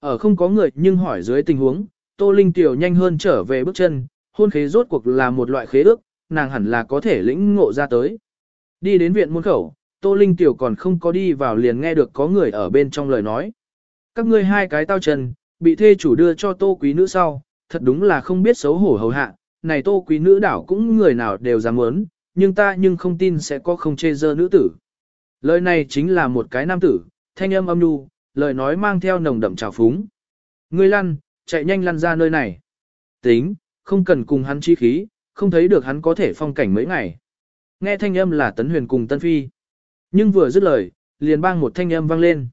Ở không có người nhưng hỏi dưới tình huống, Tô Linh Tiểu nhanh hơn trở về bước chân, hôn khế rốt cuộc là một loại khế ước, nàng hẳn là có thể lĩnh ngộ ra tới. Đi đến viện môn khẩu, Tô Linh Tiểu còn không có đi vào liền nghe được có người ở bên trong lời nói. Các ngươi hai cái tao chân, bị thê chủ đưa cho Tô Quý Nữ sau, thật đúng là không biết xấu hổ hầu hạ, này Tô Quý Nữ đảo cũng người nào đều dám muốn, nhưng ta nhưng không tin sẽ có không chê dơ nữ tử. Lời này chính là một cái nam tử, thanh âm âm nhu, lời nói mang theo nồng đậm trào phúng. Ngươi lăn, chạy nhanh lăn ra nơi này. Tính, không cần cùng hắn chi khí, không thấy được hắn có thể phong cảnh mấy ngày. Nghe thanh âm là Tấn Huyền cùng Tân Phi. Nhưng vừa dứt lời, liền bang một thanh âm vang lên.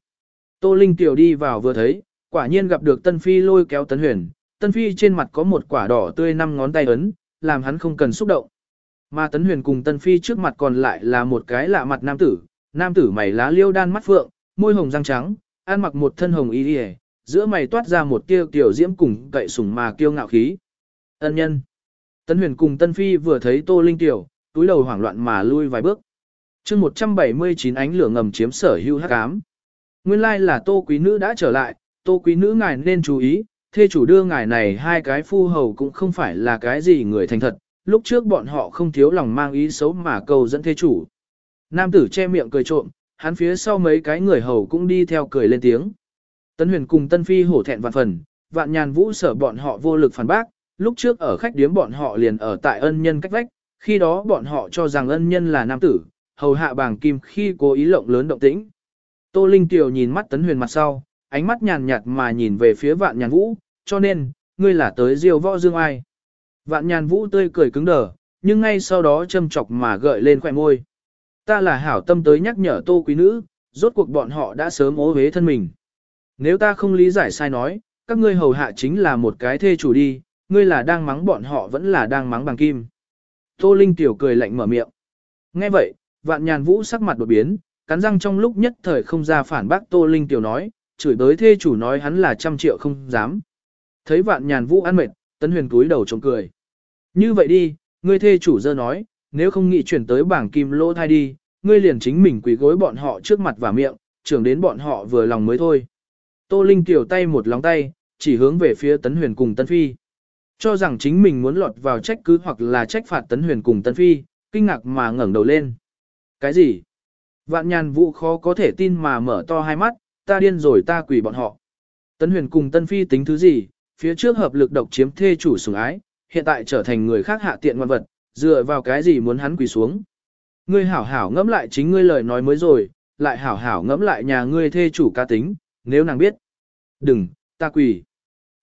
Tô Linh tiểu đi vào vừa thấy, quả nhiên gặp được Tân Phi lôi kéo Tấn Huyền. Tân Phi trên mặt có một quả đỏ tươi năm ngón tay ấn, làm hắn không cần xúc động. Mà Tấn Huyền cùng Tân Phi trước mặt còn lại là một cái lạ mặt nam tử, nam tử mày lá liêu đan mắt phượng, môi hồng răng trắng, ăn mặc một thân hồng y điề, giữa mày toát ra một tia tiểu diễm cùng cậy sủng mà kiêu ngạo khí. Ân nhân. Tân Huyền cùng Tân Phi vừa thấy Tô Linh tiểu, túi đầu hoảng loạn mà lui vài bước. Chương 179 ánh lửa ngầm chiếm sở hữu hắc ám. Nguyên lai là Tô quý nữ đã trở lại, Tô quý nữ ngài nên chú ý, thê chủ đưa ngài này hai cái phu hầu cũng không phải là cái gì người thành thật, lúc trước bọn họ không thiếu lòng mang ý xấu mà cầu dẫn thê chủ. Nam tử che miệng cười trộm, hắn phía sau mấy cái người hầu cũng đi theo cười lên tiếng. tân huyền cùng Tân Phi hổ thẹn vạn phần, vạn nhàn vũ sở bọn họ vô lực phản bác, lúc trước ở khách điếm bọn họ liền ở tại ân nhân cách vách, khi đó bọn họ cho rằng ân nhân là nam tử, hầu hạ bảng kim khi cố ý lộng lớn động tĩnh. Tô Linh Tiểu nhìn mắt Tấn Huyền mặt sau, ánh mắt nhàn nhạt mà nhìn về phía vạn nhàn vũ, cho nên, ngươi là tới diêu võ dương ai. Vạn nhàn vũ tươi cười cứng đờ, nhưng ngay sau đó châm chọc mà gợi lên khỏe môi. Ta là hảo tâm tới nhắc nhở tô quý nữ, rốt cuộc bọn họ đã sớm ố hế thân mình. Nếu ta không lý giải sai nói, các ngươi hầu hạ chính là một cái thê chủ đi, ngươi là đang mắng bọn họ vẫn là đang mắng bằng kim. Tô Linh tiểu cười lạnh mở miệng. Nghe vậy, vạn nhàn vũ sắc mặt đột biến, cắn răng trong lúc nhất thời không ra phản bác Tô Linh tiểu nói, chửi tới thê chủ nói hắn là trăm triệu không dám. Thấy vạn nhàn vũ ăn mệt, tấn huyền túi đầu trông cười. Như vậy đi, ngươi thê chủ dơ nói, nếu không nghĩ chuyển tới bảng kim lô thai đi, ngươi liền chính mình quỳ gối bọn họ trước mặt và miệng, trưởng đến bọn họ vừa lòng mới thôi. Tô Linh tiểu tay một lòng tay, chỉ hướng về phía Tấn Huyền cùng Tân Phi. Cho rằng chính mình muốn lọt vào trách cứ hoặc là trách phạt Tấn Huyền cùng Tân Phi, kinh ngạc mà ngẩng đầu lên. Cái gì? Vạn nhàn vũ khó có thể tin mà mở to hai mắt, ta điên rồi ta quỳ bọn họ. Tấn Huyền cùng Tân Phi tính thứ gì? Phía trước hợp lực độc chiếm thê chủ sủng ái, hiện tại trở thành người khác hạ tiện ngoan vật, dựa vào cái gì muốn hắn quỳ xuống. Ngươi hảo hảo ngẫm lại chính ngươi lời nói mới rồi, lại hảo hảo ngẫm lại nhà ngươi thê chủ ca tính, nếu nàng biết. Đừng, ta quỳ.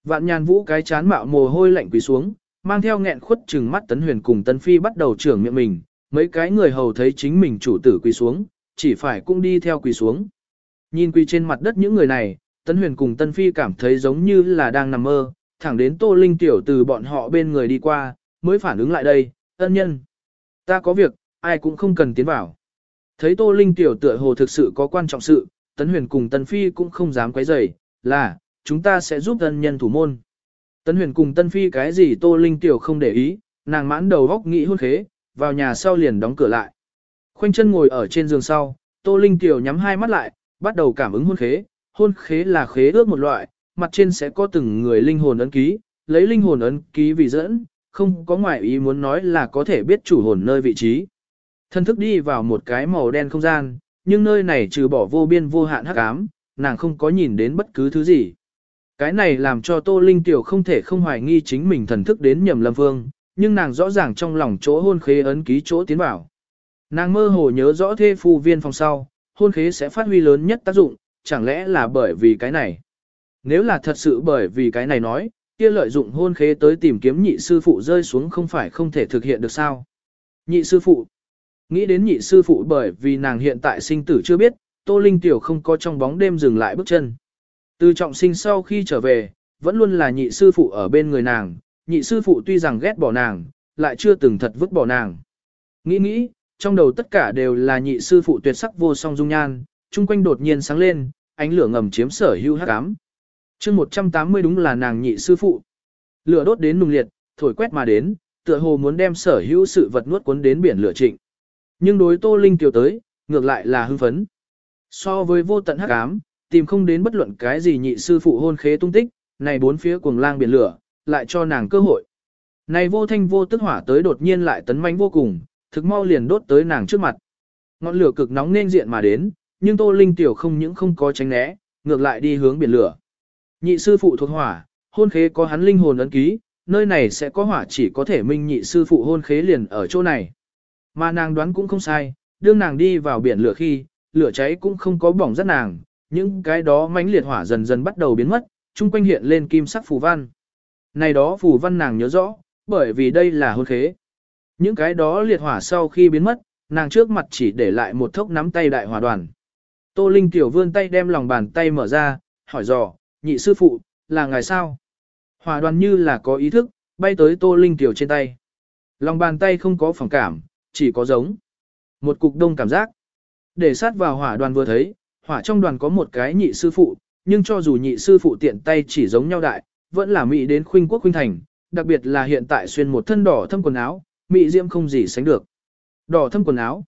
Vạn nhàn vũ cái chán mạo mồ hôi lạnh quỳ xuống, mang theo nghẹn khuất trừng mắt tấn huyền cùng tân phi bắt đầu trưởng miệng mình, mấy cái người hầu thấy chính mình chủ tử quỳ xuống, chỉ phải cũng đi theo quỳ xuống. Nhìn quỳ trên mặt đất những người này, tấn huyền cùng tân phi cảm thấy giống như là đang nằm mơ, thẳng đến tô linh tiểu từ bọn họ bên người đi qua, mới phản ứng lại đây, ân nhân. Ta có việc, ai cũng không cần tiến vào. Thấy Tô Linh tiểu tựa hồ thực sự có quan trọng sự, Tấn Huyền cùng Tân Phi cũng không dám quấy rầy, là, chúng ta sẽ giúp ân nhân thủ môn. Tấn Huyền cùng Tân Phi cái gì Tô Linh tiểu không để ý, nàng mãn đầu góc nghĩ hôn khế, vào nhà sau liền đóng cửa lại. Khoanh chân ngồi ở trên giường sau, Tô Linh tiểu nhắm hai mắt lại, bắt đầu cảm ứng hôn khế, hôn khế là khế ước một loại, mặt trên sẽ có từng người linh hồn ấn ký, lấy linh hồn ấn ký vì dẫn, không có ngoại ý muốn nói là có thể biết chủ hồn nơi vị trí. Thân thức đi vào một cái màu đen không gian, nhưng nơi này trừ bỏ vô biên vô hạn hắc ám, nàng không có nhìn đến bất cứ thứ gì. Cái này làm cho Tô Linh Tiểu không thể không hoài nghi chính mình thần thức đến nhầm lâm vương nhưng nàng rõ ràng trong lòng chỗ hôn khế ấn ký chỗ tiến vào. Nàng mơ hồ nhớ rõ thê phu viên phòng sau, hôn khế sẽ phát huy lớn nhất tác dụng, chẳng lẽ là bởi vì cái này. Nếu là thật sự bởi vì cái này nói, kia lợi dụng hôn khế tới tìm kiếm nhị sư phụ rơi xuống không phải không thể thực hiện được sao. Nhị sư phụ, Nghĩ đến nhị sư phụ bởi vì nàng hiện tại sinh tử chưa biết, Tô Linh Tiểu không có trong bóng đêm dừng lại bước chân. Từ trọng sinh sau khi trở về, vẫn luôn là nhị sư phụ ở bên người nàng, nhị sư phụ tuy rằng ghét bỏ nàng, lại chưa từng thật vứt bỏ nàng. Nghĩ nghĩ, trong đầu tất cả đều là nhị sư phụ tuyệt sắc vô song dung nhan, chung quanh đột nhiên sáng lên, ánh lửa ngầm chiếm sở hữu hắc ám. Chương 180 đúng là nàng nhị sư phụ. Lửa đốt đến nung liệt, thổi quét mà đến, tựa hồ muốn đem sở hữu sự vật nuốt cuốn đến biển lửa trịnh. Nhưng đối Tô Linh tiểu tới, ngược lại là hưng phấn. So với vô tận hắc ám, tìm không đến bất luận cái gì nhị sư phụ hôn khế tung tích, này bốn phía cuồng lang biển lửa, lại cho nàng cơ hội. Này vô thanh vô tức hỏa tới đột nhiên lại tấn mãnh vô cùng, thực mau liền đốt tới nàng trước mặt. Ngọn lửa cực nóng nên diện mà đến, nhưng Tô Linh tiểu không những không có tránh né, ngược lại đi hướng biển lửa. Nhị sư phụ thuộc hỏa, hôn khế có hắn linh hồn ấn ký, nơi này sẽ có hỏa chỉ có thể minh nhị sư phụ hôn khế liền ở chỗ này. Mà nàng đoán cũng không sai, đương nàng đi vào biển lửa khi, lửa cháy cũng không có bỏng rất nàng, những cái đó mãnh liệt hỏa dần dần bắt đầu biến mất, chung quanh hiện lên kim sắc phù văn. Này đó phù văn nàng nhớ rõ, bởi vì đây là hôn khế. Những cái đó liệt hỏa sau khi biến mất, nàng trước mặt chỉ để lại một thốc nắm tay đại hỏa đoàn. Tô Linh tiểu vươn tay đem lòng bàn tay mở ra, hỏi dò, nhị sư phụ, là ngài sao? Hỏa đoàn như là có ý thức, bay tới Tô Linh tiểu trên tay. Lòng bàn tay không có phản cảm, chỉ có giống. Một cục đông cảm giác. Để sát vào hỏa đoàn vừa thấy, hỏa trong đoàn có một cái nhị sư phụ, nhưng cho dù nhị sư phụ tiện tay chỉ giống nhau đại, vẫn là mỹ đến khuynh quốc khuynh thành, đặc biệt là hiện tại xuyên một thân đỏ thâm quần áo, mỹ diễm không gì sánh được. Đỏ thâm quần áo.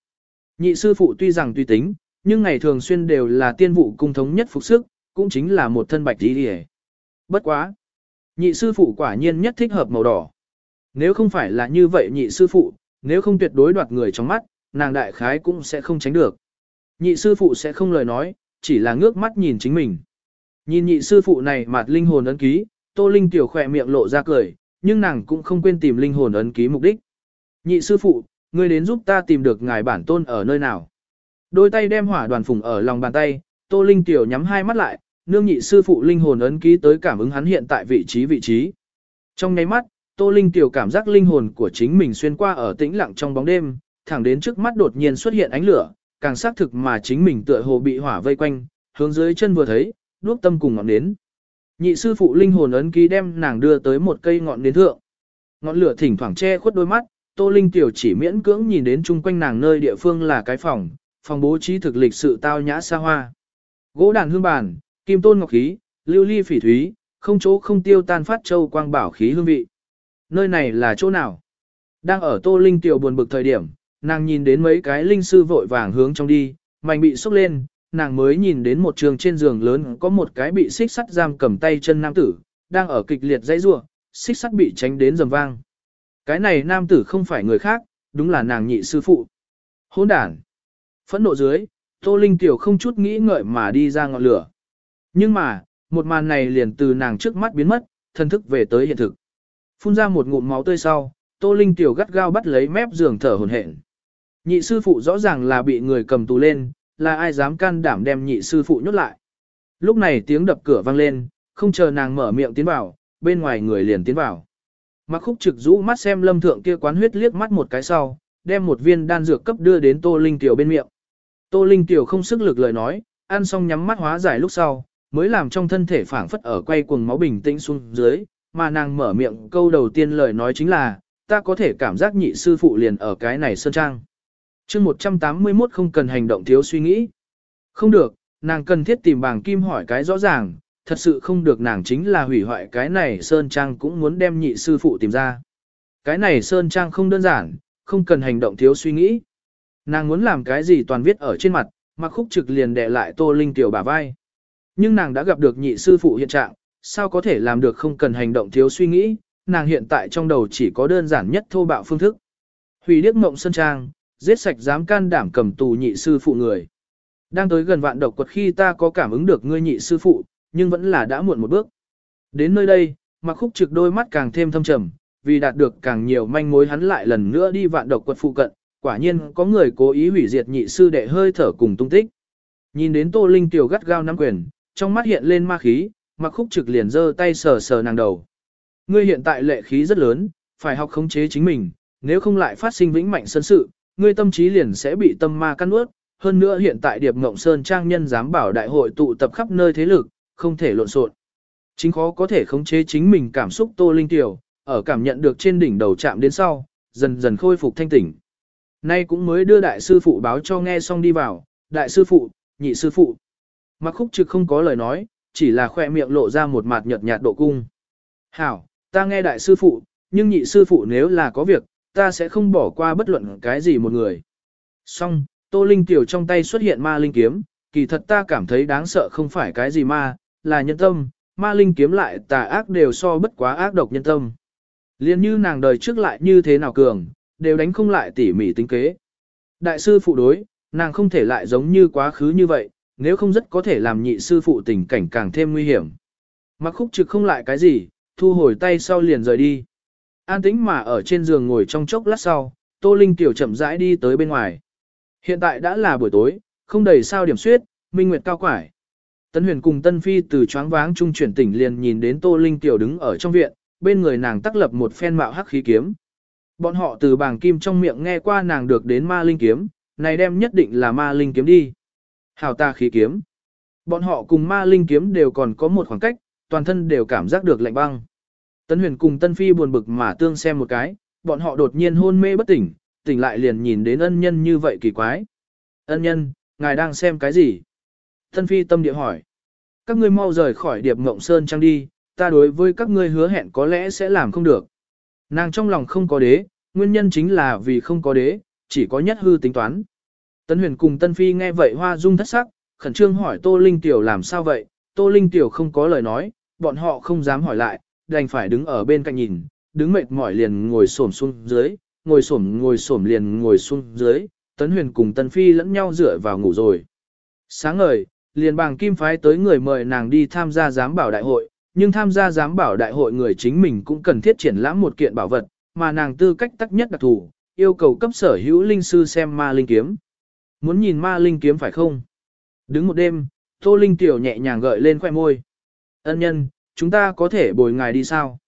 Nhị sư phụ tuy rằng tùy tính, nhưng ngày thường xuyên đều là tiên vụ cung thống nhất phục sức, cũng chính là một thân bạch đi đi Bất quá. Nhị sư phụ quả nhiên nhất thích hợp màu đỏ. Nếu không phải là như vậy nhị sư phụ, nếu không tuyệt đối đoạt người trong mắt, nàng đại khái cũng sẽ không tránh được. Nhị sư phụ sẽ không lời nói, chỉ là ngước mắt nhìn chính mình. Nhìn nhị sư phụ này mặt linh hồn ấn ký, Tô Linh tiểu khỏe miệng lộ ra cười, nhưng nàng cũng không quên tìm linh hồn ấn ký mục đích. Nhị sư phụ, ngươi đến giúp ta tìm được ngài bản tôn ở nơi nào. Đôi tay đem hỏa đoàn phùng ở lòng bàn tay, Tô Linh tiểu nhắm hai mắt lại, nương nhị sư phụ linh hồn ấn ký tới cảm ứng hắn hiện tại vị trí vị trí. Trong nháy mắt, Tô Linh tiểu cảm giác linh hồn của chính mình xuyên qua ở tĩnh lặng trong bóng đêm, thẳng đến trước mắt đột nhiên xuất hiện ánh lửa, càng xác thực mà chính mình tựa hồ bị hỏa vây quanh, hướng dưới chân vừa thấy, đuốc tâm cùng ngọn nến. Nhị sư phụ linh hồn ấn ký đem nàng đưa tới một cây ngọn nến thượng. Ngọn lửa thỉnh thoảng che khuất đôi mắt, Tô Linh tiểu chỉ miễn cưỡng nhìn đến chung quanh nàng nơi địa phương là cái phòng, phòng bố trí thực lịch sự tao nhã xa hoa. Gỗ đàn hương bàn, kim tôn ngọc khí, lưu ly phỉ thúy, không chỗ không tiêu tan phát châu quang bảo khí hương vị. Nơi này là chỗ nào? Đang ở Tô Linh tiểu buồn bực thời điểm, nàng nhìn đến mấy cái linh sư vội vàng hướng trong đi, mạnh bị sốc lên, nàng mới nhìn đến một trường trên giường lớn có một cái bị xích sắt giam cầm tay chân nam tử, đang ở kịch liệt dãy rua, xích sắt bị tránh đến rầm vang. Cái này nam tử không phải người khác, đúng là nàng nhị sư phụ. Hỗn đản. Phẫn nộ dưới, Tô Linh tiểu không chút nghĩ ngợi mà đi ra ngọn lửa. Nhưng mà, một màn này liền từ nàng trước mắt biến mất, thân thức về tới hiện thực. Phun ra một ngụm máu tươi sau, Tô Linh tiểu gắt gao bắt lấy mép giường thở hổn hển. Nhị sư phụ rõ ràng là bị người cầm tù lên, là ai dám can đảm đem nhị sư phụ nhốt lại. Lúc này tiếng đập cửa vang lên, không chờ nàng mở miệng tiến vào, bên ngoài người liền tiến vào. Mặc khúc trực rũ mắt xem lâm thượng kia quán huyết liếc mắt một cái sau, đem một viên đan dược cấp đưa đến Tô Linh Tiểu bên miệng. Tô Linh Tiểu không sức lực lời nói, ăn xong nhắm mắt hóa giải lúc sau, mới làm trong thân thể phảng phất ở quay cuồng máu bình tĩnh xuống dưới, mà nàng mở miệng câu đầu tiên lời nói chính là, ta có thể cảm giác nhị sư phụ liền ở cái này sơn trang chương 181 không cần hành động thiếu suy nghĩ. Không được, nàng cần thiết tìm bảng kim hỏi cái rõ ràng, thật sự không được nàng chính là hủy hoại cái này Sơn Trang cũng muốn đem nhị sư phụ tìm ra. Cái này Sơn Trang không đơn giản, không cần hành động thiếu suy nghĩ. Nàng muốn làm cái gì toàn viết ở trên mặt, mà khúc trực liền đè lại Tô Linh tiểu bả vai. Nhưng nàng đã gặp được nhị sư phụ hiện trạng, sao có thể làm được không cần hành động thiếu suy nghĩ, nàng hiện tại trong đầu chỉ có đơn giản nhất thô bạo phương thức. Hủy điếc mộng Sơn Trang, giết sạch dám can đảm cầm tù nhị sư phụ người. Đang tới gần vạn độc quật khi ta có cảm ứng được ngươi nhị sư phụ, nhưng vẫn là đã muộn một bước. Đến nơi đây, mặc khúc trực đôi mắt càng thêm thâm trầm, vì đạt được càng nhiều manh mối hắn lại lần nữa đi vạn độc quật phụ cận, quả nhiên có người cố ý hủy diệt nhị sư đệ hơi thở cùng tung tích. Nhìn đến Tô Linh tiểu gắt gao nắm quyền, trong mắt hiện lên ma khí, mặc khúc trực liền giơ tay sờ sờ nàng đầu. Ngươi hiện tại lệ khí rất lớn, phải học khống chế chính mình, nếu không lại phát sinh vĩnh mạnh sân sự, ngươi tâm trí liền sẽ bị tâm ma căn ướt, hơn nữa hiện tại Điệp Ngộng Sơn trang nhân dám bảo đại hội tụ tập khắp nơi thế lực, không thể lộn xộn. Chính khó có thể khống chế chính mình cảm xúc Tô Linh Tiểu, ở cảm nhận được trên đỉnh đầu chạm đến sau, dần dần khôi phục thanh tỉnh. Nay cũng mới đưa đại sư phụ báo cho nghe xong đi vào, đại sư phụ, nhị sư phụ. Mặc khúc trực không có lời nói, chỉ là khoe miệng lộ ra một mặt nhợt nhạt độ cung. Hảo, ta nghe đại sư phụ, nhưng nhị sư phụ nếu là có việc, ta sẽ không bỏ qua bất luận cái gì một người. Xong, Tô Linh Tiểu trong tay xuất hiện ma linh kiếm, kỳ thật ta cảm thấy đáng sợ không phải cái gì ma, là nhân tâm, ma linh kiếm lại tà ác đều so bất quá ác độc nhân tâm. Liên như nàng đời trước lại như thế nào cường, đều đánh không lại tỉ mỉ tính kế. Đại sư phụ đối, nàng không thể lại giống như quá khứ như vậy, nếu không rất có thể làm nhị sư phụ tình cảnh càng thêm nguy hiểm. Mặc khúc trực không lại cái gì, thu hồi tay sau liền rời đi. An tĩnh mà ở trên giường ngồi trong chốc lát sau, Tô Linh tiểu chậm rãi đi tới bên ngoài. Hiện tại đã là buổi tối, không đầy sao điểm suyết, minh nguyệt cao quải. Tân huyền cùng Tân Phi từ choáng váng trung chuyển tỉnh liền nhìn đến Tô Linh tiểu đứng ở trong viện, bên người nàng tác lập một phen mạo hắc khí kiếm. Bọn họ từ bảng kim trong miệng nghe qua nàng được đến ma linh kiếm, này đem nhất định là ma linh kiếm đi. Hào ta khí kiếm. Bọn họ cùng ma linh kiếm đều còn có một khoảng cách, toàn thân đều cảm giác được lạnh băng. Tân huyền cùng Tân Phi buồn bực mà tương xem một cái, bọn họ đột nhiên hôn mê bất tỉnh, tỉnh lại liền nhìn đến ân nhân như vậy kỳ quái. Ân nhân, ngài đang xem cái gì? Tân Phi tâm địa hỏi. Các ngươi mau rời khỏi điệp ngộng sơn trăng đi, ta đối với các ngươi hứa hẹn có lẽ sẽ làm không được. Nàng trong lòng không có đế, nguyên nhân chính là vì không có đế, chỉ có nhất hư tính toán. Tân huyền cùng Tân Phi nghe vậy hoa dung thất sắc, khẩn trương hỏi Tô Linh Tiểu làm sao vậy, Tô Linh Tiểu không có lời nói, bọn họ không dám hỏi lại, đành phải đứng ở bên cạnh nhìn, đứng mệt mỏi liền ngồi xổm xuống dưới, ngồi xổm ngồi xổm liền ngồi xuống dưới, Tấn Huyền cùng Tân Phi lẫn nhau dựa vào ngủ rồi. Sáng ngời, liền bàng kim phái tới người mời nàng đi tham gia giám bảo đại hội, nhưng tham gia giám bảo đại hội người chính mình cũng cần thiết triển lãm một kiện bảo vật, mà nàng tư cách tắc nhất đặc thù, yêu cầu cấp sở hữu linh sư xem ma linh kiếm. Muốn nhìn ma linh kiếm phải không? Đứng một đêm, Tô Linh Tiểu nhẹ nhàng gợi lên khoẻ môi. Ân nhân, chúng ta có thể bồi ngài đi sao?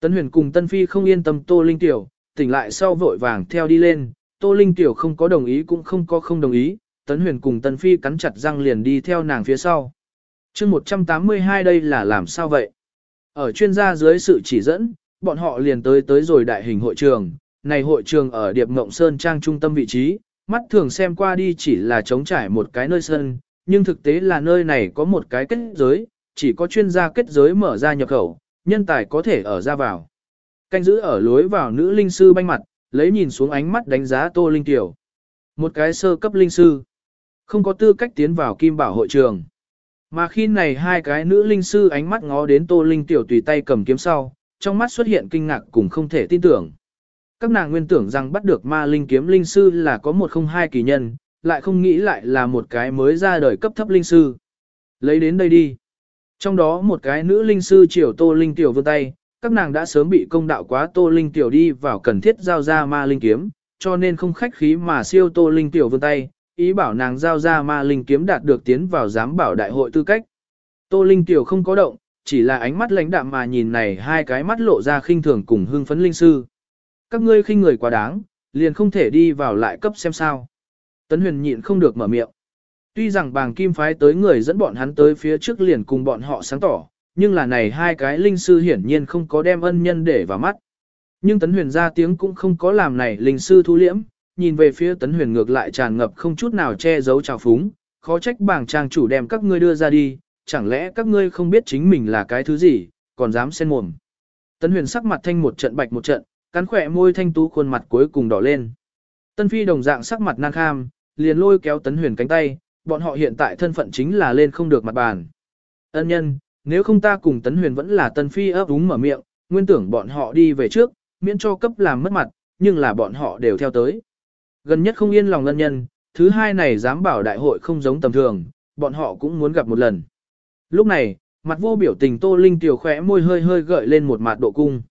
Tân huyền cùng Tân Phi không yên tâm Tô Linh Tiểu, tỉnh lại sau vội vàng theo đi lên, Tô Linh Tiểu không có đồng ý cũng không có không đồng ý, Tấn Huyền cùng Tân Phi cắn chặt răng liền đi theo nàng phía sau. chương 182 đây là làm sao vậy? Ở chuyên gia dưới sự chỉ dẫn, bọn họ liền tới tới rồi đại hình hội trường, này hội trường ở Điệp Ngộng Sơn Trang trung tâm vị trí, mắt thường xem qua đi chỉ là trống trải một cái nơi sân, nhưng thực tế là nơi này có một cái kết giới, chỉ có chuyên gia kết giới mở ra nhập khẩu, nhân tài có thể ở ra vào. Canh giữ ở lối vào nữ linh sư banh mặt, lấy nhìn xuống ánh mắt đánh giá Tô Linh Tiểu. Một cái sơ cấp linh sư, không có tư cách tiến vào kim bảo hội trường. Mà khi này hai cái nữ linh sư ánh mắt ngó đến Tô Linh Tiểu tùy tay cầm kiếm sau, trong mắt xuất hiện kinh ngạc cùng không thể tin tưởng. Các nàng nguyên tưởng rằng bắt được ma linh kiếm linh sư là có một không hai kỳ nhân, lại không nghĩ lại là một cái mới ra đời cấp thấp linh sư. Lấy đến đây đi. Trong đó một cái nữ linh sư triều Tô Linh Tiểu vươn tay, các nàng đã sớm bị công đạo quá Tô Linh Tiểu đi vào cần thiết giao ra ma linh kiếm, cho nên không khách khí mà siêu Tô Linh Tiểu vươn tay, ý bảo nàng giao ra ma linh kiếm đạt được tiến vào giám bảo đại hội tư cách. Tô Linh Tiểu không có động, chỉ là ánh mắt lãnh đạm mà nhìn này hai cái mắt lộ ra khinh thường cùng hưng phấn linh sư. Các ngươi khinh người quá đáng, liền không thể đi vào lại cấp xem sao. Tấn huyền nhịn không được mở miệng. Tuy rằng bàng kim phái tới người dẫn bọn hắn tới phía trước liền cùng bọn họ sáng tỏ, nhưng là này hai cái linh sư hiển nhiên không có đem ân nhân để vào mắt. Nhưng tấn huyền ra tiếng cũng không có làm này linh sư thu liễm, nhìn về phía tấn huyền ngược lại tràn ngập không chút nào che giấu trào phúng, khó trách bảng trang chủ đem các ngươi đưa ra đi, chẳng lẽ các ngươi không biết chính mình là cái thứ gì, còn dám xen mồm. Tấn huyền sắc mặt thanh một trận bạch một trận, cắn khỏe môi thanh tú khuôn mặt cuối cùng đỏ lên. Tân phi đồng dạng sắc mặt nan kham, liền lôi kéo tấn huyền cánh tay, bọn họ hiện tại thân phận chính là lên không được mặt bàn. Ân nhân, nếu không ta cùng tấn huyền vẫn là tân phi ấp úng mở miệng, nguyên tưởng bọn họ đi về trước, miễn cho cấp làm mất mặt, nhưng là bọn họ đều theo tới. Gần nhất không yên lòng ân nhân, thứ hai này dám bảo đại hội không giống tầm thường, bọn họ cũng muốn gặp một lần. Lúc này, mặt vô biểu tình Tô Linh tiểu khỏe môi hơi hơi gợi lên một mặt độ cung.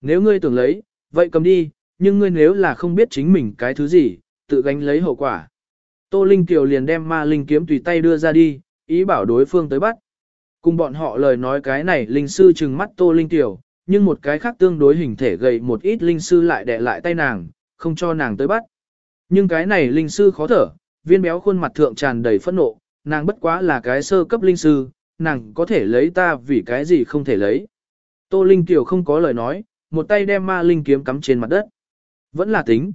Nếu ngươi tưởng lấy, vậy cầm đi, nhưng ngươi nếu là không biết chính mình cái thứ gì, tự gánh lấy hậu quả. Tô Linh tiểu liền đem ma linh kiếm tùy tay đưa ra đi, ý bảo đối phương tới bắt. Cùng bọn họ lời nói cái này linh sư trừng mắt Tô Linh tiểu, nhưng một cái khác tương đối hình thể gầy một ít linh sư lại đè lại tay nàng, không cho nàng tới bắt. Nhưng cái này linh sư khó thở, viên béo khuôn mặt thượng tràn đầy phẫn nộ, nàng bất quá là cái sơ cấp linh sư, nàng có thể lấy ta vì cái gì không thể lấy. Tô Linh Tiểu không có lời nói, một tay đem ma linh kiếm cắm trên mặt đất. Vẫn là tính.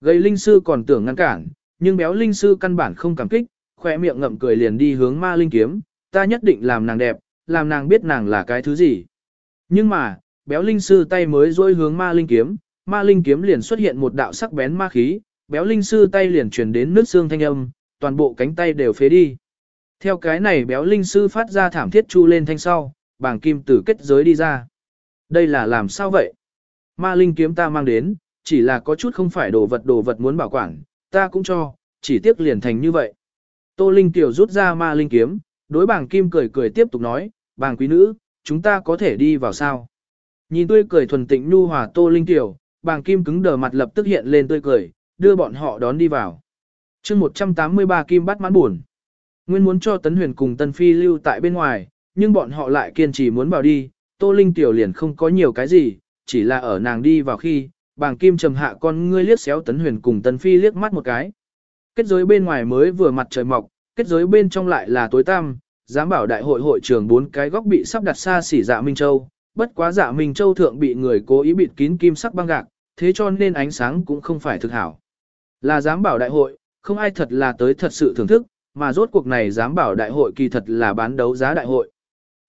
Gây linh sư còn tưởng ngăn cản, nhưng béo linh sư căn bản không cảm kích, khỏe miệng ngậm cười liền đi hướng ma linh kiếm, ta nhất định làm nàng đẹp, làm nàng biết nàng là cái thứ gì. Nhưng mà, béo linh sư tay mới dôi hướng ma linh kiếm, ma linh kiếm liền xuất hiện một đạo sắc bén ma khí, béo linh sư tay liền truyền đến nước xương thanh âm, toàn bộ cánh tay đều phế đi. Theo cái này béo linh sư phát ra thảm thiết chu lên thanh sau, bảng kim tử kết giới đi ra. Đây là làm sao vậy? Ma linh kiếm ta mang đến, chỉ là có chút không phải đồ vật đồ vật muốn bảo quản, ta cũng cho, chỉ tiếc liền thành như vậy. Tô Linh Tiểu rút ra ma linh kiếm, đối bàng kim cười cười tiếp tục nói, bàng quý nữ, chúng ta có thể đi vào sao? Nhìn tươi cười thuần tịnh nhu hòa Tô Linh Tiểu, bàng kim cứng đờ mặt lập tức hiện lên tươi cười, đưa bọn họ đón đi vào. chương 183 kim bắt mãn buồn. Nguyên muốn cho Tấn Huyền cùng Tân Phi lưu tại bên ngoài, nhưng bọn họ lại kiên trì muốn vào đi, Tô Linh Tiểu liền không có nhiều cái gì, chỉ là ở nàng đi vào khi, bàng kim trầm hạ con ngươi liếc xéo Tấn Huyền cùng Tân Phi liếc mắt một cái. Kết giới bên ngoài mới vừa mặt trời mọc, kết giới bên trong lại là tối tăm, Dám bảo đại hội hội trường bốn cái góc bị sắp đặt xa xỉ dạ Minh Châu, bất quá dạ Minh Châu thượng bị người cố ý bịt kín kim sắc băng gạc, thế cho nên ánh sáng cũng không phải thực hảo. Là Dám bảo đại hội, không ai thật là tới thật sự thưởng thức, mà rốt cuộc này Dám bảo đại hội kỳ thật là bán đấu giá đại hội.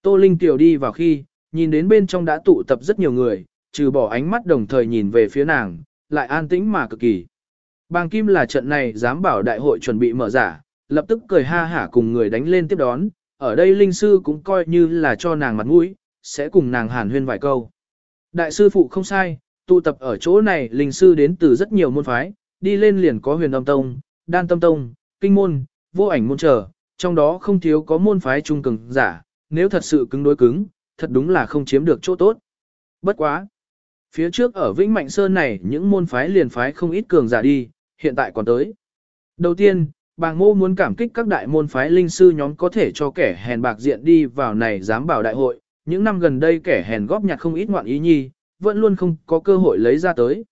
Tô Linh tiểu đi vào khi, nhìn đến bên trong đã tụ tập rất nhiều người, trừ bỏ ánh mắt đồng thời nhìn về phía nàng, lại an tĩnh mà cực kỳ. Bàng Kim là trận này dám bảo đại hội chuẩn bị mở giả, lập tức cười ha hả cùng người đánh lên tiếp đón, ở đây linh sư cũng coi như là cho nàng mặt mũi, sẽ cùng nàng hàn huyên vài câu. Đại sư phụ không sai, tụ tập ở chỗ này linh sư đến từ rất nhiều môn phái, đi lên liền có huyền âm tông, đan tâm tông, kinh môn, vô ảnh môn trở, trong đó không thiếu có môn phái trung cường giả, nếu thật sự cứng đối cứng, thật đúng là không chiếm được chỗ tốt. Bất quá. Phía trước ở Vĩnh Mạnh Sơn này những môn phái liền phái không ít cường giả đi, hiện tại còn tới. Đầu tiên, bàng mô muốn cảm kích các đại môn phái linh sư nhóm có thể cho kẻ hèn bạc diện đi vào này dám bảo đại hội, những năm gần đây kẻ hèn góp nhặt không ít ngoạn ý nhi, vẫn luôn không có cơ hội lấy ra tới.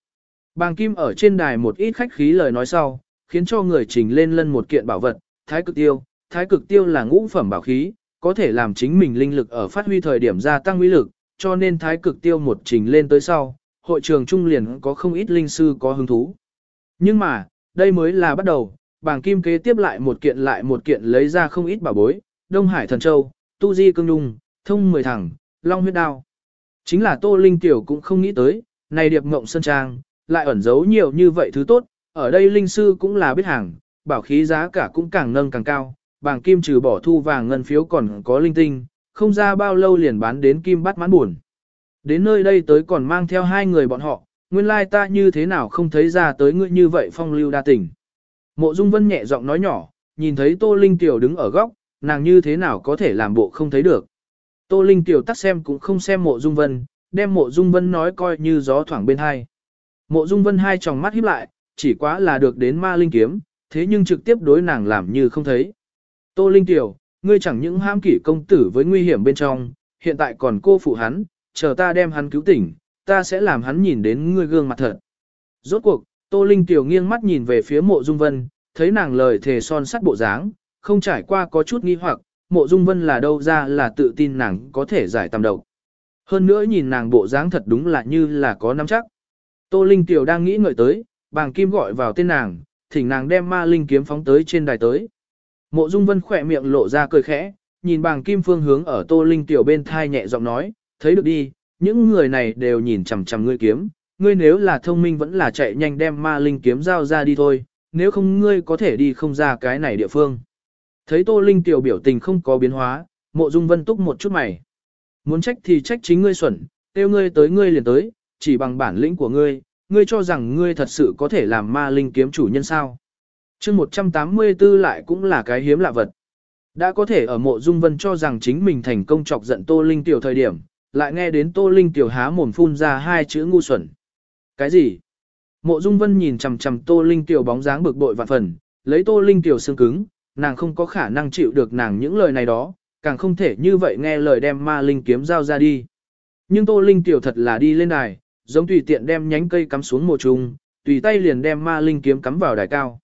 Bàng Kim ở trên đài một ít khách khí lời nói sau, khiến cho người trình lên lân một kiện bảo vật, thái cực tiêu. Thái cực tiêu là ngũ phẩm bảo khí, có thể làm chính mình linh lực ở phát huy thời điểm gia tăng uy lực, cho nên thái cực tiêu một trình lên tới sau, hội trường trung liền có không ít linh sư có hứng thú. Nhưng mà, đây mới là bắt đầu, bảng kim kế tiếp lại một kiện lại một kiện lấy ra không ít bảo bối, Đông Hải Thần Châu, Tu Di Cương Nhung, Thông Mười Thẳng, Long Huyết Đao. Chính là Tô Linh Tiểu cũng không nghĩ tới, này điệp ngộng sơn trang, lại ẩn giấu nhiều như vậy thứ tốt, ở đây linh sư cũng là biết hàng, bảo khí giá cả cũng càng nâng càng cao, Bảng kim trừ bỏ thu vàng ngân phiếu còn có linh tinh, không ra bao lâu liền bán đến kim bắt mãn buồn. Đến nơi đây tới còn mang theo hai người bọn họ, nguyên lai ta như thế nào không thấy ra tới ngươi như vậy phong lưu đa tình. Mộ Dung Vân nhẹ giọng nói nhỏ, nhìn thấy Tô Linh Tiểu đứng ở góc, nàng như thế nào có thể làm bộ không thấy được. Tô Linh Tiểu tắt xem cũng không xem Mộ Dung Vân, đem Mộ Dung Vân nói coi như gió thoảng bên hai. Mộ Dung Vân hai tròng mắt híp lại, chỉ quá là được đến ma linh kiếm, thế nhưng trực tiếp đối nàng làm như không thấy. Tô Linh Tiểu, ngươi chẳng những ham kỷ công tử với nguy hiểm bên trong, hiện tại còn cô phụ hắn, chờ ta đem hắn cứu tỉnh, ta sẽ làm hắn nhìn đến ngươi gương mặt thật. Rốt cuộc, Tô Linh Tiểu nghiêng mắt nhìn về phía mộ dung vân, thấy nàng lời thề son sắt bộ dáng, không trải qua có chút nghi hoặc, mộ dung vân là đâu ra là tự tin nàng có thể giải tầm độc. Hơn nữa nhìn nàng bộ dáng thật đúng là như là có nắm chắc. Tô Linh Tiểu đang nghĩ ngợi tới, bàng kim gọi vào tên nàng, thỉnh nàng đem ma linh kiếm phóng tới trên đài tới. Mộ Dung Vân khỏe miệng lộ ra cười khẽ, nhìn bàng kim phương hướng ở Tô Linh Tiểu bên thai nhẹ giọng nói, thấy được đi, những người này đều nhìn chằm chằm ngươi kiếm, ngươi nếu là thông minh vẫn là chạy nhanh đem ma linh kiếm giao ra đi thôi, nếu không ngươi có thể đi không ra cái này địa phương. Thấy Tô Linh Tiểu biểu tình không có biến hóa, Mộ Dung Vân túc một chút mày. Muốn trách thì trách chính ngươi xuẩn, tiêu ngươi tới ngươi liền tới, chỉ bằng bản lĩnh của ngươi, ngươi cho rằng ngươi thật sự có thể làm ma linh kiếm chủ nhân sao chương 184 lại cũng là cái hiếm lạ vật. Đã có thể ở mộ dung vân cho rằng chính mình thành công chọc giận Tô Linh tiểu thời điểm, lại nghe đến Tô Linh tiểu há mồm phun ra hai chữ ngu xuẩn. Cái gì? Mộ dung vân nhìn chằm chằm Tô Linh tiểu bóng dáng bực bội vạn phần, lấy Tô Linh tiểu xương cứng, nàng không có khả năng chịu được nàng những lời này đó, càng không thể như vậy nghe lời đem ma linh kiếm giao ra đi. Nhưng Tô Linh tiểu thật là đi lên đài, giống tùy tiện đem nhánh cây cắm xuống mộ trùng, tùy tay liền đem ma linh kiếm cắm vào đài cao.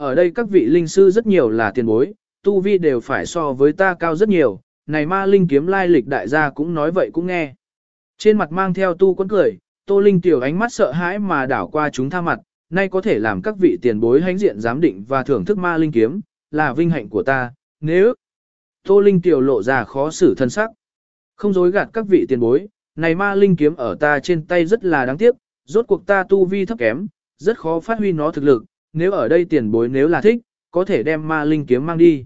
Ở đây các vị linh sư rất nhiều là tiền bối, tu vi đều phải so với ta cao rất nhiều, này ma linh kiếm lai lịch đại gia cũng nói vậy cũng nghe. Trên mặt mang theo tu quấn cười, tô linh tiểu ánh mắt sợ hãi mà đảo qua chúng tha mặt, nay có thể làm các vị tiền bối hãnh diện giám định và thưởng thức ma linh kiếm, là vinh hạnh của ta, nếu tô linh tiểu lộ ra khó xử thân sắc. Không dối gạt các vị tiền bối, này ma linh kiếm ở ta trên tay rất là đáng tiếc, rốt cuộc ta tu vi thấp kém, rất khó phát huy nó thực lực, nếu ở đây tiền bối nếu là thích, có thể đem ma linh kiếm mang đi.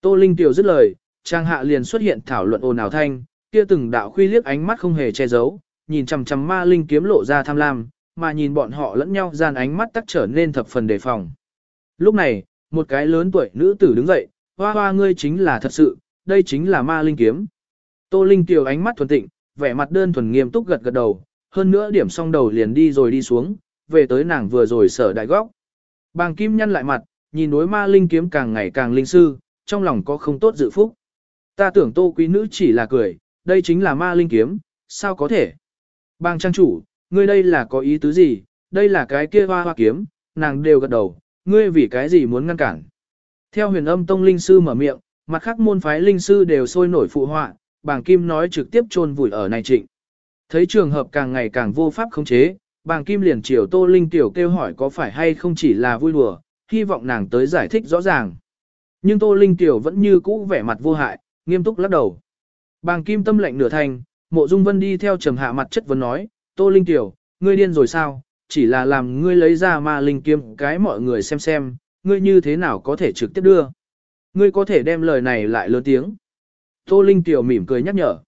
Tô Linh Tiểu dứt lời, trang hạ liền xuất hiện thảo luận ồn ào thanh, kia từng đạo khuy liếc ánh mắt không hề che giấu, nhìn chằm chằm ma linh kiếm lộ ra tham lam, mà nhìn bọn họ lẫn nhau gian ánh mắt tắc trở nên thập phần đề phòng. Lúc này, một cái lớn tuổi nữ tử đứng dậy, hoa hoa ngươi chính là thật sự, đây chính là ma linh kiếm. Tô Linh Tiểu ánh mắt thuần tịnh, vẻ mặt đơn thuần nghiêm túc gật gật đầu, hơn nữa điểm xong đầu liền đi rồi đi xuống, về tới nàng vừa rồi sở đại góc. Bàng Kim nhăn lại mặt, nhìn đối ma linh kiếm càng ngày càng linh sư, trong lòng có không tốt dự phúc. Ta tưởng tô quý nữ chỉ là cười, đây chính là ma linh kiếm, sao có thể? Bàng trang chủ, ngươi đây là có ý tứ gì, đây là cái kia hoa hoa kiếm, nàng đều gật đầu, ngươi vì cái gì muốn ngăn cản. Theo huyền âm tông linh sư mở miệng, mặt khác môn phái linh sư đều sôi nổi phụ họa, bàng kim nói trực tiếp chôn vùi ở này trịnh. Thấy trường hợp càng ngày càng vô pháp khống chế, bàng kim liền chiều tô linh tiểu kêu hỏi có phải hay không chỉ là vui đùa, hy vọng nàng tới giải thích rõ ràng. Nhưng tô linh tiểu vẫn như cũ vẻ mặt vô hại, nghiêm túc lắc đầu. Bàng kim tâm lệnh nửa thành, mộ dung vân đi theo trầm hạ mặt chất vấn nói, tô linh tiểu, ngươi điên rồi sao, chỉ là làm ngươi lấy ra ma linh kiếm cái mọi người xem xem, ngươi như thế nào có thể trực tiếp đưa. Ngươi có thể đem lời này lại lớn tiếng. Tô Linh Tiểu mỉm cười nhắc nhở.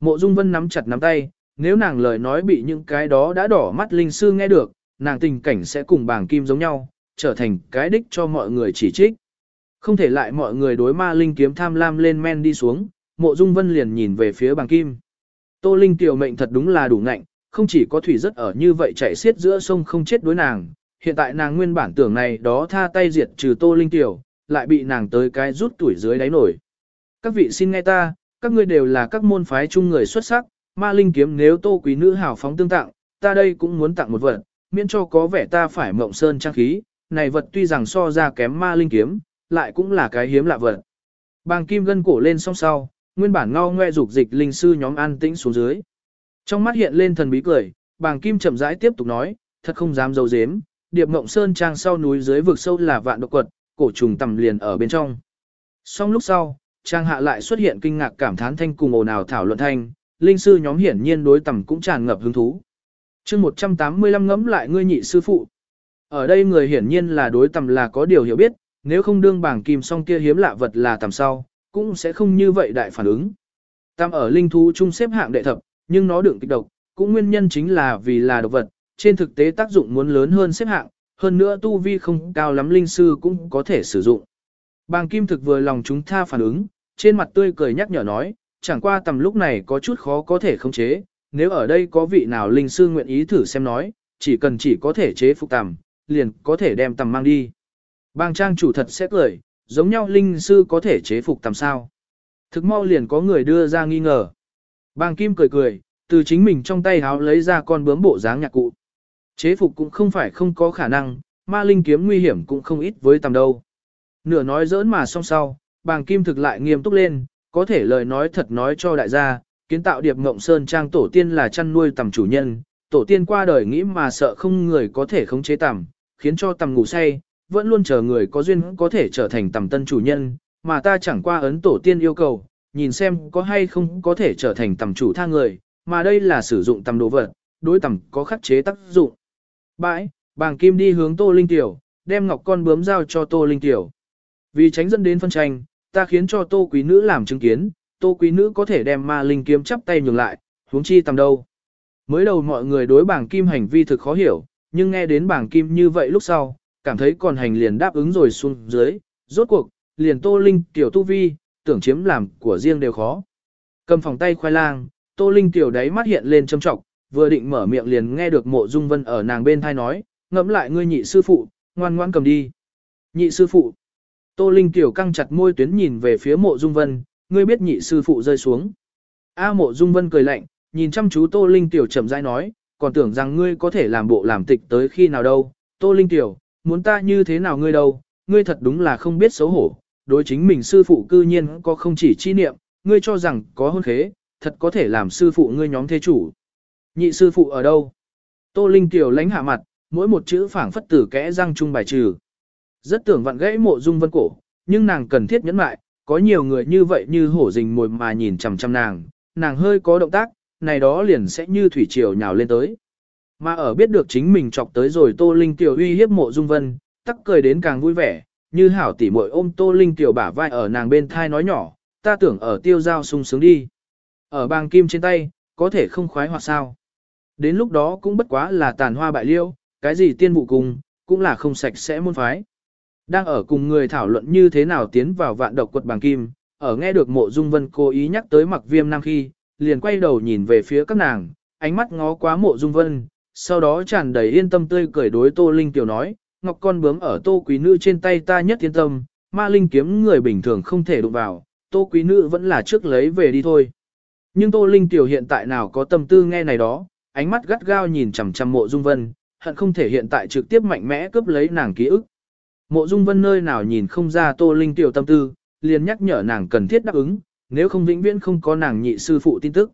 Mộ Dung Vân nắm chặt nắm tay, nếu nàng lời nói bị những cái đó đã đỏ mắt Linh Sư nghe được, nàng tình cảnh sẽ cùng bảng kim giống nhau, trở thành cái đích cho mọi người chỉ trích. Không thể lại mọi người đối ma Linh kiếm tham lam lên men đi xuống, Mộ Dung Vân liền nhìn về phía bảng kim. Tô Linh Tiểu mệnh thật đúng là đủ ngạnh, không chỉ có thủy rất ở như vậy chạy xiết giữa sông không chết đối nàng, hiện tại nàng nguyên bản tưởng này đó tha tay diệt trừ Tô Linh Tiểu, lại bị nàng tới cái rút tuổi dưới đáy nổi. Các vị xin nghe ta, các ngươi đều là các môn phái chung người xuất sắc, ma linh kiếm nếu tô quý nữ hào phóng tương tặng, ta đây cũng muốn tặng một vật, miễn cho có vẻ ta phải mộng sơn trang khí, này vật tuy rằng so ra kém ma linh kiếm, lại cũng là cái hiếm lạ vật. Bàng kim gân cổ lên song sau, nguyên bản ngao ngoe dục dịch linh sư nhóm an tĩnh xuống dưới. Trong mắt hiện lên thần bí cười, bàng kim chậm rãi tiếp tục nói, thật không dám dấu dếm, điệp mộng sơn trang sau núi dưới vực sâu là vạn độc quật, cổ trùng tầm liền ở bên trong. Xong lúc sau, trang hạ lại xuất hiện kinh ngạc cảm thán thanh cùng ồn ào thảo luận thanh, linh sư nhóm hiển nhiên đối tầm cũng tràn ngập hứng thú. chương 185 ngẫm lại ngươi nhị sư phụ. Ở đây người hiển nhiên là đối tầm là có điều hiểu biết, nếu không đương bảng kim song kia hiếm lạ vật là tầm sau, cũng sẽ không như vậy đại phản ứng. Tam ở linh thú chung xếp hạng đệ thập, nhưng nó đựng kịch độc, cũng nguyên nhân chính là vì là độc vật, trên thực tế tác dụng muốn lớn hơn xếp hạng, hơn nữa tu vi không cao lắm linh sư cũng có thể sử dụng. Bàng kim thực vừa lòng chúng tha phản ứng, trên mặt tươi cười nhắc nhở nói, chẳng qua tầm lúc này có chút khó có thể khống chế, nếu ở đây có vị nào linh sư nguyện ý thử xem nói, chỉ cần chỉ có thể chế phục tầm, liền có thể đem tầm mang đi. Bang trang chủ thật sẽ cười, giống nhau linh sư có thể chế phục tầm sao. Thực mau liền có người đưa ra nghi ngờ. Bang kim cười cười, từ chính mình trong tay háo lấy ra con bướm bộ dáng nhạc cụ. Chế phục cũng không phải không có khả năng, ma linh kiếm nguy hiểm cũng không ít với tầm đâu. Nửa nói giỡn mà song sau, bàng kim thực lại nghiêm túc lên, có thể lời nói thật nói cho đại gia, kiến tạo điệp ngộng sơn trang tổ tiên là chăn nuôi tầm chủ nhân, tổ tiên qua đời nghĩ mà sợ không người có thể khống chế tầm, khiến cho tầm ngủ say, vẫn luôn chờ người có duyên có thể trở thành tầm tân chủ nhân, mà ta chẳng qua ấn tổ tiên yêu cầu, nhìn xem có hay không có thể trở thành tầm chủ tha người, mà đây là sử dụng tầm đồ vật, đối tầm có khắc chế tác dụng. Bãi, bàng kim đi hướng Tô Linh Tiểu, đem ngọc con bướm giao cho Tô Linh Tiểu. Vì tránh dẫn đến phân tranh, ta khiến cho tô quý nữ làm chứng kiến, tô quý nữ có thể đem ma linh kiếm chắp tay nhường lại, huống chi tầm đâu. Mới đầu mọi người đối bảng kim hành vi thực khó hiểu, nhưng nghe đến bảng kim như vậy lúc sau, cảm thấy còn hành liền đáp ứng rồi xuống dưới, rốt cuộc, liền tô linh tiểu tu vi, tưởng chiếm làm của riêng đều khó. Cầm phòng tay khoai lang, tô linh tiểu đáy mắt hiện lên châm trọng, vừa định mở miệng liền nghe được mộ dung vân ở nàng bên thai nói, ngẫm lại ngươi nhị sư phụ, ngoan ngoan cầm đi. Nhị sư phụ. Tô Linh Tiểu căng chặt môi tuyến nhìn về phía mộ Dung Vân, ngươi biết nhị sư phụ rơi xuống. A mộ Dung Vân cười lạnh, nhìn chăm chú Tô Linh Tiểu chậm rãi nói, còn tưởng rằng ngươi có thể làm bộ làm tịch tới khi nào đâu. Tô Linh Tiểu, muốn ta như thế nào ngươi đâu, ngươi thật đúng là không biết xấu hổ. Đối chính mình sư phụ cư nhiên có không chỉ chi niệm, ngươi cho rằng có hôn khế, thật có thể làm sư phụ ngươi nhóm thế chủ. Nhị sư phụ ở đâu? Tô Linh Tiểu lánh hạ mặt, mỗi một chữ phảng phất tử kẽ răng trung bài trừ. Rất tưởng vặn gãy mộ dung vân cổ, nhưng nàng cần thiết nhẫn mại, có nhiều người như vậy như hổ rình mồi mà nhìn chằm chằm nàng, nàng hơi có động tác, này đó liền sẽ như thủy triều nhào lên tới. Mà ở biết được chính mình chọc tới rồi Tô Linh tiểu uy hiếp mộ dung vân, tắc cười đến càng vui vẻ, như hảo tỉ muội ôm Tô Linh tiểu bả vai ở nàng bên thai nói nhỏ, ta tưởng ở tiêu giao sung sướng đi. Ở bàng kim trên tay, có thể không khoái hoặc sao. Đến lúc đó cũng bất quá là tàn hoa bại liêu, cái gì tiên vụ cùng, cũng là không sạch sẽ môn phái. Đang ở cùng người thảo luận như thế nào tiến vào vạn độc quật bàng kim, ở nghe được mộ dung vân cố ý nhắc tới mặc viêm nam khi, liền quay đầu nhìn về phía các nàng, ánh mắt ngó quá mộ dung vân, sau đó tràn đầy yên tâm tươi cười đối Tô Linh tiểu nói, ngọc con bướm ở Tô Quý Nữ trên tay ta nhất yên tâm, ma linh kiếm người bình thường không thể đụng vào, Tô Quý Nữ vẫn là trước lấy về đi thôi. Nhưng Tô Linh tiểu hiện tại nào có tâm tư nghe này đó, ánh mắt gắt gao nhìn chằm chằm mộ dung vân, hận không thể hiện tại trực tiếp mạnh mẽ cướp lấy nàng ký ức. Mộ dung vân nơi nào nhìn không ra Tô Linh tiểu tâm tư, liền nhắc nhở nàng cần thiết đáp ứng, nếu không vĩnh viễn không có nàng nhị sư phụ tin tức.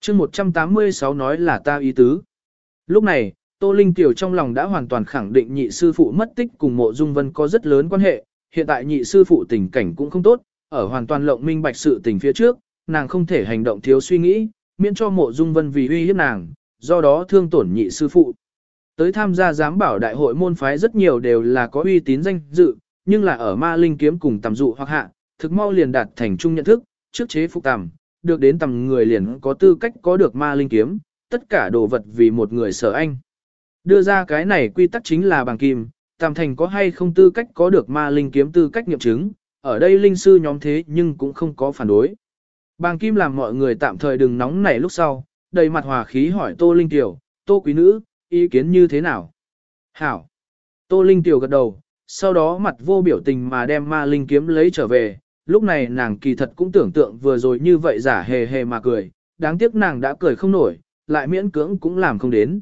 chương 186 nói là ta ý tứ. Lúc này, Tô Linh Tiểu trong lòng đã hoàn toàn khẳng định nhị sư phụ mất tích cùng mộ dung vân có rất lớn quan hệ, hiện tại nhị sư phụ tình cảnh cũng không tốt, ở hoàn toàn lộng minh bạch sự tình phía trước, nàng không thể hành động thiếu suy nghĩ, miễn cho mộ dung vân vì uy hiếp nàng, do đó thương tổn nhị sư phụ. Tới tham gia giám bảo đại hội môn phái rất nhiều đều là có uy tín danh dự, nhưng là ở ma linh kiếm cùng tầm dụ hoặc hạ, thực mau liền đạt thành chung nhận thức, trước chế phục tầm, được đến tầm người liền có tư cách có được ma linh kiếm, tất cả đồ vật vì một người sở anh. Đưa ra cái này quy tắc chính là bằng kim, tầm thành có hay không tư cách có được ma linh kiếm tư cách nghiệm chứng, ở đây linh sư nhóm thế nhưng cũng không có phản đối. Bàng kim làm mọi người tạm thời đừng nóng nảy lúc sau, đầy mặt hòa khí hỏi Tô Linh Tiểu, Tô Quý Nữ, ý kiến như thế nào? Hảo! Tô Linh Tiểu gật đầu, sau đó mặt vô biểu tình mà đem ma linh kiếm lấy trở về, lúc này nàng kỳ thật cũng tưởng tượng vừa rồi như vậy giả hề hề mà cười, đáng tiếc nàng đã cười không nổi, lại miễn cưỡng cũng làm không đến.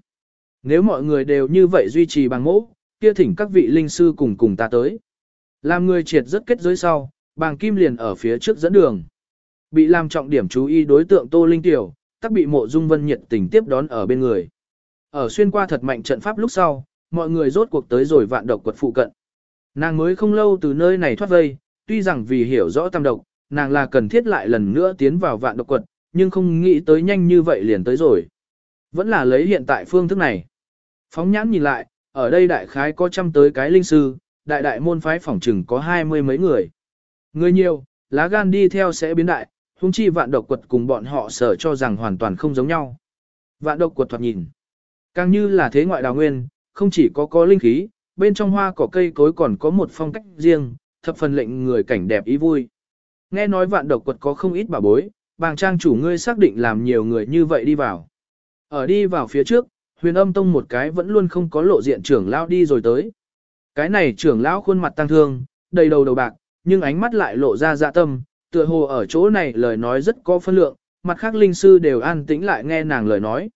Nếu mọi người đều như vậy duy trì bằng mẫu, kia thỉnh các vị linh sư cùng cùng ta tới. Làm người triệt rất kết giới sau, bàng kim liền ở phía trước dẫn đường. Bị làm trọng điểm chú ý đối tượng Tô Linh Tiểu, tắc bị mộ dung vân nhiệt tình tiếp đón ở bên người. Ở xuyên qua thật mạnh trận pháp lúc sau, mọi người rốt cuộc tới rồi vạn độc quật phụ cận. Nàng mới không lâu từ nơi này thoát vây, tuy rằng vì hiểu rõ tam độc, nàng là cần thiết lại lần nữa tiến vào vạn độc quật, nhưng không nghĩ tới nhanh như vậy liền tới rồi. Vẫn là lấy hiện tại phương thức này. Phóng nhãn nhìn lại, ở đây đại khái có trăm tới cái linh sư, đại đại môn phái phỏng trừng có hai mươi mấy người. Người nhiều, lá gan đi theo sẽ biến đại, hung chi vạn độc quật cùng bọn họ sở cho rằng hoàn toàn không giống nhau. Vạn độc quật thoạt nhìn, càng như là thế ngoại đào nguyên, không chỉ có có linh khí, bên trong hoa cỏ cây cối còn có một phong cách riêng, thập phần lệnh người cảnh đẹp ý vui. Nghe nói vạn độc quật có không ít bà bối, bàng trang chủ ngươi xác định làm nhiều người như vậy đi vào. Ở đi vào phía trước, huyền âm tông một cái vẫn luôn không có lộ diện trưởng lão đi rồi tới. Cái này trưởng lão khuôn mặt tăng thương, đầy đầu đầu bạc, nhưng ánh mắt lại lộ ra dạ tâm, tựa hồ ở chỗ này lời nói rất có phân lượng, mặt khác linh sư đều an tĩnh lại nghe nàng lời nói.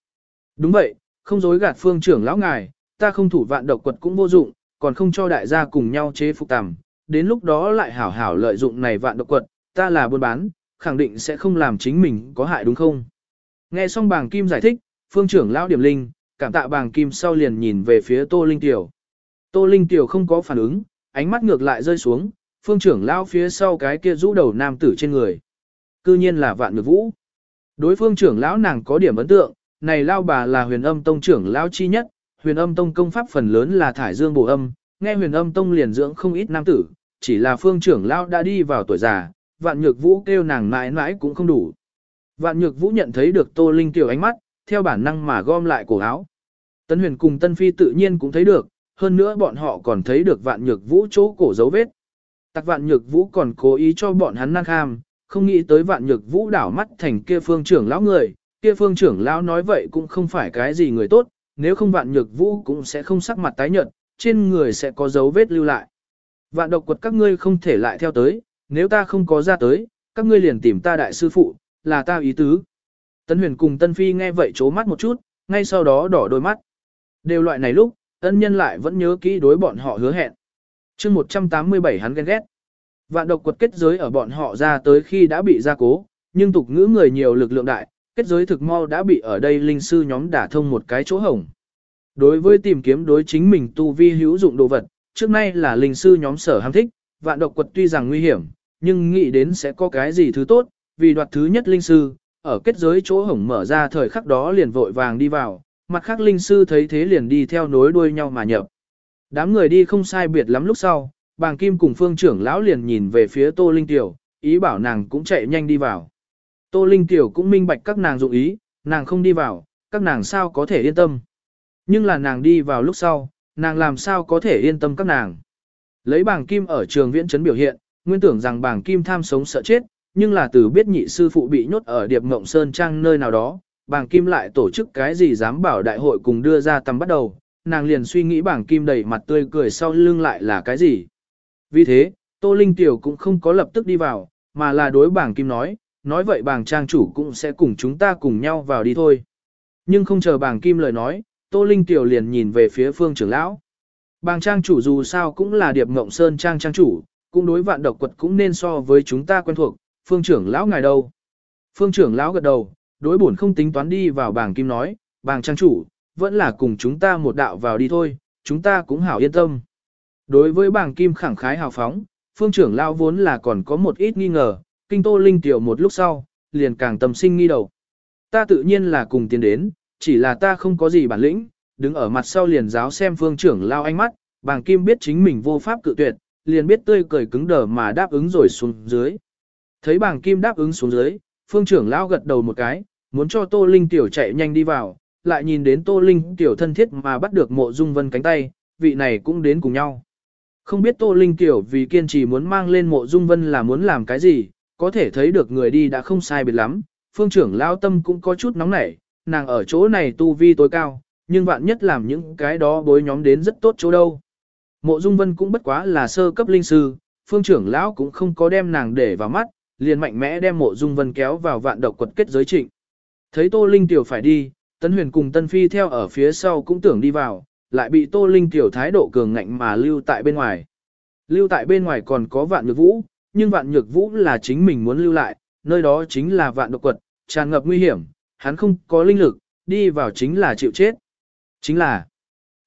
Đúng vậy, không dối gạt phương trưởng lão ngài, ta không thủ vạn độc quật cũng vô dụng, còn không cho đại gia cùng nhau chế phục tằm, đến lúc đó lại hảo hảo lợi dụng này vạn độc quật, ta là buôn bán, khẳng định sẽ không làm chính mình có hại đúng không? Nghe xong bàng kim giải thích, phương trưởng lão điểm linh, cảm tạ bàng kim sau liền nhìn về phía Tô Linh Tiểu. Tô Linh Tiểu không có phản ứng, ánh mắt ngược lại rơi xuống, phương trưởng lão phía sau cái kia rũ đầu nam tử trên người. Cư nhiên là vạn ngược vũ. Đối phương trưởng lão nàng có điểm ấn tượng, này lao bà là huyền âm tông trưởng lão chi nhất, huyền âm tông công pháp phần lớn là thải dương bổ âm, nghe huyền âm tông liền dưỡng không ít nam tử, chỉ là phương trưởng lão đã đi vào tuổi già, vạn nhược vũ kêu nàng mãi mãi cũng không đủ. Vạn nhược vũ nhận thấy được tô linh tiểu ánh mắt, theo bản năng mà gom lại cổ áo. Tân huyền cùng tân phi tự nhiên cũng thấy được, hơn nữa bọn họ còn thấy được vạn nhược vũ chỗ cổ dấu vết. Tạc vạn nhược vũ còn cố ý cho bọn hắn năng kham, không nghĩ tới vạn nhược vũ đảo mắt thành kia phương trưởng lão người, kia phương trưởng lão nói vậy cũng không phải cái gì người tốt, nếu không vạn nhược vũ cũng sẽ không sắc mặt tái nhợt, trên người sẽ có dấu vết lưu lại. Vạn độc quật các ngươi không thể lại theo tới, nếu ta không có ra tới, các ngươi liền tìm ta đại sư phụ, là ta ý tứ. Tân huyền cùng Tân Phi nghe vậy chố mắt một chút, ngay sau đó đỏ đôi mắt. Đều loại này lúc, ân nhân lại vẫn nhớ kỹ đối bọn họ hứa hẹn. chương 187 hắn ghen ghét. Vạn độc quật kết giới ở bọn họ ra tới khi đã bị gia cố, nhưng tục ngữ người nhiều lực lượng đại, kết giới thực mau đã bị ở đây linh sư nhóm đả thông một cái chỗ hổng. Đối với tìm kiếm đối chính mình tu vi hữu dụng đồ vật, trước nay là linh sư nhóm sở ham thích, vạn độc quật tuy rằng nguy hiểm, nhưng nghĩ đến sẽ có cái gì thứ tốt, vì đoạt thứ nhất linh sư, ở kết giới chỗ hổng mở ra thời khắc đó liền vội vàng đi vào, mặt khác linh sư thấy thế liền đi theo nối đuôi nhau mà nhập. Đám người đi không sai biệt lắm lúc sau, bàng kim cùng phương trưởng lão liền nhìn về phía Tô Linh Tiểu, ý bảo nàng cũng chạy nhanh đi vào. Tô Linh Tiểu cũng minh bạch các nàng dụng ý, nàng không đi vào, các nàng sao có thể yên tâm. Nhưng là nàng đi vào lúc sau, nàng làm sao có thể yên tâm các nàng. Lấy bảng kim ở trường viễn trấn biểu hiện, nguyên tưởng rằng bảng kim tham sống sợ chết, nhưng là từ biết nhị sư phụ bị nhốt ở Điệp Ngộng Sơn Trang nơi nào đó, bảng kim lại tổ chức cái gì dám bảo đại hội cùng đưa ra tầm bắt đầu, nàng liền suy nghĩ bảng kim đầy mặt tươi cười sau lưng lại là cái gì. Vì thế, Tô Linh Tiểu cũng không có lập tức đi vào, mà là đối bảng kim nói, nói vậy bảng trang chủ cũng sẽ cùng chúng ta cùng nhau vào đi thôi. Nhưng không chờ bảng kim lời nói, Tô Linh Tiểu liền nhìn về phía phương trưởng lão. Bàng trang chủ dù sao cũng là điệp ngộng sơn trang trang chủ, cũng đối vạn độc quật cũng nên so với chúng ta quen thuộc, phương trưởng lão ngài đâu. Phương trưởng lão gật đầu, đối bổn không tính toán đi vào bảng kim nói, bàng trang chủ, vẫn là cùng chúng ta một đạo vào đi thôi, chúng ta cũng hảo yên tâm. Đối với bảng kim khẳng khái hào phóng, phương trưởng lão vốn là còn có một ít nghi ngờ, kinh tô linh tiểu một lúc sau, liền càng tâm sinh nghi đầu. Ta tự nhiên là cùng tiến đến, chỉ là ta không có gì bản lĩnh, đứng ở mặt sau liền giáo xem phương trưởng lao ánh mắt, bàng kim biết chính mình vô pháp cự tuyệt, liền biết tươi cười cứng đờ mà đáp ứng rồi xuống dưới. Thấy bàng kim đáp ứng xuống dưới, phương trưởng lao gật đầu một cái, muốn cho Tô Linh tiểu chạy nhanh đi vào, lại nhìn đến Tô Linh tiểu thân thiết mà bắt được mộ dung vân cánh tay, vị này cũng đến cùng nhau. Không biết Tô Linh tiểu vì kiên trì muốn mang lên mộ dung vân là muốn làm cái gì, có thể thấy được người đi đã không sai biệt lắm, phương trưởng lao tâm cũng có chút nóng nảy, nàng ở chỗ này tu vi tối cao, nhưng vạn nhất làm những cái đó bối nhóm đến rất tốt chỗ đâu. Mộ Dung Vân cũng bất quá là sơ cấp linh sư, phương trưởng lão cũng không có đem nàng để vào mắt, liền mạnh mẽ đem Mộ Dung Vân kéo vào vạn độc quật kết giới trịnh. Thấy Tô Linh tiểu phải đi, Tấn Huyền cùng Tân Phi theo ở phía sau cũng tưởng đi vào, lại bị Tô Linh tiểu thái độ cường ngạnh mà lưu tại bên ngoài. Lưu tại bên ngoài còn có vạn nhược vũ, nhưng vạn nhược vũ là chính mình muốn lưu lại, nơi đó chính là vạn độc quật, tràn ngập nguy hiểm, hắn không có linh lực, đi vào chính là chịu chết. Chính là,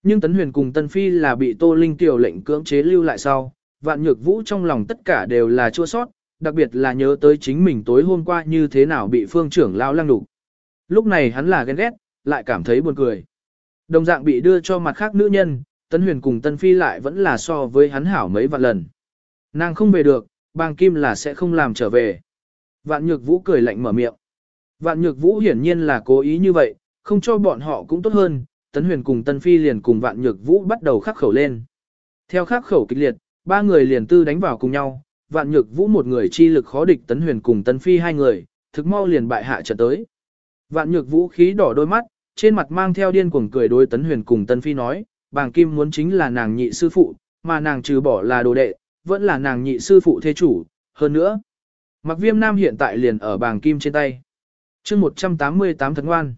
nhưng Tấn Huyền cùng Tân Phi là bị Tô Linh tiểu lệnh cưỡng chế lưu lại sau, vạn nhược vũ trong lòng tất cả đều là chua sót, đặc biệt là nhớ tới chính mình tối hôm qua như thế nào bị phương trưởng lao lăng đục. Lúc này hắn là ghen ghét, lại cảm thấy buồn cười. Đồng dạng bị đưa cho mặt khác nữ nhân, Tấn Huyền cùng Tân Phi lại vẫn là so với hắn hảo mấy vạn lần. Nàng không về được, bàng kim là sẽ không làm trở về. Vạn nhược vũ cười lạnh mở miệng. Vạn nhược vũ hiển nhiên là cố ý như vậy, không cho bọn họ cũng tốt hơn, Tấn Huyền cùng Tân Phi liền cùng Vạn Nhược Vũ bắt đầu khắc khẩu lên. Theo khắc khẩu kịch liệt, ba người liền tư đánh vào cùng nhau, Vạn Nhược Vũ một người chi lực khó địch Tấn Huyền cùng Tân Phi hai người, thực mau liền bại hạ trận tới. Vạn Nhược Vũ khí đỏ đôi mắt, trên mặt mang theo điên cuồng cười đối Tấn Huyền cùng Tân Phi nói, bàng kim muốn chính là nàng nhị sư phụ, mà nàng trừ bỏ là đồ đệ, vẫn là nàng nhị sư phụ thế chủ, hơn nữa. Mặc viêm nam hiện tại liền ở bàng kim trên tay. chương 188 thần ngoan.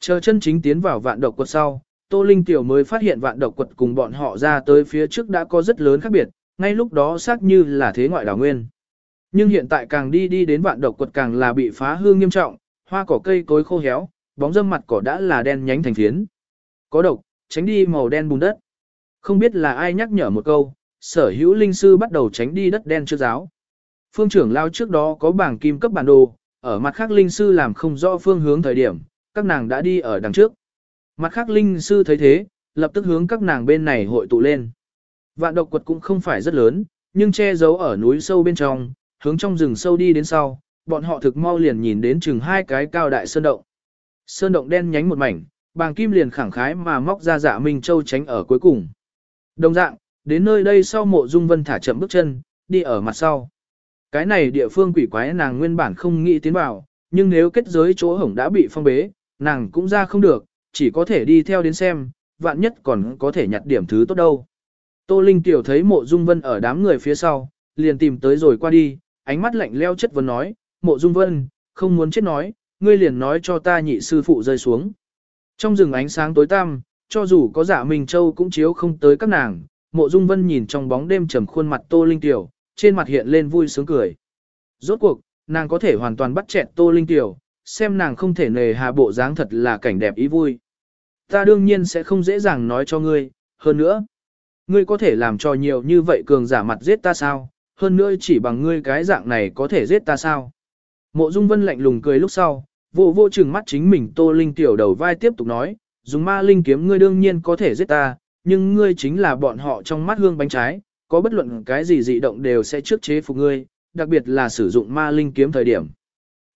Chờ chân chính tiến vào vạn độc quật sau, Tô Linh Tiểu mới phát hiện vạn độc quật cùng bọn họ ra tới phía trước đã có rất lớn khác biệt, ngay lúc đó xác như là thế ngoại đảo nguyên. Nhưng hiện tại càng đi đi đến vạn độc quật càng là bị phá hư nghiêm trọng, hoa cỏ cây cối khô héo, bóng dâm mặt cỏ đã là đen nhánh thành phiến. Có độc, tránh đi màu đen bùn đất. Không biết là ai nhắc nhở một câu, sở hữu linh sư bắt đầu tránh đi đất đen chưa giáo. Phương trưởng lao trước đó có bảng kim cấp bản đồ, ở mặt khác linh sư làm không rõ phương hướng thời điểm, các nàng đã đi ở đằng trước. Mặt khác linh sư thấy thế, lập tức hướng các nàng bên này hội tụ lên. Vạn độc quật cũng không phải rất lớn, nhưng che giấu ở núi sâu bên trong, hướng trong rừng sâu đi đến sau, bọn họ thực mau liền nhìn đến chừng hai cái cao đại sơn động. Sơn động đen nhánh một mảnh, bàng kim liền khẳng khái mà móc ra dạ Minh Châu tránh ở cuối cùng. Đồng dạng, đến nơi đây sau mộ dung vân thả chậm bước chân, đi ở mặt sau. Cái này địa phương quỷ quái nàng nguyên bản không nghĩ tiến vào, nhưng nếu kết giới chỗ hổng đã bị phong bế, nàng cũng ra không được, chỉ có thể đi theo đến xem, vạn nhất còn có thể nhặt điểm thứ tốt đâu. Tô Linh tiểu thấy mộ dung vân ở đám người phía sau, liền tìm tới rồi qua đi, ánh mắt lạnh leo chất vấn nói, mộ dung vân, không muốn chết nói, ngươi liền nói cho ta nhị sư phụ rơi xuống. Trong rừng ánh sáng tối tăm, cho dù có giả Minh Châu cũng chiếu không tới các nàng, mộ dung vân nhìn trong bóng đêm trầm khuôn mặt Tô Linh tiểu, trên mặt hiện lên vui sướng cười. Rốt cuộc, nàng có thể hoàn toàn bắt chẹt Tô Linh tiểu, xem nàng không thể nề hà bộ dáng thật là cảnh đẹp ý vui. Ta đương nhiên sẽ không dễ dàng nói cho ngươi, hơn nữa. Ngươi có thể làm cho nhiều như vậy cường giả mặt giết ta sao, hơn nữa chỉ bằng ngươi cái dạng này có thể giết ta sao. Mộ Dung Vân lạnh lùng cười lúc sau, vô vô chừng mắt chính mình Tô Linh tiểu đầu vai tiếp tục nói, dùng ma linh kiếm ngươi đương nhiên có thể giết ta, nhưng ngươi chính là bọn họ trong mắt hương bánh trái, có bất luận cái gì dị động đều sẽ trước chế phục ngươi, đặc biệt là sử dụng ma linh kiếm thời điểm.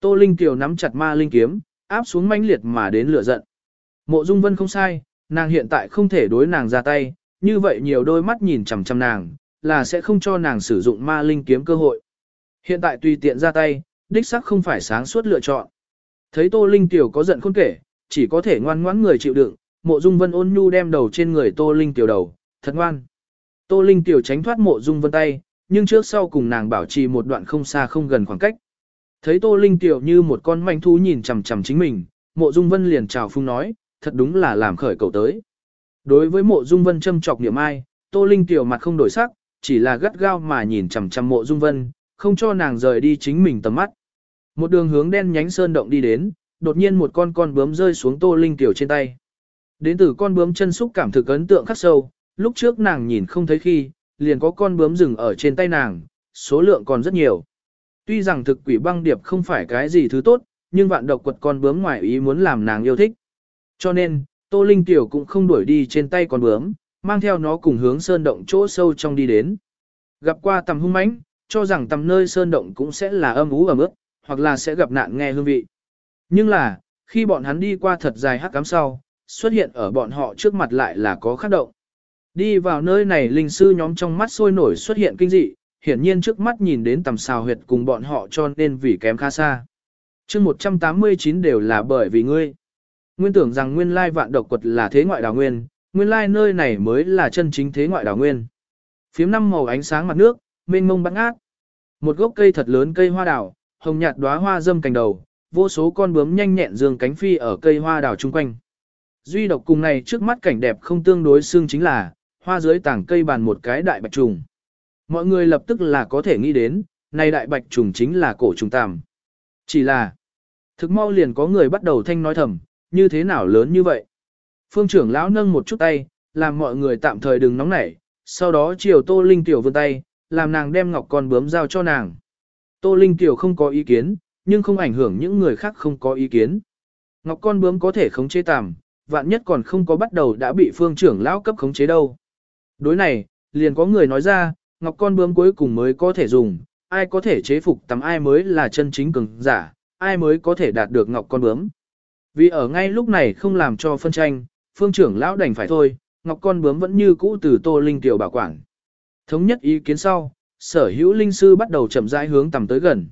Tô Linh Kiều nắm chặt ma linh kiếm, áp xuống mãnh liệt mà đến lửa giận. Mộ Dung Vân không sai, nàng hiện tại không thể đối nàng ra tay, như vậy nhiều đôi mắt nhìn chằm chằm nàng, là sẽ không cho nàng sử dụng ma linh kiếm cơ hội. Hiện tại tùy tiện ra tay, đích xác không phải sáng suốt lựa chọn. Thấy Tô Linh Tiểu có giận khôn kể, chỉ có thể ngoan ngoãn người chịu đựng, Mộ Dung Vân ôn nhu đem đầu trên người Tô Linh Tiểu đầu, thật ngoan. Tô Linh Tiểu tránh thoát Mộ Dung Vân tay, nhưng trước sau cùng nàng bảo trì một đoạn không xa không gần khoảng cách. Thấy Tô Linh Tiểu như một con manh thú nhìn chằm chằm chính mình, Mộ Dung Vân liền chào phung nói, thật đúng là làm khởi cầu tới. Đối với Mộ Dung Vân châm chọc niệm ai, Tô Linh Tiểu mặt không đổi sắc, chỉ là gắt gao mà nhìn chằm chằm Mộ Dung Vân, không cho nàng rời đi chính mình tầm mắt. Một đường hướng đen nhánh sơn động đi đến, đột nhiên một con con bướm rơi xuống Tô Linh Tiểu trên tay. Đến từ con bướm chân xúc cảm thực ấn tượng khắc sâu, lúc trước nàng nhìn không thấy khi, liền có con bướm rừng ở trên tay nàng, số lượng còn rất nhiều. Tuy rằng thực quỷ băng điệp không phải cái gì thứ tốt, nhưng vạn độc quật con bướm ngoài ý muốn làm nàng yêu thích. Cho nên, Tô Linh Tiểu cũng không đuổi đi trên tay con bướm, mang theo nó cùng hướng sơn động chỗ sâu trong đi đến. Gặp qua tầm hung mãnh, cho rằng tầm nơi sơn động cũng sẽ là âm ú ẩm ướt, hoặc là sẽ gặp nạn nghe hương vị. Nhưng là, khi bọn hắn đi qua thật dài hắc cám sau, xuất hiện ở bọn họ trước mặt lại là có khác động. Đi vào nơi này linh sư nhóm trong mắt sôi nổi xuất hiện kinh dị, hiển nhiên trước mắt nhìn đến tầm xào huyệt cùng bọn họ cho nên vì kém khá xa. chương 189 đều là bởi vì ngươi. Nguyên tưởng rằng nguyên lai vạn độc quật là thế ngoại đào nguyên, nguyên lai nơi này mới là chân chính thế ngoại đào nguyên. Phiếm năm màu ánh sáng mặt nước, mênh mông bắn ác. Một gốc cây thật lớn cây hoa đào, hồng nhạt đóa hoa dâm cành đầu, vô số con bướm nhanh nhẹn dương cánh phi ở cây hoa đào chung quanh. Duy độc cùng này trước mắt cảnh đẹp không tương đối xương chính là, hoa dưới tảng cây bàn một cái đại bạch trùng. Mọi người lập tức là có thể nghĩ đến, này đại bạch trùng chính là cổ trùng tàm. Chỉ là, thực mau liền có người bắt đầu thanh nói thầm, như thế nào lớn như vậy. Phương trưởng lão nâng một chút tay, làm mọi người tạm thời đừng nóng nảy, sau đó chiều Tô Linh Tiểu vươn tay, làm nàng đem ngọc con bướm giao cho nàng. Tô Linh Tiểu không có ý kiến, nhưng không ảnh hưởng những người khác không có ý kiến. Ngọc con bướm có thể khống chế tàm, vạn nhất còn không có bắt đầu đã bị phương trưởng lão cấp khống chế đâu. Đối này, liền có người nói ra, ngọc con bướm cuối cùng mới có thể dùng, ai có thể chế phục tắm ai mới là chân chính cường giả, ai mới có thể đạt được ngọc con bướm. Vì ở ngay lúc này không làm cho phân tranh, phương trưởng lão đành phải thôi, ngọc con bướm vẫn như cũ từ tô linh tiểu bảo quản. Thống nhất ý kiến sau, sở hữu linh sư bắt đầu chậm rãi hướng tầm tới gần.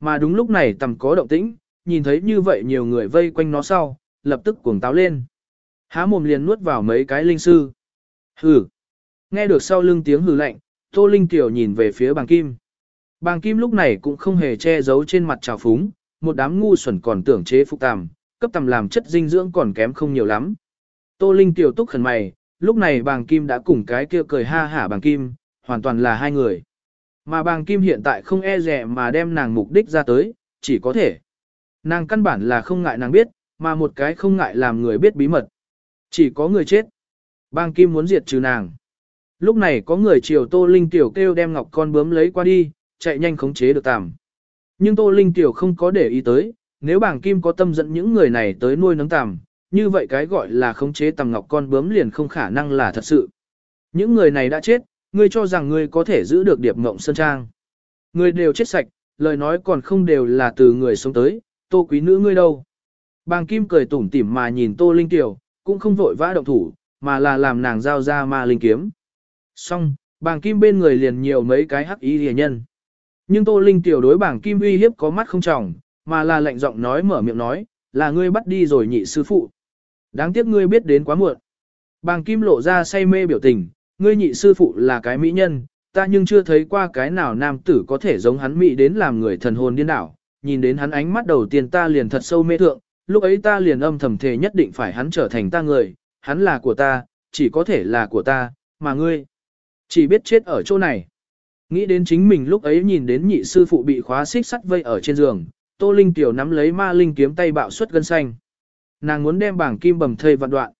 Mà đúng lúc này tầm có động tĩnh, nhìn thấy như vậy nhiều người vây quanh nó sau, lập tức cuồng táo lên. Há mồm liền nuốt vào mấy cái linh sư. Hừ. Nghe được sau lưng tiếng hừ lạnh, Tô Linh Tiểu nhìn về phía bàng kim. Bàng kim lúc này cũng không hề che giấu trên mặt trào phúng, một đám ngu xuẩn còn tưởng chế phục tàm, cấp tầm làm chất dinh dưỡng còn kém không nhiều lắm. Tô Linh Tiểu túc khẩn mày, lúc này bàng kim đã cùng cái kia cười ha hả bàng kim, hoàn toàn là hai người. Mà bàng kim hiện tại không e rẻ mà đem nàng mục đích ra tới, chỉ có thể. Nàng căn bản là không ngại nàng biết, mà một cái không ngại làm người biết bí mật. Chỉ có người chết. Bang kim muốn diệt trừ nàng. Lúc này có người chiều Tô Linh Tiểu kêu đem ngọc con bướm lấy qua đi, chạy nhanh khống chế được tạm. Nhưng Tô Linh Tiểu không có để ý tới, nếu bảng kim có tâm dẫn những người này tới nuôi nấng tằm, như vậy cái gọi là khống chế tầm ngọc con bướm liền không khả năng là thật sự. Những người này đã chết, ngươi cho rằng ngươi có thể giữ được điệp ngộng sơn trang. Ngươi đều chết sạch, lời nói còn không đều là từ người sống tới, tô quý nữ ngươi đâu. Bàng kim cười tủm tỉm mà nhìn tô linh tiểu, cũng không vội vã động thủ, mà là làm nàng giao ra ma linh kiếm. Xong, bàng kim bên người liền nhiều mấy cái hắc ý rìa nhân. Nhưng tô linh tiểu đối bàng kim uy hiếp có mắt không trọng, mà là lạnh giọng nói mở miệng nói, là ngươi bắt đi rồi nhị sư phụ. Đáng tiếc ngươi biết đến quá muộn. Bàng kim lộ ra say mê biểu tình, ngươi nhị sư phụ là cái mỹ nhân, ta nhưng chưa thấy qua cái nào nam tử có thể giống hắn mỹ đến làm người thần hồn điên đảo. Nhìn đến hắn ánh mắt đầu tiên ta liền thật sâu mê thượng, lúc ấy ta liền âm thầm thề nhất định phải hắn trở thành ta người, hắn là của ta, chỉ có thể là của ta, mà ngươi chỉ biết chết ở chỗ này. Nghĩ đến chính mình lúc ấy nhìn đến nhị sư phụ bị khóa xích sắt vây ở trên giường, Tô Linh tiểu nắm lấy ma linh kiếm tay bạo xuất gân xanh. Nàng muốn đem bảng kim bầm thây vạn đoạn.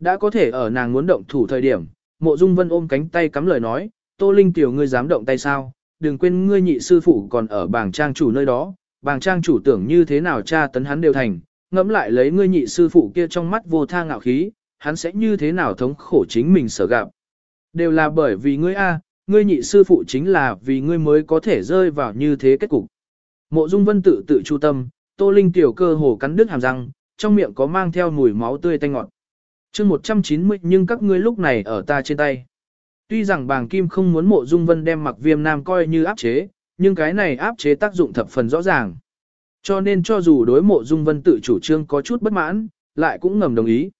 Đã có thể ở nàng muốn động thủ thời điểm, Mộ Dung Vân ôm cánh tay cắm lời nói, Tô Linh tiểu ngươi dám động tay sao? Đừng quên ngươi nhị sư phụ còn ở bảng trang chủ nơi đó, bảng trang chủ tưởng như thế nào cha tấn hắn đều thành, ngẫm lại lấy ngươi nhị sư phụ kia trong mắt vô tha ngạo khí, hắn sẽ như thế nào thống khổ chính mình sở gặp. Đều là bởi vì ngươi a, ngươi nhị sư phụ chính là vì ngươi mới có thể rơi vào như thế kết cục. Mộ Dung Vân tự tự chu tâm, Tô Linh tiểu cơ hồ cắn đứt hàm răng, trong miệng có mang theo mùi máu tươi tanh ngọt. Chương 190 nhưng các ngươi lúc này ở ta trên tay. Tuy rằng bàng kim không muốn mộ dung vân đem mặc viêm nam coi như áp chế, nhưng cái này áp chế tác dụng thập phần rõ ràng. Cho nên cho dù đối mộ dung vân tự chủ trương có chút bất mãn, lại cũng ngầm đồng ý.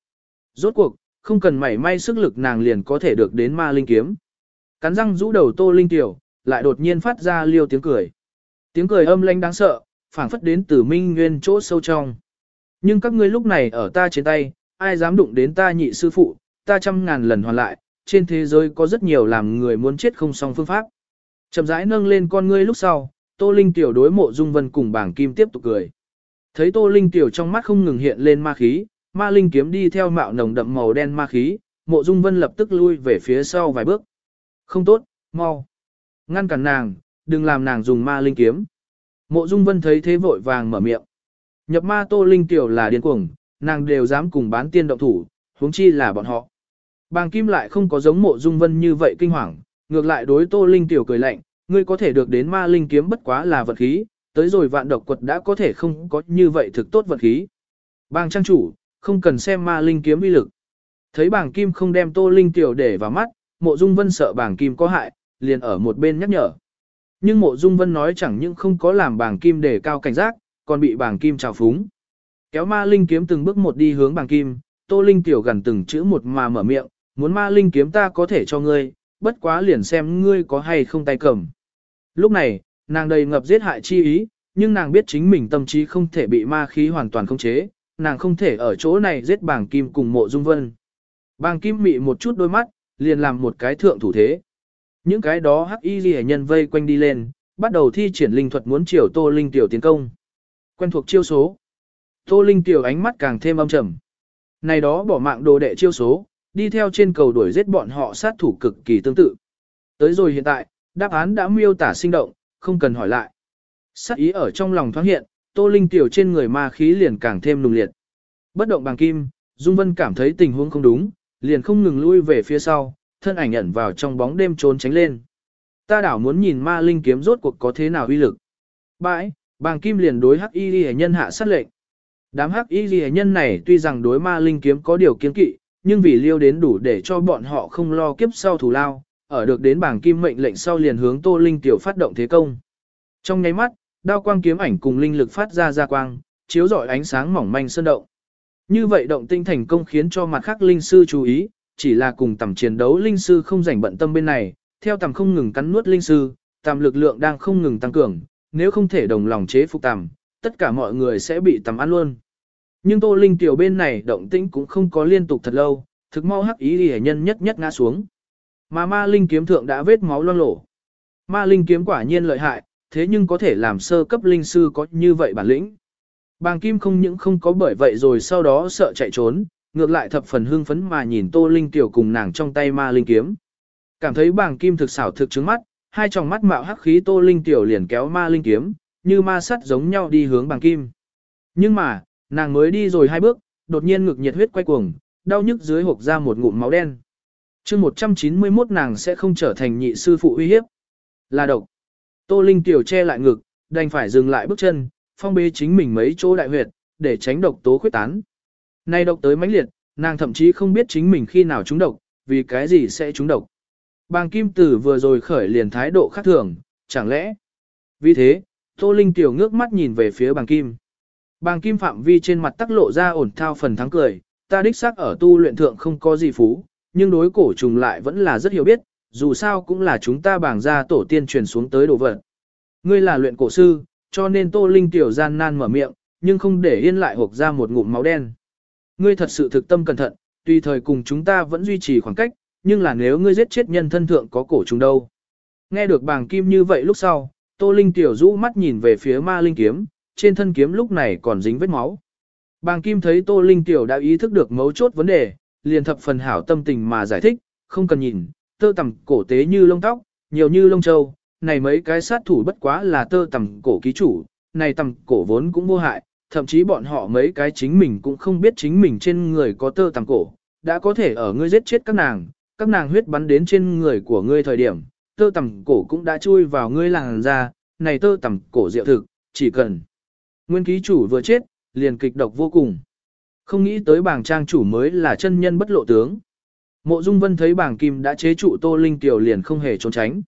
Rốt cuộc, không cần mảy may sức lực nàng liền có thể được đến ma linh kiếm. Cắn răng rũ đầu tô linh tiểu, lại đột nhiên phát ra liêu tiếng cười. Tiếng cười âm lãnh đáng sợ, phảng phất đến từ minh nguyên chỗ sâu trong. Nhưng các ngươi lúc này ở ta trên tay, ai dám đụng đến ta nhị sư phụ, ta trăm ngàn lần hoàn lại, trên thế giới có rất nhiều làm người muốn chết không xong phương pháp. Chậm rãi nâng lên con ngươi lúc sau, Tô Linh tiểu đối mộ Dung Vân cùng bảng kim tiếp tục cười. Thấy Tô Linh tiểu trong mắt không ngừng hiện lên ma khí, ma linh kiếm đi theo mạo nồng đậm màu đen ma khí, mộ Dung Vân lập tức lui về phía sau vài bước. Không tốt, mau. Ngăn cản nàng, đừng làm nàng dùng ma linh kiếm. Mộ Dung Vân thấy thế vội vàng mở miệng. Nhập ma Tô Linh tiểu là điên cuồng, nàng đều dám cùng bán tiên động thủ, huống chi là bọn họ. Bàng Kim lại không có giống mộ dung vân như vậy kinh hoàng, ngược lại đối Tô Linh tiểu cười lạnh, ngươi có thể được đến ma linh kiếm bất quá là vật khí, tới rồi vạn độc quật đã có thể không có như vậy thực tốt vật khí. Bàng trang chủ, không cần xem ma linh kiếm uy lực. Thấy bàng kim không đem Tô Linh tiểu để vào mắt, mộ dung vân sợ bàng kim có hại, liền ở một bên nhắc nhở. Nhưng mộ dung vân nói chẳng những không có làm bàng kim để cao cảnh giác, còn bị bàng kim trào phúng. Kéo ma linh kiếm từng bước một đi hướng bàng kim, Tô Linh tiểu gần từng chữ một mà mở miệng, muốn ma linh kiếm ta có thể cho ngươi, bất quá liền xem ngươi có hay không tay cầm. Lúc này, nàng đầy ngập giết hại chi ý, nhưng nàng biết chính mình tâm trí không thể bị ma khí hoàn toàn khống chế, nàng không thể ở chỗ này giết bảng kim cùng mộ dung vân. Bàng kim mị một chút đôi mắt, liền làm một cái thượng thủ thế. Những cái đó hắc y ghi nhân vây quanh đi lên, bắt đầu thi triển linh thuật muốn chiều tô linh tiểu tiến công. Quen thuộc chiêu số. Tô linh tiểu ánh mắt càng thêm âm trầm. Này đó bỏ mạng đồ đệ chiêu số, đi theo trên cầu đuổi giết bọn họ sát thủ cực kỳ tương tự. Tới rồi hiện tại, đáp án đã miêu tả sinh động, không cần hỏi lại. Sắc ý ở trong lòng thoáng hiện, Tô Linh tiểu trên người ma khí liền càng thêm nùng liệt. Bất động bằng kim, Dung Vân cảm thấy tình huống không đúng, liền không ngừng lui về phía sau, thân ảnh ẩn vào trong bóng đêm trốn tránh lên. Ta đảo muốn nhìn ma linh kiếm rốt cuộc có thế nào uy lực. Bãi, bàng kim liền đối hắc y ghi nhân hạ sát lệnh. Đám hắc y ghi nhân này tuy rằng đối ma linh kiếm có điều kiến kỵ, nhưng vì liêu đến đủ để cho bọn họ không lo kiếp sau thủ lao, ở được đến bảng kim mệnh lệnh sau liền hướng Tô Linh tiểu phát động thế công. Trong nháy mắt, đao quang kiếm ảnh cùng linh lực phát ra ra quang, chiếu rọi ánh sáng mỏng manh sơn động. Như vậy động tinh thành công khiến cho mặt khác linh sư chú ý, chỉ là cùng tầm chiến đấu linh sư không rảnh bận tâm bên này, theo tầm không ngừng cắn nuốt linh sư, tầm lực lượng đang không ngừng tăng cường, nếu không thể đồng lòng chế phục tầm, tất cả mọi người sẽ bị tầm ăn luôn. Nhưng Tô Linh tiểu bên này động tĩnh cũng không có liên tục thật lâu, thực mau hắc ý hề nhân nhất nhất ngã xuống. Mà ma linh kiếm thượng đã vết máu loang lổ. Ma linh kiếm quả nhiên lợi hại, thế nhưng có thể làm sơ cấp linh sư có như vậy bản lĩnh. Bàng kim không những không có bởi vậy rồi sau đó sợ chạy trốn, ngược lại thập phần hưng phấn mà nhìn tô linh tiểu cùng nàng trong tay ma linh kiếm. Cảm thấy bàng kim thực xảo thực trứng mắt, hai tròng mắt mạo hắc khí tô linh tiểu liền kéo ma linh kiếm, như ma sắt giống nhau đi hướng bàng kim. Nhưng mà, Nàng mới đi rồi hai bước, đột nhiên ngực nhiệt huyết quay cuồng, đau nhức dưới hộc ra một ngụm máu đen chương 191 nàng sẽ không trở thành nhị sư phụ uy hiếp. Là độc. Tô Linh tiểu che lại ngực, đành phải dừng lại bước chân, phong bế chính mình mấy chỗ đại huyệt, để tránh độc tố khuyết tán. Nay độc tới mãnh liệt, nàng thậm chí không biết chính mình khi nào trúng độc, vì cái gì sẽ trúng độc. Bàng Kim Tử vừa rồi khởi liền thái độ khác thường, chẳng lẽ? Vì thế, Tô Linh tiểu ngước mắt nhìn về phía Bàng Kim. Bàng kim phạm vi trên mặt tắc lộ ra ổn thao phần thắng cười, ta đích xác ở tu luyện thượng không có gì phú, nhưng đối cổ trùng lại vẫn là rất hiểu biết, dù sao cũng là chúng ta bảng ra tổ tiên truyền xuống tới đồ vật. Ngươi là luyện cổ sư, cho nên Tô Linh tiểu gian nan mở miệng, nhưng không để yên lại hộc ra một ngụm máu đen. Ngươi thật sự thực tâm cẩn thận, tuy thời cùng chúng ta vẫn duy trì khoảng cách, nhưng là nếu ngươi giết chết nhân thân thượng có cổ trùng đâu. Nghe được bàng kim như vậy lúc sau, Tô Linh tiểu rũ mắt nhìn về phía ma linh kiếm, trên thân kiếm lúc này còn dính vết máu. Bàng Kim thấy Tô Linh Tiểu đã ý thức được mấu chốt vấn đề, liền thập phần hảo tâm tình mà giải thích, không cần nhìn, tơ tầm cổ tế như lông tóc, nhiều như lông châu, này mấy cái sát thủ bất quá là tơ tầm cổ ký chủ, này tầm cổ vốn cũng vô hại, thậm chí bọn họ mấy cái chính mình cũng không biết chính mình trên người có tơ tầm cổ, đã có thể ở ngươi giết chết các nàng, các nàng huyết bắn đến trên người của ngươi thời điểm, tơ tằm cổ cũng đã chui vào ngươi làng ra, này tơ tằm cổ diệu thực, chỉ cần. Nguyên ký chủ vừa chết, liền kịch độc vô cùng. Không nghĩ tới bảng trang chủ mới là chân nhân bất lộ tướng. Mộ Dung Vân thấy bảng kim đã chế trụ Tô Linh Tiểu liền không hề trốn tránh.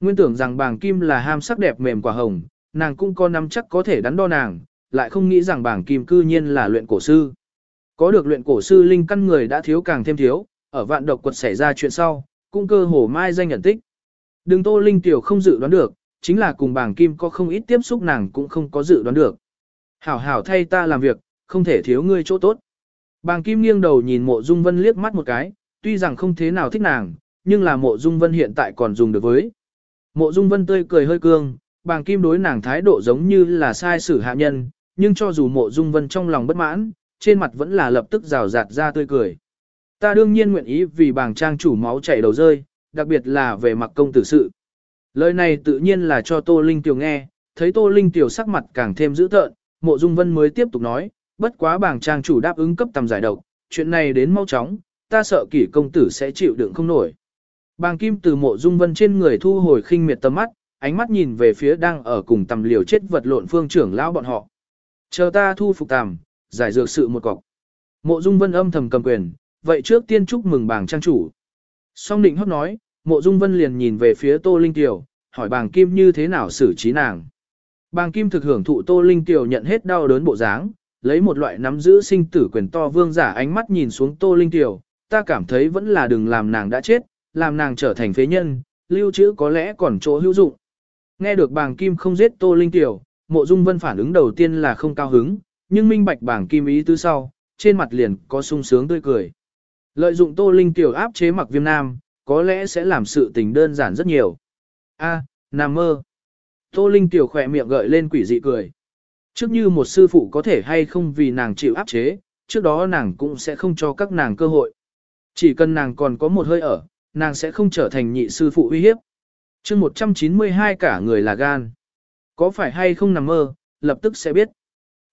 Nguyên tưởng rằng bảng kim là ham sắc đẹp mềm quả hồng, nàng cũng có nắm chắc có thể đắn đo nàng, lại không nghĩ rằng bảng kim cư nhiên là luyện cổ sư. Có được luyện cổ sư linh căn người đã thiếu càng thêm thiếu, ở vạn độc quật xảy ra chuyện sau, cũng cơ hồ mai danh nhận tích. Đừng Tô Linh Tiểu không dự đoán được, chính là cùng bảng kim có không ít tiếp xúc nàng cũng không có dự đoán được. Hảo hảo thay ta làm việc, không thể thiếu ngươi chỗ tốt. Bàng Kim nghiêng đầu nhìn mộ Dung Vân liếc mắt một cái, tuy rằng không thế nào thích nàng, nhưng là mộ Dung Vân hiện tại còn dùng được với. Mộ Dung Vân tươi cười hơi cương, bàng Kim đối nàng thái độ giống như là sai sử hạ nhân, nhưng cho dù mộ Dung Vân trong lòng bất mãn, trên mặt vẫn là lập tức rào rạt ra tươi cười. Ta đương nhiên nguyện ý vì bàng trang chủ máu chảy đầu rơi, đặc biệt là về mặt công tử sự. Lời này tự nhiên là cho Tô Linh Tiểu nghe, thấy Tô Linh Tiểu sắc mặt càng thêm dữ tợn, mộ Dung Vân mới tiếp tục nói, bất quá bảng trang chủ đáp ứng cấp tầm giải độc, chuyện này đến mau chóng, ta sợ kỷ công tử sẽ chịu đựng không nổi. Bàng kim từ mộ dung vân trên người thu hồi khinh miệt tầm mắt, ánh mắt nhìn về phía đang ở cùng tầm liều chết vật lộn phương trưởng lão bọn họ. Chờ ta thu phục tầm, giải dược sự một cọc. Mộ dung vân âm thầm cầm quyền, vậy trước tiên chúc mừng bảng trang chủ. Song định hót nói, mộ dung vân liền nhìn về phía tô linh tiểu, hỏi bàng kim như thế nào xử trí nàng. Bàng kim thực hưởng thụ tô linh tiểu nhận hết đau đớn bộ dáng, lấy một loại nắm giữ sinh tử quyền to vương giả ánh mắt nhìn xuống Tô Linh Tiểu, ta cảm thấy vẫn là đừng làm nàng đã chết, làm nàng trở thành phế nhân, lưu trữ có lẽ còn chỗ hữu dụng. Nghe được bàng kim không giết Tô Linh Tiểu, mộ dung vân phản ứng đầu tiên là không cao hứng, nhưng minh bạch bàng kim ý tứ sau, trên mặt liền có sung sướng tươi cười. Lợi dụng Tô Linh Tiểu áp chế mặc viêm nam, có lẽ sẽ làm sự tình đơn giản rất nhiều. A, nằm mơ. Tô Linh Tiểu khỏe miệng gợi lên quỷ dị cười. Trước như một sư phụ có thể hay không vì nàng chịu áp chế, trước đó nàng cũng sẽ không cho các nàng cơ hội. Chỉ cần nàng còn có một hơi ở, nàng sẽ không trở thành nhị sư phụ uy hiếp. chương 192 cả người là gan. Có phải hay không nằm mơ, lập tức sẽ biết.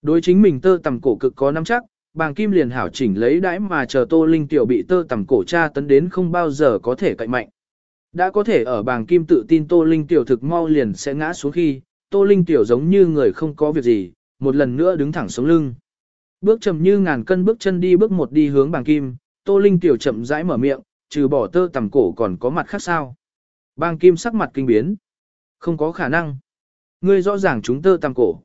Đối chính mình tơ tầm cổ cực có nắm chắc, bàng kim liền hảo chỉnh lấy đãi mà chờ tô linh tiểu bị tơ tầm cổ tra tấn đến không bao giờ có thể cạnh mạnh. Đã có thể ở bàng kim tự tin tô linh tiểu thực mau liền sẽ ngã xuống khi, Tô Linh tiểu giống như người không có việc gì, một lần nữa đứng thẳng sống lưng. Bước chậm như ngàn cân bước chân đi bước một đi hướng bàng kim, Tô Linh tiểu chậm rãi mở miệng, trừ bỏ tơ tầm cổ còn có mặt khác sao. Bàng kim sắc mặt kinh biến. Không có khả năng. Ngươi rõ ràng chúng tơ tầm cổ.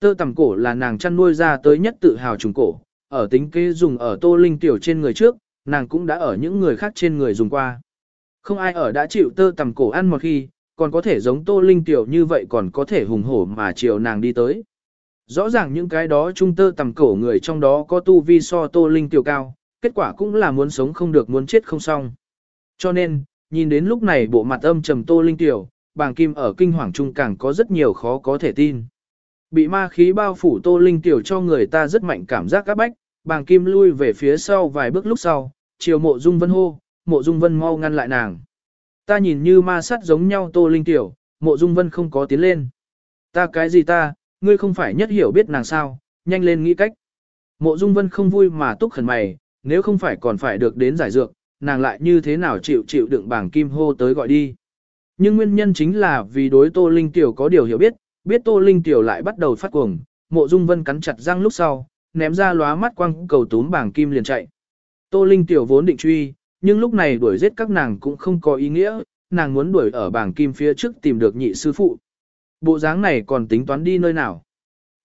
Tơ tầm cổ là nàng chăn nuôi ra tới nhất tự hào trùng cổ, ở tính kế dùng ở Tô Linh tiểu trên người trước, nàng cũng đã ở những người khác trên người dùng qua. Không ai ở đã chịu tơ tầm cổ ăn một khi, còn có thể giống Tô Linh tiểu như vậy còn có thể hùng hổ mà chiều nàng đi tới. Rõ ràng những cái đó trung tơ tầm cổ người trong đó có tu vi so Tô Linh tiểu cao, kết quả cũng là muốn sống không được muốn chết không xong. Cho nên, nhìn đến lúc này bộ mặt âm trầm Tô Linh tiểu, bàng kim ở kinh hoàng trung càng có rất nhiều khó có thể tin. Bị ma khí bao phủ Tô Linh tiểu cho người ta rất mạnh cảm giác các bách, bàng kim lui về phía sau vài bước lúc sau, chiều mộ dung vân hô, mộ dung vân mau ngăn lại nàng. Ta nhìn như ma sát giống nhau Tô Linh Tiểu, mộ dung vân không có tiến lên. Ta cái gì ta, ngươi không phải nhất hiểu biết nàng sao, nhanh lên nghĩ cách. Mộ dung vân không vui mà túc khẩn mày, nếu không phải còn phải được đến giải dược, nàng lại như thế nào chịu chịu đựng bảng kim hô tới gọi đi. Nhưng nguyên nhân chính là vì đối Tô Linh Tiểu có điều hiểu biết, biết Tô Linh Tiểu lại bắt đầu phát cuồng, mộ dung vân cắn chặt răng lúc sau, ném ra lóa mắt quăng cầu túm bảng kim liền chạy. Tô Linh Tiểu vốn định truy, nhưng lúc này đuổi giết các nàng cũng không có ý nghĩa, nàng muốn đuổi ở bảng kim phía trước tìm được nhị sư phụ. Bộ dáng này còn tính toán đi nơi nào.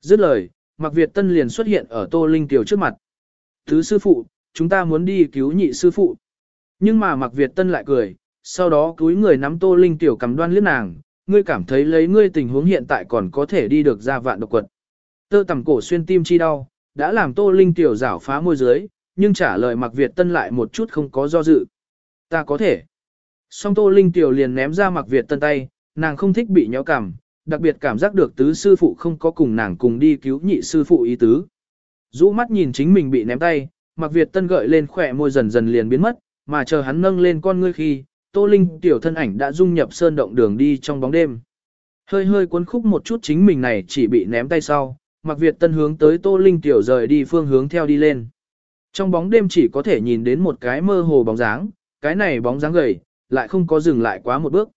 Dứt lời, Mạc Việt Tân liền xuất hiện ở Tô Linh Tiểu trước mặt. Thứ sư phụ, chúng ta muốn đi cứu nhị sư phụ. Nhưng mà Mạc Việt Tân lại cười, sau đó cúi người nắm Tô Linh Tiểu cầm đoan liếc nàng, ngươi cảm thấy lấy ngươi tình huống hiện tại còn có thể đi được ra vạn độc quật. Tơ tầm cổ xuyên tim chi đau, đã làm Tô Linh Tiểu rảo phá môi dưới, nhưng trả lời Mạc Việt Tân lại một chút không có do dự. Ta có thể. Song Tô Linh Tiểu liền ném ra Mạc Việt Tân tay, nàng không thích bị nhéo cằm, đặc biệt cảm giác được tứ sư phụ không có cùng nàng cùng đi cứu nhị sư phụ ý tứ. Dũ mắt nhìn chính mình bị ném tay, Mạc Việt Tân gợi lên khỏe môi dần dần liền biến mất, mà chờ hắn nâng lên con ngươi khi, Tô Linh Tiểu thân ảnh đã dung nhập sơn động đường đi trong bóng đêm. Hơi hơi cuốn khúc một chút chính mình này chỉ bị ném tay sau, Mạc Việt Tân hướng tới Tô Linh Tiểu rời đi phương hướng theo đi lên. Trong bóng đêm chỉ có thể nhìn đến một cái mơ hồ bóng dáng, cái này bóng dáng gầy, lại không có dừng lại quá một bước.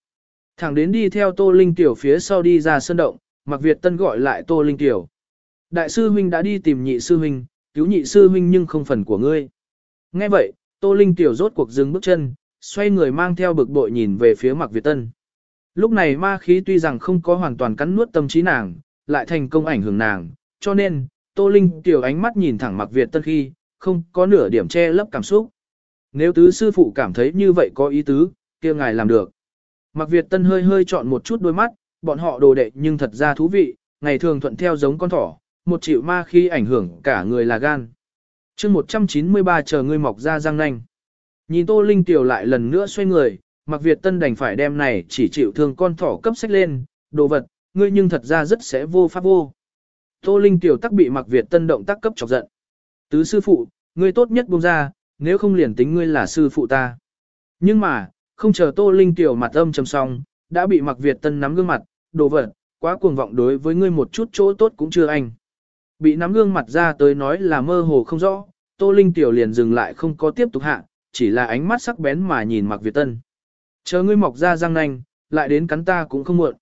Thẳng đến đi theo Tô Linh Tiểu phía sau đi ra sân động, Mạc Việt Tân gọi lại Tô Linh Tiểu. Đại sư huynh đã đi tìm nhị sư huynh, cứu nhị sư huynh nhưng không phần của ngươi. Nghe vậy, Tô Linh Tiểu rốt cuộc dừng bước chân, xoay người mang theo bực bội nhìn về phía Mạc Việt Tân. Lúc này ma khí tuy rằng không có hoàn toàn cắn nuốt tâm trí nàng, lại thành công ảnh hưởng nàng, cho nên, Tô Linh Tiểu ánh mắt nhìn thẳng Mạc Việt Tân khi, không có nửa điểm che lấp cảm xúc. Nếu tứ sư phụ cảm thấy như vậy có ý tứ, kia ngài làm được. mặc Việt Tân hơi hơi chọn một chút đôi mắt, bọn họ đồ đệ nhưng thật ra thú vị, ngày thường thuận theo giống con thỏ, một triệu ma khi ảnh hưởng cả người là gan. chương 193 chờ ngươi mọc ra răng nanh. Nhìn Tô Linh Tiểu lại lần nữa xoay người, mặc Việt Tân đành phải đem này chỉ chịu thương con thỏ cấp sách lên, đồ vật, ngươi nhưng thật ra rất sẽ vô pháp vô. Tô Linh Tiểu tắc bị mặc Việt Tân động tác cấp chọc giận. Tứ sư phụ, ngươi tốt nhất buông ra, nếu không liền tính ngươi là sư phụ ta. Nhưng mà, không chờ Tô Linh Tiểu mặt âm trầm xong, đã bị Mạc Việt Tân nắm gương mặt, đồ vật, quá cuồng vọng đối với ngươi một chút chỗ tốt cũng chưa anh. Bị nắm gương mặt ra tới nói là mơ hồ không rõ, Tô Linh Tiểu liền dừng lại không có tiếp tục hạ, chỉ là ánh mắt sắc bén mà nhìn Mạc Việt Tân. Chờ ngươi mọc ra răng nanh, lại đến cắn ta cũng không muộn.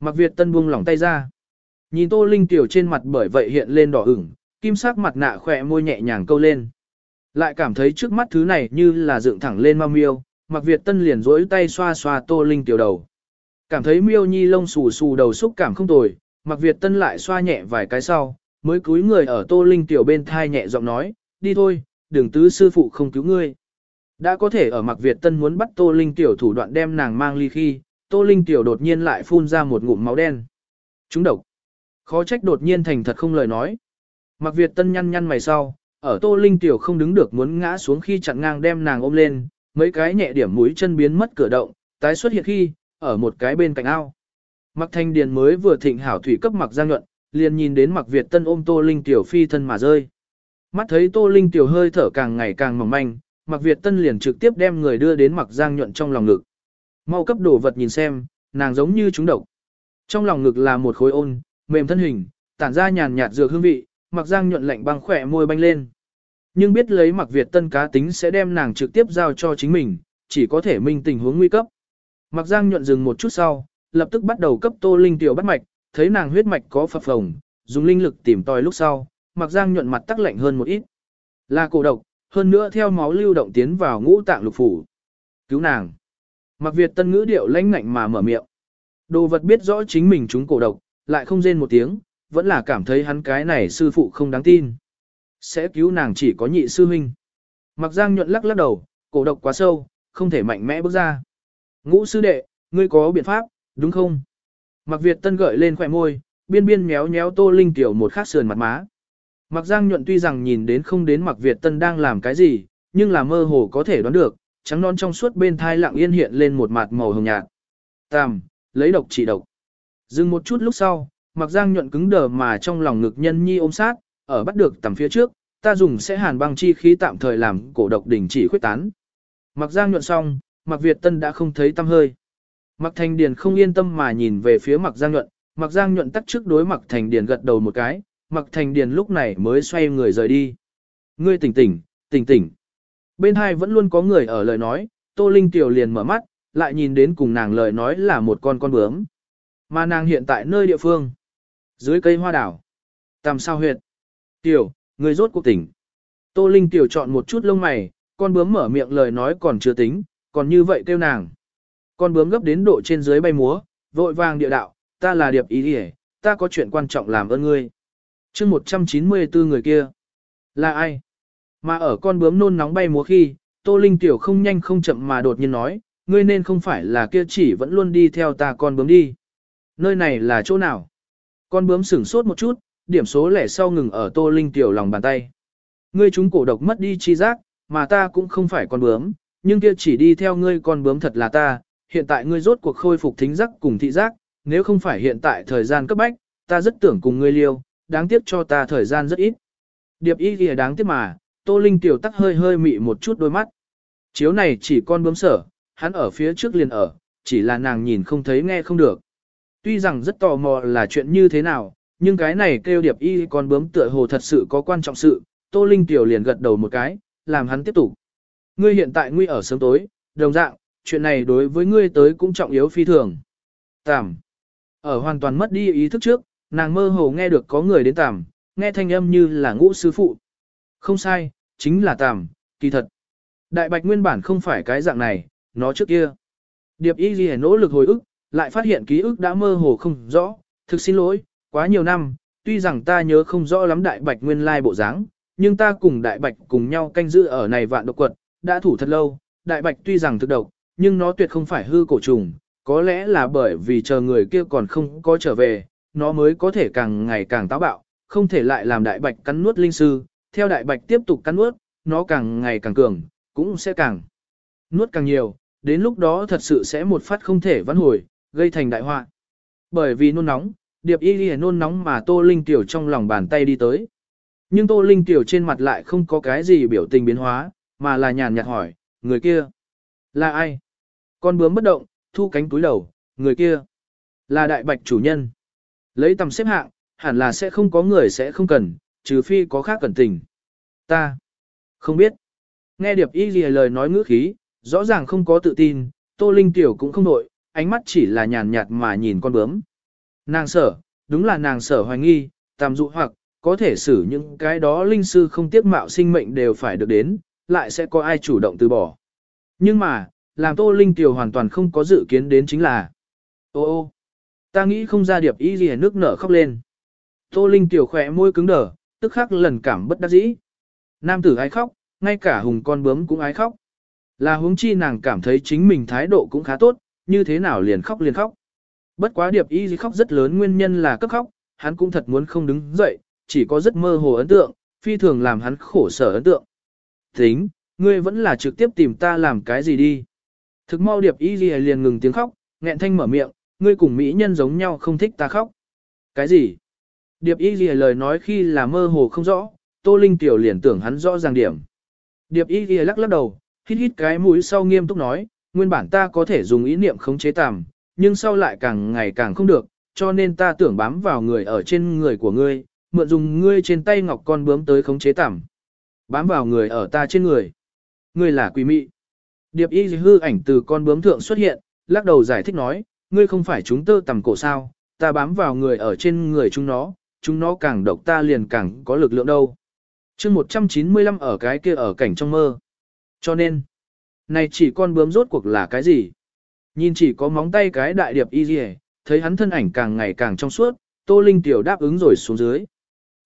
Mạc Việt Tân buông lỏng tay ra. Nhìn Tô Linh Tiểu trên mặt bởi vậy hiện lên đỏ ửng, kim sắc mặt nạ khỏe môi nhẹ nhàng câu lên. Lại cảm thấy trước mắt thứ này như là dựng thẳng lên mau miêu, mặc Việt Tân liền rỗi tay xoa xoa Tô Linh Tiểu đầu. Cảm thấy miêu nhi lông xù xù đầu xúc cảm không tồi, mặc Việt Tân lại xoa nhẹ vài cái sau, mới cúi người ở Tô Linh Tiểu bên thai nhẹ giọng nói, đi thôi, đừng tứ sư phụ không cứu ngươi. Đã có thể ở mặc Việt Tân muốn bắt Tô Linh Tiểu thủ đoạn đem nàng mang ly khi, Tô Linh Tiểu đột nhiên lại phun ra một ngụm máu đen. Chúng độc. Khó trách đột nhiên thành thật không lời nói. Mạc Việt Tân nhăn nhăn mày sau, ở Tô Linh Tiểu không đứng được muốn ngã xuống khi chặn ngang đem nàng ôm lên, mấy cái nhẹ điểm mũi chân biến mất cửa động, tái xuất hiện khi, ở một cái bên cạnh ao. Mạc Thanh Điền mới vừa thịnh hảo thủy cấp Mạc Giang nhuận, liền nhìn đến Mạc Việt Tân ôm Tô Linh Tiểu phi thân mà rơi. Mắt thấy Tô Linh Tiểu hơi thở càng ngày càng mỏng manh, Mạc Việt Tân liền trực tiếp đem người đưa đến Mạc Giang nhuận trong lòng ngực. Mau cấp đồ vật nhìn xem, nàng giống như chúng độc. Trong lòng ngực là một khối ôn, mềm thân hình, tản ra nhàn nhạt dược hương vị, Mạc Giang nhuận lạnh băng khỏe môi banh lên. Nhưng biết lấy Mạc Việt Tân cá tính sẽ đem nàng trực tiếp giao cho chính mình, chỉ có thể minh tình huống nguy cấp. Mạc Giang nhuận dừng một chút sau, lập tức bắt đầu cấp Tô Linh tiểu bắt mạch, thấy nàng huyết mạch có phập phồng, dùng linh lực tìm tòi lúc sau, Mạc Giang nhuận mặt tắc lạnh hơn một ít. Là cổ độc, hơn nữa theo máu lưu động tiến vào ngũ tạng lục phủ. Cứu nàng. Mạc Việt Tân ngữ điệu lãnh ngạnh mà mở miệng. Đồ vật biết rõ chính mình chúng cổ độc, lại không rên một tiếng, vẫn là cảm thấy hắn cái này sư phụ không đáng tin. Sẽ cứu nàng chỉ có nhị sư huynh. Mặc giang nhuận lắc lắc đầu, cổ độc quá sâu, không thể mạnh mẽ bước ra. Ngũ sư đệ, ngươi có biện pháp, đúng không? Mặc Việt Tân gợi lên khỏe môi, biên biên méo méo tô linh tiểu một khát sườn mặt má. Mặc giang nhuận tuy rằng nhìn đến không đến mặc Việt Tân đang làm cái gì, nhưng là mơ hồ có thể đoán được, trắng non trong suốt bên thai lặng yên hiện lên một mặt màu hồng nhạt. Tam, lấy độc trị độc. Dừng một chút lúc sau, mặc giang nhuận cứng đờ mà trong lòng ngực nhân nhi ôm sát, ở bắt được tầm phía trước, ta dùng sẽ hàn băng chi khí tạm thời làm cổ độc đỉnh chỉ khuyết tán. Mặc giang nhuận xong, mặc Việt Tân đã không thấy tâm hơi. Mặc Thành Điền không yên tâm mà nhìn về phía mặc giang nhuận, mặc giang nhuận tắt trước đối mặc Thành Điền gật đầu một cái, mặc Thành Điền lúc này mới xoay người rời đi. Ngươi tỉnh tỉnh, tỉnh tỉnh. Bên hai vẫn luôn có người ở lời nói, Tô Linh Tiểu liền mở mắt, lại nhìn đến cùng nàng lời nói là một con con bướm. Mà nàng hiện tại nơi địa phương. Dưới cây hoa đảo. Tàm sao huyệt. Tiểu, người rốt cuộc tỉnh. Tô Linh Tiểu chọn một chút lông mày, con bướm mở miệng lời nói còn chưa tính, còn như vậy kêu nàng. Con bướm gấp đến độ trên dưới bay múa, vội vàng địa đạo, ta là điệp ý đi ta có chuyện quan trọng làm ơn ngươi. chương 194 người kia. Là ai? Mà ở con bướm nôn nóng bay múa khi, Tô Linh Tiểu không nhanh không chậm mà đột nhiên nói, ngươi nên không phải là kia chỉ vẫn luôn đi theo ta con bướm đi. Nơi này là chỗ nào? Con bướm sửng sốt một chút, điểm số lẻ sau ngừng ở Tô Linh Tiểu lòng bàn tay. Ngươi chúng cổ độc mất đi chi giác, mà ta cũng không phải con bướm, nhưng kia chỉ đi theo ngươi con bướm thật là ta, hiện tại ngươi rốt cuộc khôi phục thính giác cùng thị giác, nếu không phải hiện tại thời gian cấp bách, ta rất tưởng cùng ngươi liêu, đáng tiếc cho ta thời gian rất ít. Điệp y kìa đáng tiếc mà, Tô Linh tiểu tắc hơi hơi mị một chút đôi mắt. Chiếu này chỉ con bướm sở, hắn ở phía trước liền ở, chỉ là nàng nhìn không thấy nghe không được. Tuy rằng rất tò mò là chuyện như thế nào, nhưng cái này kêu điệp y con bướm tựa hồ thật sự có quan trọng sự, Tô Linh tiểu liền gật đầu một cái, làm hắn tiếp tục. Ngươi hiện tại nguy ở sớm tối, đồng dạng, chuyện này đối với ngươi tới cũng trọng yếu phi thường. Tạm, Ở hoàn toàn mất đi ý thức trước, nàng mơ hồ nghe được có người đến tạm, nghe thanh âm như là ngũ sư phụ. Không sai, chính là tạm, kỳ thật. Đại bạch nguyên bản không phải cái dạng này, nó trước kia. Điệp y ghi nỗ lực hồi ức, lại phát hiện ký ức đã mơ hồ không rõ, thực xin lỗi, quá nhiều năm, tuy rằng ta nhớ không rõ lắm đại bạch nguyên lai bộ dáng, nhưng ta cùng đại bạch cùng nhau canh giữ ở này vạn độc quật, đã thủ thật lâu, đại bạch tuy rằng thực độc, nhưng nó tuyệt không phải hư cổ trùng, có lẽ là bởi vì chờ người kia còn không có trở về, nó mới có thể càng ngày càng táo bạo, không thể lại làm đại bạch cắn nuốt linh sư, theo đại bạch tiếp tục cắn nuốt, nó càng ngày càng cường, cũng sẽ càng nuốt càng nhiều, đến lúc đó thật sự sẽ một phát không thể vãn hồi, gây thành đại họa. Bởi vì nôn nóng, điệp y ghi nôn nóng mà Tô Linh Tiểu trong lòng bàn tay đi tới. Nhưng Tô Linh Tiểu trên mặt lại không có cái gì biểu tình biến hóa, mà là nhàn nhạt hỏi, người kia, là ai? Con bướm bất động, thu cánh túi đầu, người kia, là đại bạch chủ nhân. Lấy tầm xếp hạng, hẳn là sẽ không có người sẽ không cần, trừ phi có khác cần tình. Ta, không biết. Nghe điệp y ghi lời nói ngữ khí, rõ ràng không có tự tin, Tô Linh Tiểu cũng không nội, ánh mắt chỉ là nhàn nhạt mà nhìn con bướm. Nàng sở, đúng là nàng sở hoài nghi, tạm dụ hoặc, có thể xử những cái đó linh sư không tiếc mạo sinh mệnh đều phải được đến, lại sẽ có ai chủ động từ bỏ. Nhưng mà, làm Tô Linh Tiểu hoàn toàn không có dự kiến đến chính là Ô ô, ta nghĩ không ra điệp ý gì nước nở khóc lên. Tô Linh Tiểu khỏe môi cứng đờ, tức khắc lần cảm bất đắc dĩ. Nam tử ai khóc, ngay cả hùng con bướm cũng ái khóc. Là huống chi nàng cảm thấy chính mình thái độ cũng khá tốt, như thế nào liền khóc liền khóc. Bất quá điệp y khóc rất lớn nguyên nhân là cấp khóc, hắn cũng thật muốn không đứng dậy, chỉ có rất mơ hồ ấn tượng, phi thường làm hắn khổ sở ấn tượng. Tính, ngươi vẫn là trực tiếp tìm ta làm cái gì đi. Thực mau điệp y liền ngừng tiếng khóc, nghẹn thanh mở miệng, ngươi cùng mỹ nhân giống nhau không thích ta khóc. Cái gì? Điệp y gì lời nói khi là mơ hồ không rõ, Tô Linh Tiểu liền tưởng hắn rõ ràng điểm. Điệp y gì lắc lắc đầu, hít hít cái mũi sau nghiêm túc nói, nguyên bản ta có thể dùng ý niệm khống chế tàm, nhưng sau lại càng ngày càng không được, cho nên ta tưởng bám vào người ở trên người của ngươi, mượn dùng ngươi trên tay ngọc con bướm tới khống chế tàm. Bám vào người ở ta trên người. Ngươi là quỷ mị. Điệp y hư ảnh từ con bướm thượng xuất hiện, lắc đầu giải thích nói, ngươi không phải chúng tơ tầm cổ sao, ta bám vào người ở trên người chúng nó, chúng nó càng độc ta liền càng có lực lượng đâu. chương 195 ở cái kia ở cảnh trong mơ. Cho nên, này chỉ con bướm rốt cuộc là cái gì? Nhìn chỉ có móng tay cái đại điệp y dì thấy hắn thân ảnh càng ngày càng trong suốt, Tô Linh tiểu đáp ứng rồi xuống dưới.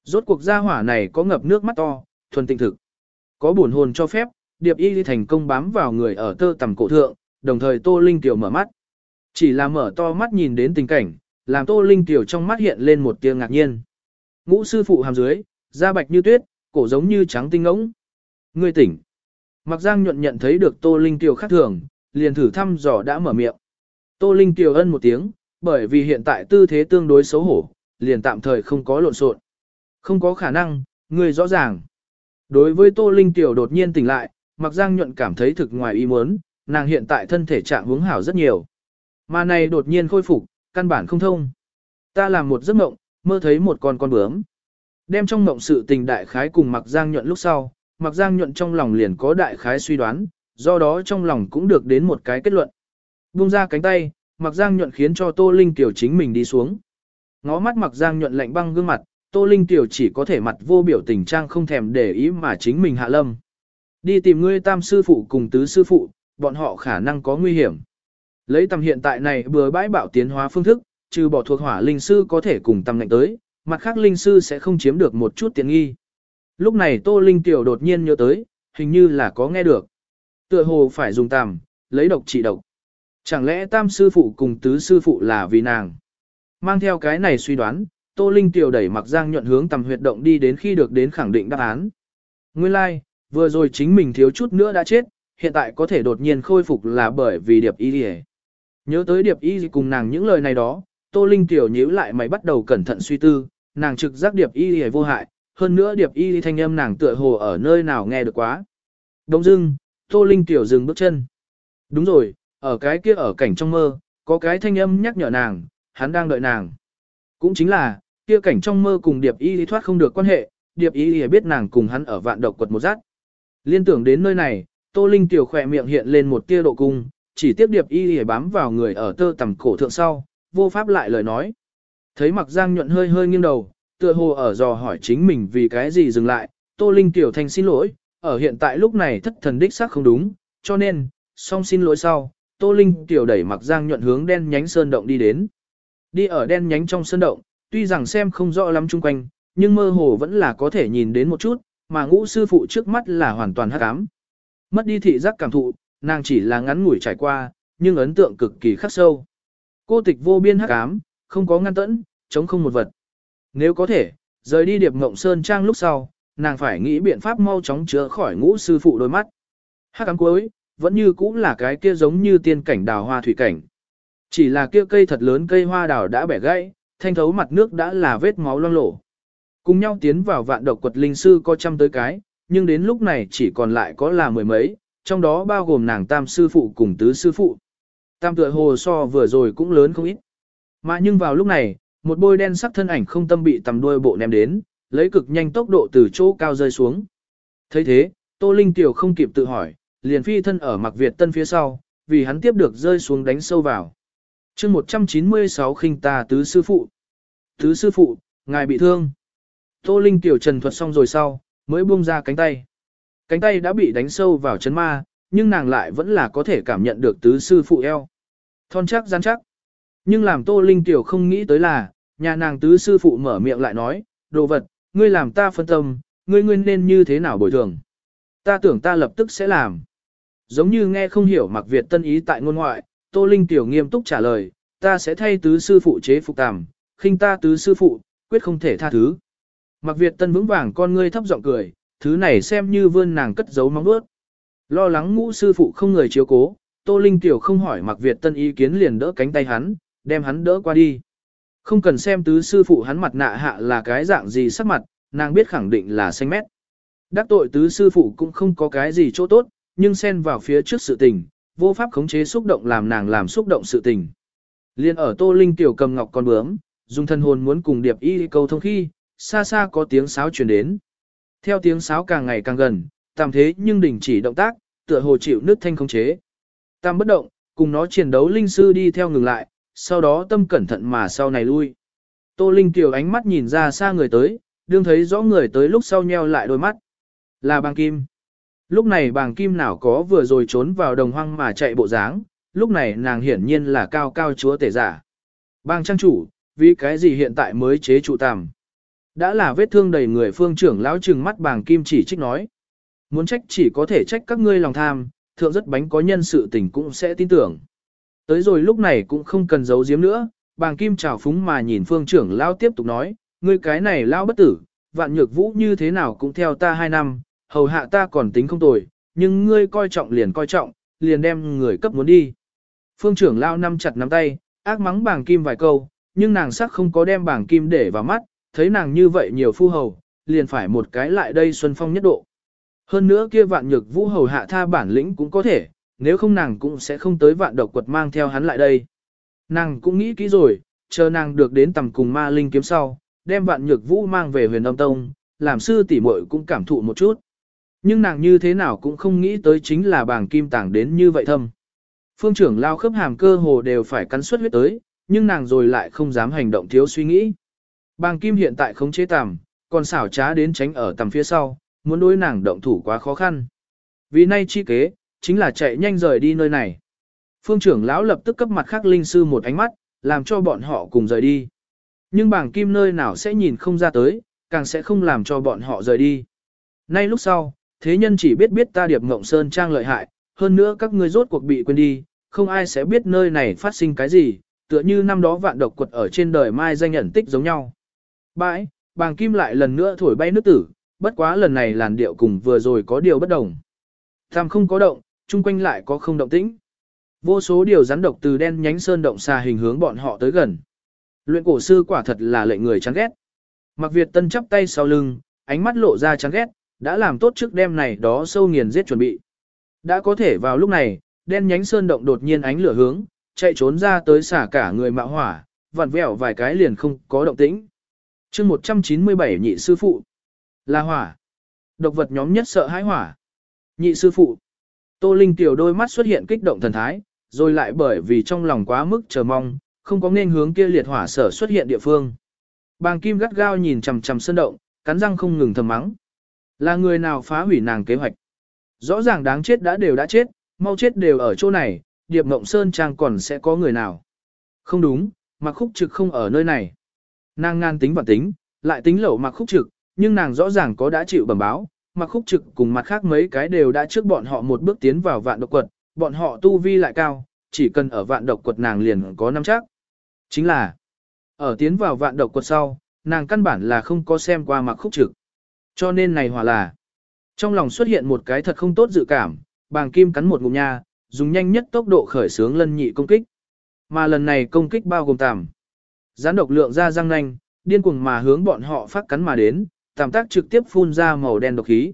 Rốt cuộc gia hỏa này có ngập nước mắt to, thuần tịnh thực. Có buồn hồn cho phép, điệp y đi thành công bám vào người ở tơ tầm cổ thượng, đồng thời Tô Linh tiểu mở mắt. Chỉ là mở to mắt nhìn đến tình cảnh, làm Tô Linh tiểu trong mắt hiện lên một tia ngạc nhiên. Ngũ sư phụ hàm dưới, da bạch như tuyết, cổ giống như trắng tinh ngỗng. Ngươi tỉnh. Mặc Giang nhuận nhận thấy được Tô Linh Tiểu khác thường, liền thử thăm dò đã mở miệng. Tô Linh Tiểu ân một tiếng, bởi vì hiện tại tư thế tương đối xấu hổ, liền tạm thời không có lộn xộn. Không có khả năng, người rõ ràng. Đối với Tô Linh Tiểu đột nhiên tỉnh lại, Mặc Giang nhuận cảm thấy thực ngoài ý muốn, nàng hiện tại thân thể trạng hướng hảo rất nhiều. Mà này đột nhiên khôi phục, căn bản không thông. Ta làm một giấc mộng, mơ thấy một con con bướm. Đem trong mộng sự tình đại khái cùng Mặc Giang nhuận lúc sau, Mặc Giang nhuận trong lòng liền có đại khái suy đoán, do đó trong lòng cũng được đến một cái kết luận. Buông ra cánh tay, Mặc Giang nhuận khiến cho Tô Linh Tiểu chính mình đi xuống. Ngó mắt Mặc Giang nhuận lạnh băng gương mặt, Tô Linh Tiểu chỉ có thể mặt vô biểu tình trang không thèm để ý mà chính mình hạ lâm. Đi tìm ngươi tam sư phụ cùng tứ sư phụ, bọn họ khả năng có nguy hiểm. Lấy tầm hiện tại này bừa bãi bảo tiến hóa phương thức, trừ bỏ thuộc hỏa linh sư có thể cùng tầm lệnh tới, mặt khác linh sư sẽ không chiếm được một chút tiện nghi. Lúc này Tô Linh Tiểu đột nhiên nhớ tới, hình như là có nghe được. Tựa hồ phải dùng tàm, lấy độc trị độc. Chẳng lẽ tam sư phụ cùng tứ sư phụ là vì nàng? Mang theo cái này suy đoán, Tô Linh Tiểu đẩy mặc giang nhuận hướng tầm huyệt động đi đến khi được đến khẳng định đáp án. Nguyên lai, like, vừa rồi chính mình thiếu chút nữa đã chết, hiện tại có thể đột nhiên khôi phục là bởi vì điệp y đi Nhớ tới điệp y cùng nàng những lời này đó, Tô Linh Tiểu nhíu lại mày bắt đầu cẩn thận suy tư, nàng trực giác điệp y vô hại, hơn nữa điệp y thanh âm nàng tựa hồ ở nơi nào nghe được quá. Đông dưng, Tô Linh tiểu dừng bước chân. Đúng rồi, ở cái kia ở cảnh trong mơ, có cái thanh âm nhắc nhở nàng, hắn đang đợi nàng. Cũng chính là, kia cảnh trong mơ cùng điệp y thoát không được quan hệ, điệp y biết nàng cùng hắn ở vạn độc quật một rát. Liên tưởng đến nơi này, Tô Linh tiểu khỏe miệng hiện lên một tia độ cung, chỉ tiếp điệp y bám vào người ở tơ tầm cổ thượng sau, vô pháp lại lời nói. Thấy mặc giang nhuận hơi hơi nghiêng đầu, tựa hồ ở dò hỏi chính mình vì cái gì dừng lại, Tô Linh tiểu thanh xin lỗi, ở hiện tại lúc này thất thần đích xác không đúng, cho nên, song xin lỗi sau, Tô Linh tiểu đẩy mặc giang nhuận hướng đen nhánh sơn động đi đến. Đi ở đen nhánh trong sơn động, tuy rằng xem không rõ lắm chung quanh, nhưng mơ hồ vẫn là có thể nhìn đến một chút, mà ngũ sư phụ trước mắt là hoàn toàn hắc ám. Mất đi thị giác cảm thụ, nàng chỉ là ngắn ngủi trải qua, nhưng ấn tượng cực kỳ khắc sâu. Cô tịch vô biên hắc ám, không có ngăn tẫn, chống không một vật. Nếu có thể, rời đi điệp ngộng sơn trang lúc sau, nàng phải nghĩ biện pháp mau chóng chữa khỏi ngũ sư phụ đôi mắt. Hắc ám cuối, vẫn như cũ là cái kia giống như tiên cảnh đào hoa thủy cảnh. Chỉ là kia cây thật lớn cây hoa đào đã bẻ gãy, thanh thấu mặt nước đã là vết máu loang lổ. Cùng nhau tiến vào vạn độc quật linh sư có trăm tới cái, nhưng đến lúc này chỉ còn lại có là mười mấy, trong đó bao gồm nàng tam sư phụ cùng tứ sư phụ. Tam tựa hồ so vừa rồi cũng lớn không ít. Mà nhưng vào lúc này, một bôi đen sắc thân ảnh không tâm bị tầm đuôi bộ ném đến, lấy cực nhanh tốc độ từ chỗ cao rơi xuống. thấy thế, Tô Linh Tiểu không kịp tự hỏi, liền phi thân ở mặc Việt Tân phía sau, vì hắn tiếp được rơi xuống đánh sâu vào. chương 196 khinh ta tứ sư phụ. Tứ sư phụ, ngài bị thương. Tô Linh Tiểu trần thuật xong rồi sau, mới buông ra cánh tay. Cánh tay đã bị đánh sâu vào chấn ma, nhưng nàng lại vẫn là có thể cảm nhận được tứ sư phụ eo. Thon chắc rắn chắc. Nhưng làm Tô Linh Tiểu không nghĩ tới là, nhà nàng tứ sư phụ mở miệng lại nói, đồ vật, ngươi làm ta phân tâm, ngươi ngươi nên như thế nào bồi thường. Ta tưởng ta lập tức sẽ làm. Giống như nghe không hiểu mặc Việt tân ý tại ngôn ngoại, Tô Linh Tiểu nghiêm túc trả lời, ta sẽ thay tứ sư phụ chế phục tàm, khinh ta tứ sư phụ, quyết không thể tha thứ. Mặc Việt tân vững vàng con ngươi thấp giọng cười, thứ này xem như vươn nàng cất giấu mong bước. Lo lắng ngũ sư phụ không người chiếu cố, Tô Linh Tiểu không hỏi Mặc Việt tân ý kiến liền đỡ cánh tay hắn, đem hắn đỡ qua đi. Không cần xem tứ sư phụ hắn mặt nạ hạ là cái dạng gì sắc mặt, nàng biết khẳng định là xanh mét. Đắc tội tứ sư phụ cũng không có cái gì chỗ tốt, nhưng xen vào phía trước sự tình, vô pháp khống chế xúc động làm nàng làm xúc động sự tình. Liên ở Tô Linh tiểu cầm ngọc con bướm, dùng thân hồn muốn cùng điệp y câu thông khi, xa xa có tiếng sáo truyền đến. Theo tiếng sáo càng ngày càng gần, tạm thế nhưng đình chỉ động tác, tựa hồ chịu nước thanh khống chế. Tam bất động, cùng nó chiến đấu linh sư đi theo ngừng lại, sau đó tâm cẩn thận mà sau này lui. Tô Linh tiểu ánh mắt nhìn ra xa người tới, đương thấy rõ người tới lúc sau nheo lại đôi mắt. Là bàng kim. Lúc này bàng kim nào có vừa rồi trốn vào đồng hoang mà chạy bộ dáng, lúc này nàng hiển nhiên là cao cao chúa tể giả. Bàng trang chủ, vì cái gì hiện tại mới chế trụ tàm. Đã là vết thương đầy người phương trưởng lão trừng mắt bàng kim chỉ trích nói. Muốn trách chỉ có thể trách các ngươi lòng tham, thượng rất bánh có nhân sự tình cũng sẽ tin tưởng. Tới rồi lúc này cũng không cần giấu giếm nữa, bàng kim trào phúng mà nhìn phương trưởng lão tiếp tục nói, ngươi cái này lão bất tử, vạn nhược vũ như thế nào cũng theo ta hai năm, hầu hạ ta còn tính không tồi, nhưng ngươi coi trọng liền coi trọng, liền đem người cấp muốn đi. Phương trưởng lão nắm chặt nắm tay, ác mắng bàng kim vài câu, nhưng nàng sắc không có đem bàng kim để vào mắt, thấy nàng như vậy nhiều phu hầu, liền phải một cái lại đây xuân phong nhất độ. Hơn nữa kia vạn nhược vũ hầu hạ tha bản lĩnh cũng có thể, nếu không nàng cũng sẽ không tới vạn độc quật mang theo hắn lại đây. Nàng cũng nghĩ kỹ rồi, chờ nàng được đến tầm cùng ma linh kiếm sau, đem vạn nhược vũ mang về huyền âm tông, làm sư tỷ muội cũng cảm thụ một chút. Nhưng nàng như thế nào cũng không nghĩ tới chính là bảng kim tảng đến như vậy thâm. Phương trưởng lao khớp hàm cơ hồ đều phải cắn suất huyết tới, nhưng nàng rồi lại không dám hành động thiếu suy nghĩ. Bàng kim hiện tại không chế tằm, còn xảo trá đến tránh ở tầm phía sau, muốn đối nàng động thủ quá khó khăn. Vì nay chi kế, chính là chạy nhanh rời đi nơi này. Phương trưởng lão lập tức cấp mặt khác linh sư một ánh mắt, làm cho bọn họ cùng rời đi. Nhưng bảng kim nơi nào sẽ nhìn không ra tới, càng sẽ không làm cho bọn họ rời đi. Nay lúc sau, thế nhân chỉ biết biết ta điệp ngộng sơn trang lợi hại, hơn nữa các ngươi rốt cuộc bị quên đi, không ai sẽ biết nơi này phát sinh cái gì, tựa như năm đó vạn độc quật ở trên đời mai danh ẩn tích giống nhau. Bãi, bàng kim lại lần nữa thổi bay nước tử, bất quá lần này làn điệu cùng vừa rồi có điều bất đồng. Tam không có động, chung quanh lại có không động tĩnh. Vô số điều rắn độc từ đen nhánh sơn động xa hình hướng bọn họ tới gần. Luyện cổ sư quả thật là lệnh người chán ghét. Mặc Việt Tân chắp tay sau lưng, ánh mắt lộ ra chán ghét, đã làm tốt trước đêm này đó sâu nghiền giết chuẩn bị. Đã có thể vào lúc này, đen nhánh sơn động đột nhiên ánh lửa hướng, chạy trốn ra tới xả cả người mạo hỏa, vặn vẹo vài cái liền không có động tĩnh. chương 197 nhị sư phụ. Là hỏa. Độc vật nhóm nhất sợ hãi hỏa. Nhị sư phụ. Tô Linh tiểu đôi mắt xuất hiện kích động thần thái, rồi lại bởi vì trong lòng quá mức chờ mong, không có nên hướng kia liệt hỏa sở xuất hiện địa phương. Bàng Kim gắt gao nhìn chằm chằm sơn động, cắn răng không ngừng thầm mắng. Là người nào phá hủy nàng kế hoạch? Rõ ràng đáng chết đã đều đã chết, mau chết đều ở chỗ này, Điệp Ngộng Sơn Trang còn sẽ có người nào? Không đúng, Mặc Khúc Trực không ở nơi này. Nàng ngan tính và tính, lại tính lẩu Mặc Khúc Trực, nhưng nàng rõ ràng có đã chịu bẩm báo, Mặc Khúc Trực cùng mặt khác mấy cái đều đã trước bọn họ một bước tiến vào vạn độc quật, bọn họ tu vi lại cao, chỉ cần ở vạn độc quật nàng liền có năm chắc. Chính là, ở tiến vào vạn độc quật sau, nàng căn bản là không có xem qua Mặc Khúc Trực. Cho nên này hòa là, trong lòng xuất hiện một cái thật không tốt dự cảm, bàng kim cắn một ngụm nha, dùng nhanh nhất tốc độ khởi xướng lân nhị công kích. Mà lần này công kích bao gồm tàm. Gián độc lượng ra răng nanh, điên cuồng mà hướng bọn họ phát cắn mà đến, tàm tác trực tiếp phun ra màu đen độc khí.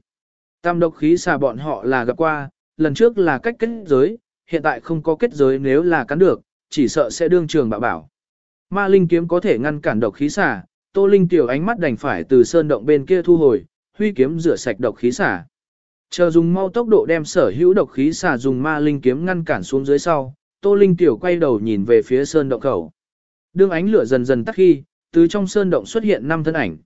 Tam độc khí xà bọn họ là gặp qua, lần trước là cách kết giới, hiện tại không có kết giới nếu là cắn được, chỉ sợ sẽ đương trường bạo bảo. Ma linh kiếm có thể ngăn cản độc khí xà, Tô Linh tiểu ánh mắt đành phải từ sơn động bên kia thu hồi, huy kiếm rửa sạch độc khí xà. Chờ dùng mau tốc độ đem sở hữu độc khí xà dùng ma linh kiếm ngăn cản xuống dưới sau, Tô Linh tiểu quay đầu nhìn về phía sơn động khẩu. Đương ánh lửa dần dần tắt khi, từ trong sơn động xuất hiện năm thân ảnh.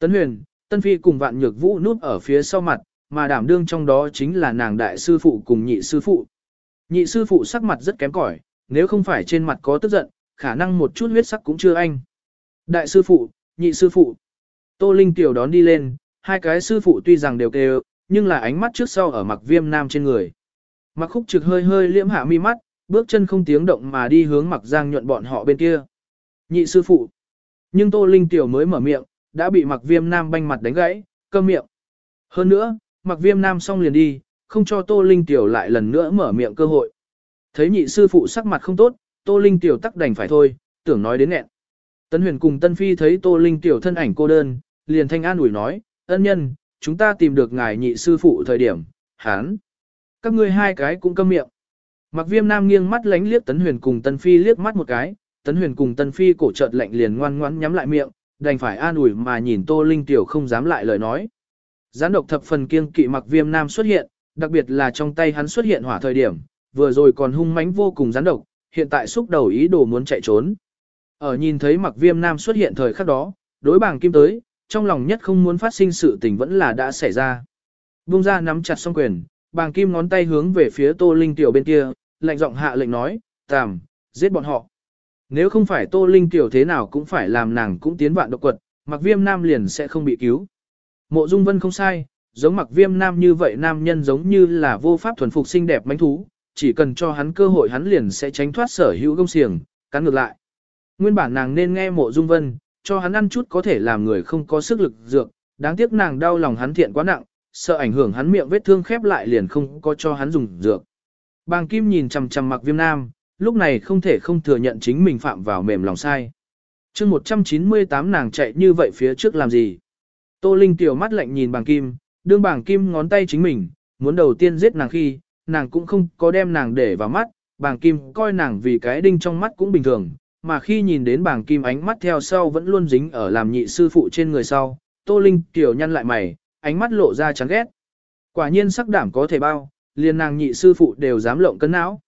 Tấn Huyền, Tân Phi cùng Vạn Nhược Vũ núp ở phía sau mặt, mà đảm đương trong đó chính là nàng đại sư phụ cùng nhị sư phụ. Nhị sư phụ sắc mặt rất kém cỏi, nếu không phải trên mặt có tức giận, khả năng một chút huyết sắc cũng chưa anh. Đại sư phụ, nhị sư phụ. Tô Linh tiểu đón đi lên, hai cái sư phụ tuy rằng đều kêu, nhưng là ánh mắt trước sau ở mặc viêm nam trên người. Mặc khúc trực hơi hơi liễm hạ mi mắt, bước chân không tiếng động mà đi hướng mặc giang nhuận bọn họ bên kia. Nhị sư phụ. Nhưng Tô Linh tiểu mới mở miệng, đã bị mặc viêm nam banh mặt đánh gãy, câm miệng. Hơn nữa, mặc viêm nam xong liền đi, không cho Tô Linh tiểu lại lần nữa mở miệng cơ hội. Thấy nhị sư phụ sắc mặt không tốt, Tô Linh tiểu tắc đành phải thôi, tưởng nói đến nghẹn. Tân huyền cùng Tân Phi thấy Tô Linh tiểu thân ảnh cô đơn, liền thanh an ủi nói, ân nhân, chúng ta tìm được ngài nhị sư phụ thời điểm, hán. Các ngươi hai cái cũng câm miệng. Mặc viêm nam nghiêng mắt lánh liếc Tấn Huyền cùng Tân Phi liếc mắt một cái, Tấn Huyền cùng Tân Phi cổ chợt lạnh liền ngoan ngoãn nhắm lại miệng, đành phải an ủi mà nhìn Tô Linh tiểu không dám lại lời nói. Gián độc thập phần kiêng kỵ mặc viêm nam xuất hiện, đặc biệt là trong tay hắn xuất hiện hỏa thời điểm, vừa rồi còn hung mãnh vô cùng gián độc, hiện tại xúc đầu ý đồ muốn chạy trốn. Ở nhìn thấy mặc viêm nam xuất hiện thời khắc đó, đối bảng kim tới, trong lòng nhất không muốn phát sinh sự tình vẫn là đã xảy ra. Bung ra nắm chặt song quyền, bàng kim ngón tay hướng về phía tô linh tiểu bên kia, lạnh giọng hạ lệnh nói, tàm, giết bọn họ. Nếu không phải tô linh tiểu thế nào cũng phải làm nàng cũng tiến vạn độc quật, mặc viêm nam liền sẽ không bị cứu. Mộ dung vân không sai, giống mặc viêm nam như vậy nam nhân giống như là vô pháp thuần phục xinh đẹp mánh thú, chỉ cần cho hắn cơ hội hắn liền sẽ tránh thoát sở hữu công xiềng, cắn ngược lại. Nguyên bản nàng nên nghe mộ dung vân, cho hắn ăn chút có thể làm người không có sức lực dược, đáng tiếc nàng đau lòng hắn thiện quá nặng, sợ ảnh hưởng hắn miệng vết thương khép lại liền không có cho hắn dùng dược. Bàng Kim nhìn chằm chằm mặc viêm nam, lúc này không thể không thừa nhận chính mình phạm vào mềm lòng sai. chương 198 nàng chạy như vậy phía trước làm gì? Tô Linh tiểu mắt lạnh nhìn bàng Kim, đương bàng Kim ngón tay chính mình, muốn đầu tiên giết nàng khi, nàng cũng không có đem nàng để vào mắt, bàng Kim coi nàng vì cái đinh trong mắt cũng bình thường, mà khi nhìn đến bàng kim ánh mắt theo sau vẫn luôn dính ở làm nhị sư phụ trên người sau, Tô Linh tiểu nhăn lại mày, ánh mắt lộ ra chán ghét. Quả nhiên sắc đảm có thể bao, liền nàng nhị sư phụ đều dám lộng cân não.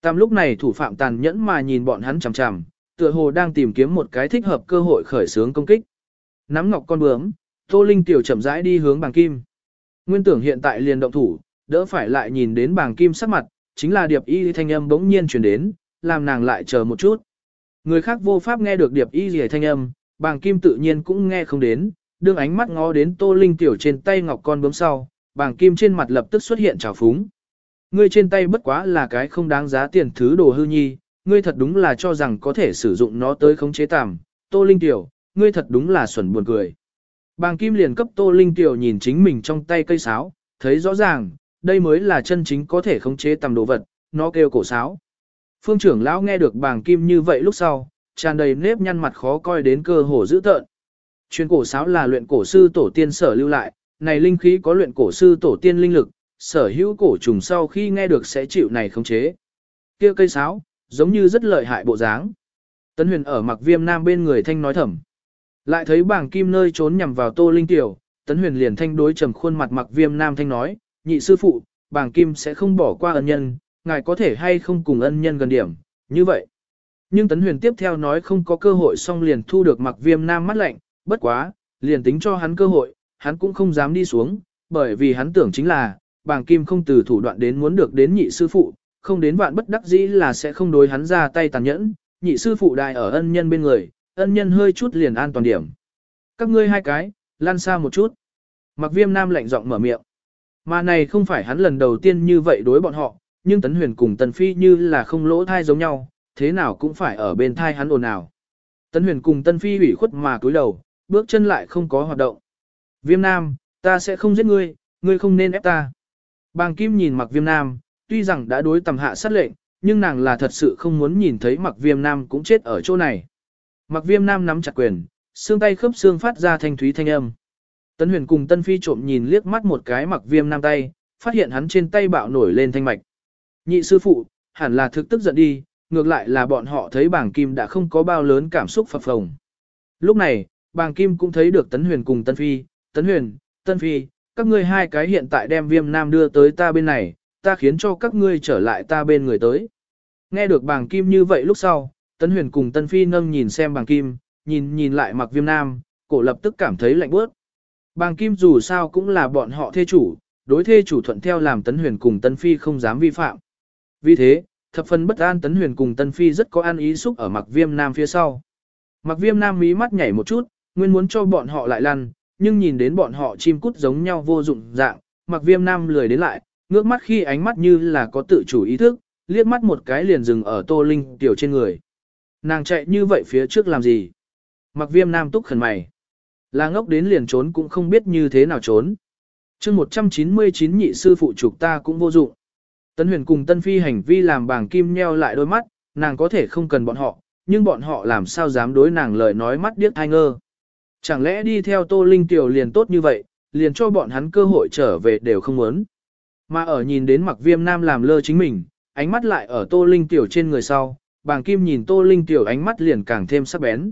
Tam lúc này thủ phạm tàn nhẫn mà nhìn bọn hắn chằm chằm, tựa hồ đang tìm kiếm một cái thích hợp cơ hội khởi xướng công kích. Nắm ngọc con bướm, Tô Linh tiểu chậm rãi đi hướng Bàng kim. Nguyên tưởng hiện tại liền động thủ, đỡ phải lại nhìn đến Bàng kim sắc mặt, chính là điệp y thanh âm bỗng nhiên truyền đến, làm nàng lại chờ một chút. Người khác vô pháp nghe được điệp y rìa thanh âm, bàng kim tự nhiên cũng nghe không đến, đương ánh mắt ngó đến tô linh tiểu trên tay ngọc con bướm sau, bàng kim trên mặt lập tức xuất hiện trào phúng. Ngươi trên tay bất quá là cái không đáng giá tiền thứ đồ hư nhi, ngươi thật đúng là cho rằng có thể sử dụng nó tới khống chế tạm, tô linh tiểu, ngươi thật đúng là xuẩn buồn cười. Bàng kim liền cấp tô linh tiểu nhìn chính mình trong tay cây sáo, thấy rõ ràng, đây mới là chân chính có thể khống chế tầm đồ vật, nó kêu cổ sáo. Phương trưởng lão nghe được bàng kim như vậy lúc sau, tràn đầy nếp nhăn mặt khó coi đến cơ hồ dữ tợn. Chuyên cổ sáo là luyện cổ sư tổ tiên sở lưu lại, này linh khí có luyện cổ sư tổ tiên linh lực, sở hữu cổ trùng sau khi nghe được sẽ chịu này khống chế. Kia cây sáo, giống như rất lợi hại bộ dáng. Tấn huyền ở mặc viêm nam bên người thanh nói thầm. Lại thấy bảng kim nơi trốn nhằm vào tô linh tiểu, tấn huyền liền thanh đối trầm khuôn mặt mặc viêm nam thanh nói, nhị sư phụ, bảng kim sẽ không bỏ qua ân nhân, ngài có thể hay không cùng ân nhân gần điểm, như vậy. Nhưng Tấn Huyền tiếp theo nói không có cơ hội xong liền thu được mặc viêm nam mắt lạnh, bất quá, liền tính cho hắn cơ hội, hắn cũng không dám đi xuống, bởi vì hắn tưởng chính là, bàng kim không từ thủ đoạn đến muốn được đến nhị sư phụ, không đến vạn bất đắc dĩ là sẽ không đối hắn ra tay tàn nhẫn, nhị sư phụ đại ở ân nhân bên người, ân nhân hơi chút liền an toàn điểm. Các ngươi hai cái, lan xa một chút. Mặc viêm nam lạnh giọng mở miệng. Mà này không phải hắn lần đầu tiên như vậy đối bọn họ, nhưng Tấn Huyền cùng Tần Phi như là không lỗ thai giống nhau, thế nào cũng phải ở bên thai hắn ồn ào. Tấn Huyền cùng Tân Phi ủy khuất mà cúi đầu, bước chân lại không có hoạt động. Viêm Nam, ta sẽ không giết ngươi, ngươi không nên ép ta. Bàng Kim nhìn mặc Viêm Nam, tuy rằng đã đối tầm hạ sát lệnh, nhưng nàng là thật sự không muốn nhìn thấy mặc Viêm Nam cũng chết ở chỗ này. Mặc Viêm Nam nắm chặt quyền, xương tay khớp xương phát ra thanh thúy thanh âm. Tấn Huyền cùng Tân Phi trộm nhìn liếc mắt một cái mặc Viêm Nam tay, phát hiện hắn trên tay bạo nổi lên thanh mạch. Nhị sư phụ, hẳn là thực tức giận đi, ngược lại là bọn họ thấy Bàng kim đã không có bao lớn cảm xúc phập phồng. Lúc này, bàng kim cũng thấy được Tấn Huyền cùng Tân Phi, Tấn Huyền, Tân Phi, các ngươi hai cái hiện tại đem viêm nam đưa tới ta bên này, ta khiến cho các ngươi trở lại ta bên người tới. Nghe được bàng kim như vậy lúc sau, Tấn Huyền cùng Tân Phi nâng nhìn xem bàng kim, nhìn nhìn lại mặc viêm nam, cổ lập tức cảm thấy lạnh bớt. Bàng kim dù sao cũng là bọn họ thê chủ, đối thê chủ thuận theo làm Tấn Huyền cùng Tân Phi không dám vi phạm. Vì thế, thập phần bất an Tấn Huyền cùng Tân Phi rất có an ý xúc ở mặc viêm nam phía sau. Mặc viêm nam mí mắt nhảy một chút, nguyên muốn cho bọn họ lại lăn, nhưng nhìn đến bọn họ chim cút giống nhau vô dụng dạng, mặc viêm nam lười đến lại, ngước mắt khi ánh mắt như là có tự chủ ý thức, liếc mắt một cái liền dừng ở tô linh tiểu trên người. Nàng chạy như vậy phía trước làm gì? Mặc viêm nam túc khẩn mày. Là ngốc đến liền trốn cũng không biết như thế nào trốn. chương 199 nhị sư phụ trục ta cũng vô dụng. Tân huyền cùng tân phi hành vi làm bảng kim nheo lại đôi mắt, nàng có thể không cần bọn họ, nhưng bọn họ làm sao dám đối nàng lời nói mắt điếc thai ngơ. Chẳng lẽ đi theo Tô Linh Tiểu liền tốt như vậy, liền cho bọn hắn cơ hội trở về đều không muốn. Mà ở nhìn đến mặc viêm nam làm lơ chính mình, ánh mắt lại ở Tô Linh Tiểu trên người sau, bàng kim nhìn Tô Linh Tiểu ánh mắt liền càng thêm sắc bén.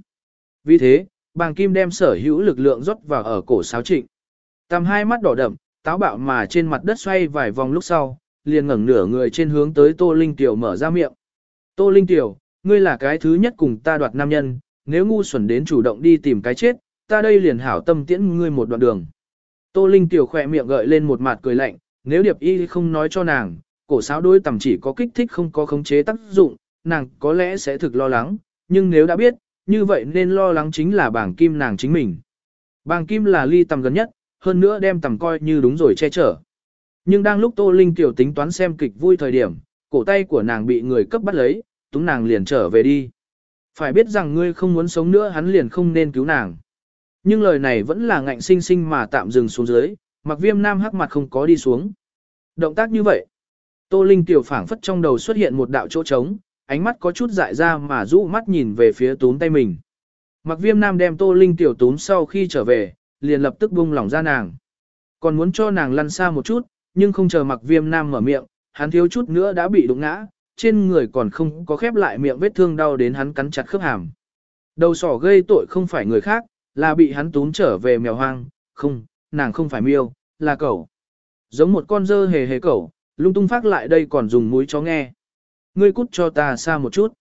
Vì thế, bàng kim đem sở hữu lực lượng rót vào ở cổ sáo trịnh. Tầm hai mắt đỏ đậm, táo bạo mà trên mặt đất xoay vài vòng lúc sau, liền ngẩng nửa người trên hướng tới Tô Linh Tiểu mở ra miệng. Tô Linh Tiểu, ngươi là cái thứ nhất cùng ta đoạt nam nhân, nếu ngu xuẩn đến chủ động đi tìm cái chết, ta đây liền hảo tâm tiễn ngươi một đoạn đường. Tô Linh tiểu khỏe miệng gợi lên một mặt cười lạnh, nếu điệp y không nói cho nàng, cổ sáo đôi tầm chỉ có kích thích không có khống chế tác dụng, nàng có lẽ sẽ thực lo lắng, nhưng nếu đã biết, như vậy nên lo lắng chính là bảng kim nàng chính mình. Bảng kim là ly tầm gần nhất, hơn nữa đem tầm coi như đúng rồi che chở. Nhưng đang lúc Tô Linh tiểu tính toán xem kịch vui thời điểm, cổ tay của nàng bị người cấp bắt lấy, túng nàng liền trở về đi. Phải biết rằng ngươi không muốn sống nữa hắn liền không nên cứu nàng. Nhưng lời này vẫn là ngạnh sinh sinh mà tạm dừng xuống dưới, mặc viêm nam hắc mặt không có đi xuống. Động tác như vậy, Tô Linh tiểu phảng phất trong đầu xuất hiện một đạo chỗ trống, ánh mắt có chút dại ra mà rũ mắt nhìn về phía túm tay mình. Mặc viêm nam đem Tô Linh tiểu túm sau khi trở về, liền lập tức buông lỏng ra nàng. Còn muốn cho nàng lăn xa một chút, nhưng không chờ mặc viêm nam mở miệng, hắn thiếu chút nữa đã bị đụng ngã, trên người còn không có khép lại miệng vết thương đau đến hắn cắn chặt khớp hàm. Đầu sỏ gây tội không phải người khác, là bị hắn tún trở về mèo hoang, không, nàng không phải miêu, là cẩu. Giống một con dơ hề hề cẩu, lung tung phát lại đây còn dùng mũi chó nghe. Ngươi cút cho ta xa một chút.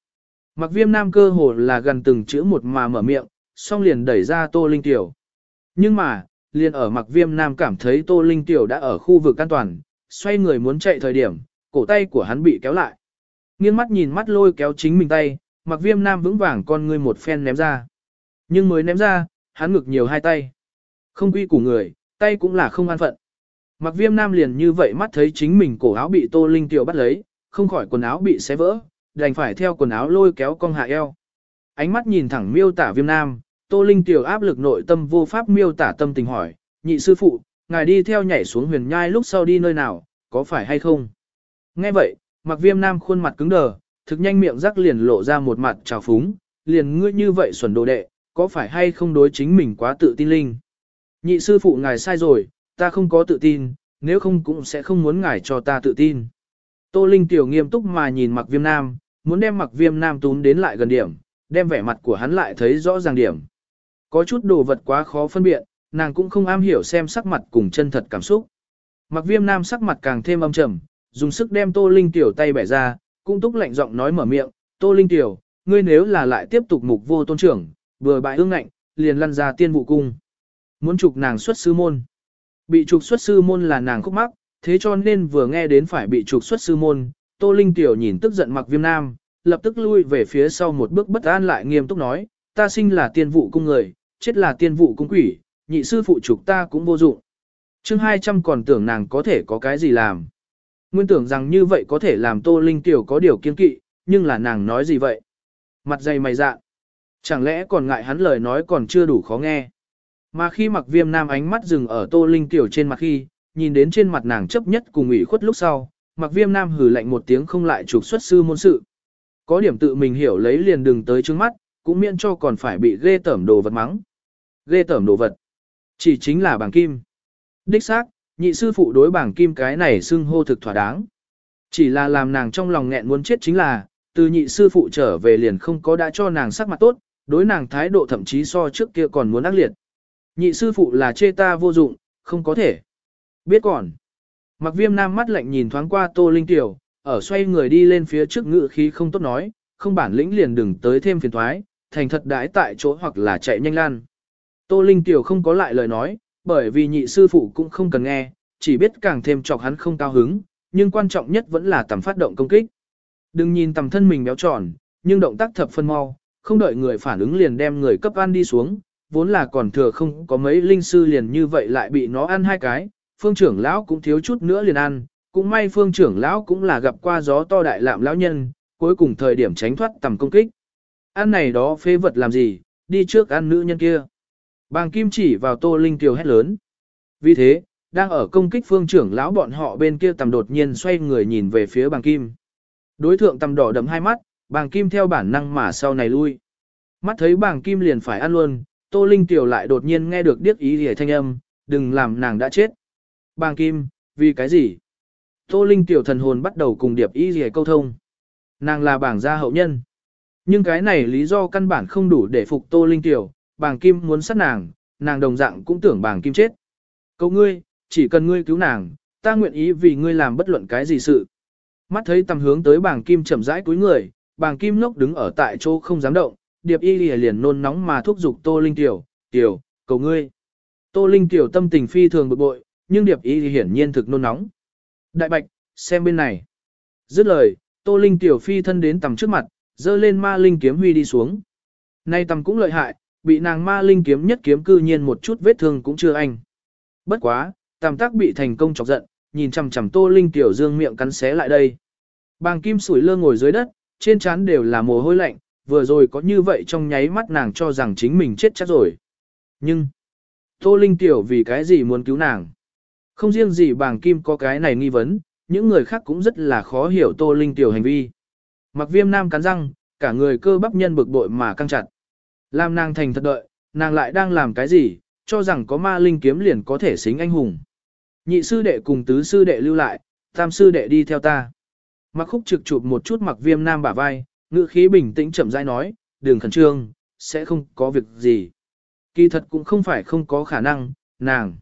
Mặc viêm nam cơ hồ là gần từng chữ một mà mở miệng, xong liền đẩy ra tô linh tiểu. Nhưng mà, liền ở mặc viêm nam cảm thấy tô linh tiểu đã ở khu vực an toàn, xoay người muốn chạy thời điểm, cổ tay của hắn bị kéo lại. Nghiêng mắt nhìn mắt lôi kéo chính mình tay, mặc viêm nam vững vàng con ngươi một phen ném ra. Nhưng mới ném ra, hắn ngực nhiều hai tay. Không quy củ người, tay cũng là không an phận. Mặc viêm nam liền như vậy mắt thấy chính mình cổ áo bị tô linh tiểu bắt lấy, không khỏi quần áo bị xé vỡ, đành phải theo quần áo lôi kéo cong hạ eo. Ánh mắt nhìn thẳng miêu tả viêm nam, tô linh tiểu áp lực nội tâm vô pháp miêu tả tâm tình hỏi, nhị sư phụ, ngài đi theo nhảy xuống huyền nhai lúc sau đi nơi nào, có phải hay không? Nghe vậy, mặc viêm nam khuôn mặt cứng đờ, thực nhanh miệng rắc liền lộ ra một mặt trào phúng, liền ngươi như vậy xuẩn đồ đệ, có phải hay không đối chính mình quá tự tin linh? Nhị sư phụ ngài sai rồi, ta không có tự tin, nếu không cũng sẽ không muốn ngài cho ta tự tin. Tô Linh tiểu nghiêm túc mà nhìn mặc viêm nam, muốn đem mặc viêm nam tún đến lại gần điểm, đem vẻ mặt của hắn lại thấy rõ ràng điểm. Có chút đồ vật quá khó phân biệt, nàng cũng không am hiểu xem sắc mặt cùng chân thật cảm xúc. Mặc viêm nam sắc mặt càng thêm âm trầm, dùng sức đem Tô Linh tiểu tay bẻ ra, cũng túc lạnh giọng nói mở miệng, Tô Linh tiểu, ngươi nếu là lại tiếp tục mục vô tôn trưởng, vừa bại ương ngạnh, liền lăn ra tiên vụ cung. Muốn trục nàng xuất sư môn. Bị trục xuất sư môn là nàng khúc mắc, thế cho nên vừa nghe đến phải bị trục xuất sư môn, Tô Linh Tiểu nhìn tức giận mặc viêm nam, lập tức lui về phía sau một bước bất an lại nghiêm túc nói, ta sinh là tiên vụ cung người, chết là tiên vụ cung quỷ, nhị sư phụ trục ta cũng vô dụng. chương 200 còn tưởng nàng có thể có cái gì làm. Nguyên tưởng rằng như vậy có thể làm Tô Linh Tiểu có điều kiên kỵ, nhưng là nàng nói gì vậy? Mặt dày mày dạ. Chẳng lẽ còn ngại hắn lời nói còn chưa đủ khó nghe. Mà khi mặc viêm nam ánh mắt dừng ở Tô Linh Tiểu trên mặt khi, nhìn đến trên mặt nàng chấp nhất cùng ủy khuất lúc sau, mặc viêm nam hừ lạnh một tiếng không lại trục xuất sư môn sự. Có điểm tự mình hiểu lấy liền đừng tới trước mắt, cũng miễn cho còn phải bị ghê tẩm đồ vật mắng. Ghê tẩm đồ vật. Chỉ chính là bảng kim. Đích xác, nhị sư phụ đối bảng kim cái này xưng hô thực thỏa đáng. Chỉ là làm nàng trong lòng nghẹn muốn chết chính là, từ nhị sư phụ trở về liền không có đã cho nàng sắc mặt tốt, đối nàng thái độ thậm chí so trước kia còn muốn ác liệt. Nhị sư phụ là chê ta vô dụng, không có thể. Biết còn. Mặc viêm nam mắt lạnh nhìn thoáng qua tô linh tiểu, ở xoay người đi lên phía trước ngự khí không tốt nói, không bản lĩnh liền đừng tới thêm phiền thoái, thành thật đãi tại chỗ hoặc là chạy nhanh lan. Tô linh tiểu không có lại lời nói, bởi vì nhị sư phụ cũng không cần nghe, chỉ biết càng thêm chọc hắn không cao hứng, nhưng quan trọng nhất vẫn là tầm phát động công kích. Đừng nhìn tầm thân mình béo tròn, nhưng động tác thập phân mau, không đợi người phản ứng liền đem người cấp ăn đi xuống, vốn là còn thừa không có mấy linh sư liền như vậy lại bị nó ăn hai cái, phương trưởng lão cũng thiếu chút nữa liền ăn, cũng may phương trưởng lão cũng là gặp qua gió to đại lạm lão nhân, cuối cùng thời điểm tránh thoát tầm công kích. Ăn này đó phê vật làm gì, đi trước ăn nữ nhân kia. Bàng kim chỉ vào tô linh tiểu hét lớn. Vì thế, đang ở công kích phương trưởng lão bọn họ bên kia tầm đột nhiên xoay người nhìn về phía bàng kim. Đối thượng tầm đỏ đậm hai mắt, bàng kim theo bản năng mà sau này lui. Mắt thấy bàng kim liền phải ăn luôn, tô linh tiểu lại đột nhiên nghe được điếc ý hề thanh âm, đừng làm nàng đã chết. Bàng kim, vì cái gì? Tô linh tiểu thần hồn bắt đầu cùng điệp ý hề câu thông. Nàng là bảng gia hậu nhân. Nhưng cái này lý do căn bản không đủ để phục tô linh tiểu, bàng kim muốn sát nàng, nàng đồng dạng cũng tưởng bàng kim chết. Cậu ngươi, chỉ cần ngươi cứu nàng, ta nguyện ý vì ngươi làm bất luận cái gì sự. Mắt thấy tầm hướng tới bàng kim chậm rãi cúi người, bàng kim lốc đứng ở tại chỗ không dám động, điệp y lìa liền nôn nóng mà thúc giục tô linh tiểu, tiểu, cầu ngươi. Tô linh tiểu tâm tình phi thường bực bội, nhưng điệp y hiển nhiên thực nôn nóng. Đại bạch, xem bên này. Dứt lời, tô linh tiểu phi thân đến tầm trước mặt, dơ lên ma linh kiếm huy đi xuống. Nay tầm cũng lợi hại, bị nàng ma linh kiếm nhất kiếm cư nhiên một chút vết thương cũng chưa anh. Bất quá, tam tác bị thành công chọc giận, nhìn chằm chằm Tô Linh tiểu dương miệng cắn xé lại đây. Bàng kim sủi lơ ngồi dưới đất, trên trán đều là mồ hôi lạnh, vừa rồi có như vậy trong nháy mắt nàng cho rằng chính mình chết chắc rồi. Nhưng, Tô Linh tiểu vì cái gì muốn cứu nàng? Không riêng gì bàng kim có cái này nghi vấn, những người khác cũng rất là khó hiểu Tô Linh tiểu hành vi. Mặc viêm nam cắn răng, cả người cơ bắp nhân bực bội mà căng chặt. Làm nàng thành thật đợi, nàng lại đang làm cái gì, cho rằng có ma linh kiếm liền có thể xính anh hùng. Nhị sư đệ cùng tứ sư đệ lưu lại, tam sư đệ đi theo ta. Mặc khúc trực chụp một chút mặc viêm nam bả vai, ngữ khí bình tĩnh chậm rãi nói, đường khẩn trương, sẽ không có việc gì. Kỳ thật cũng không phải không có khả năng, nàng.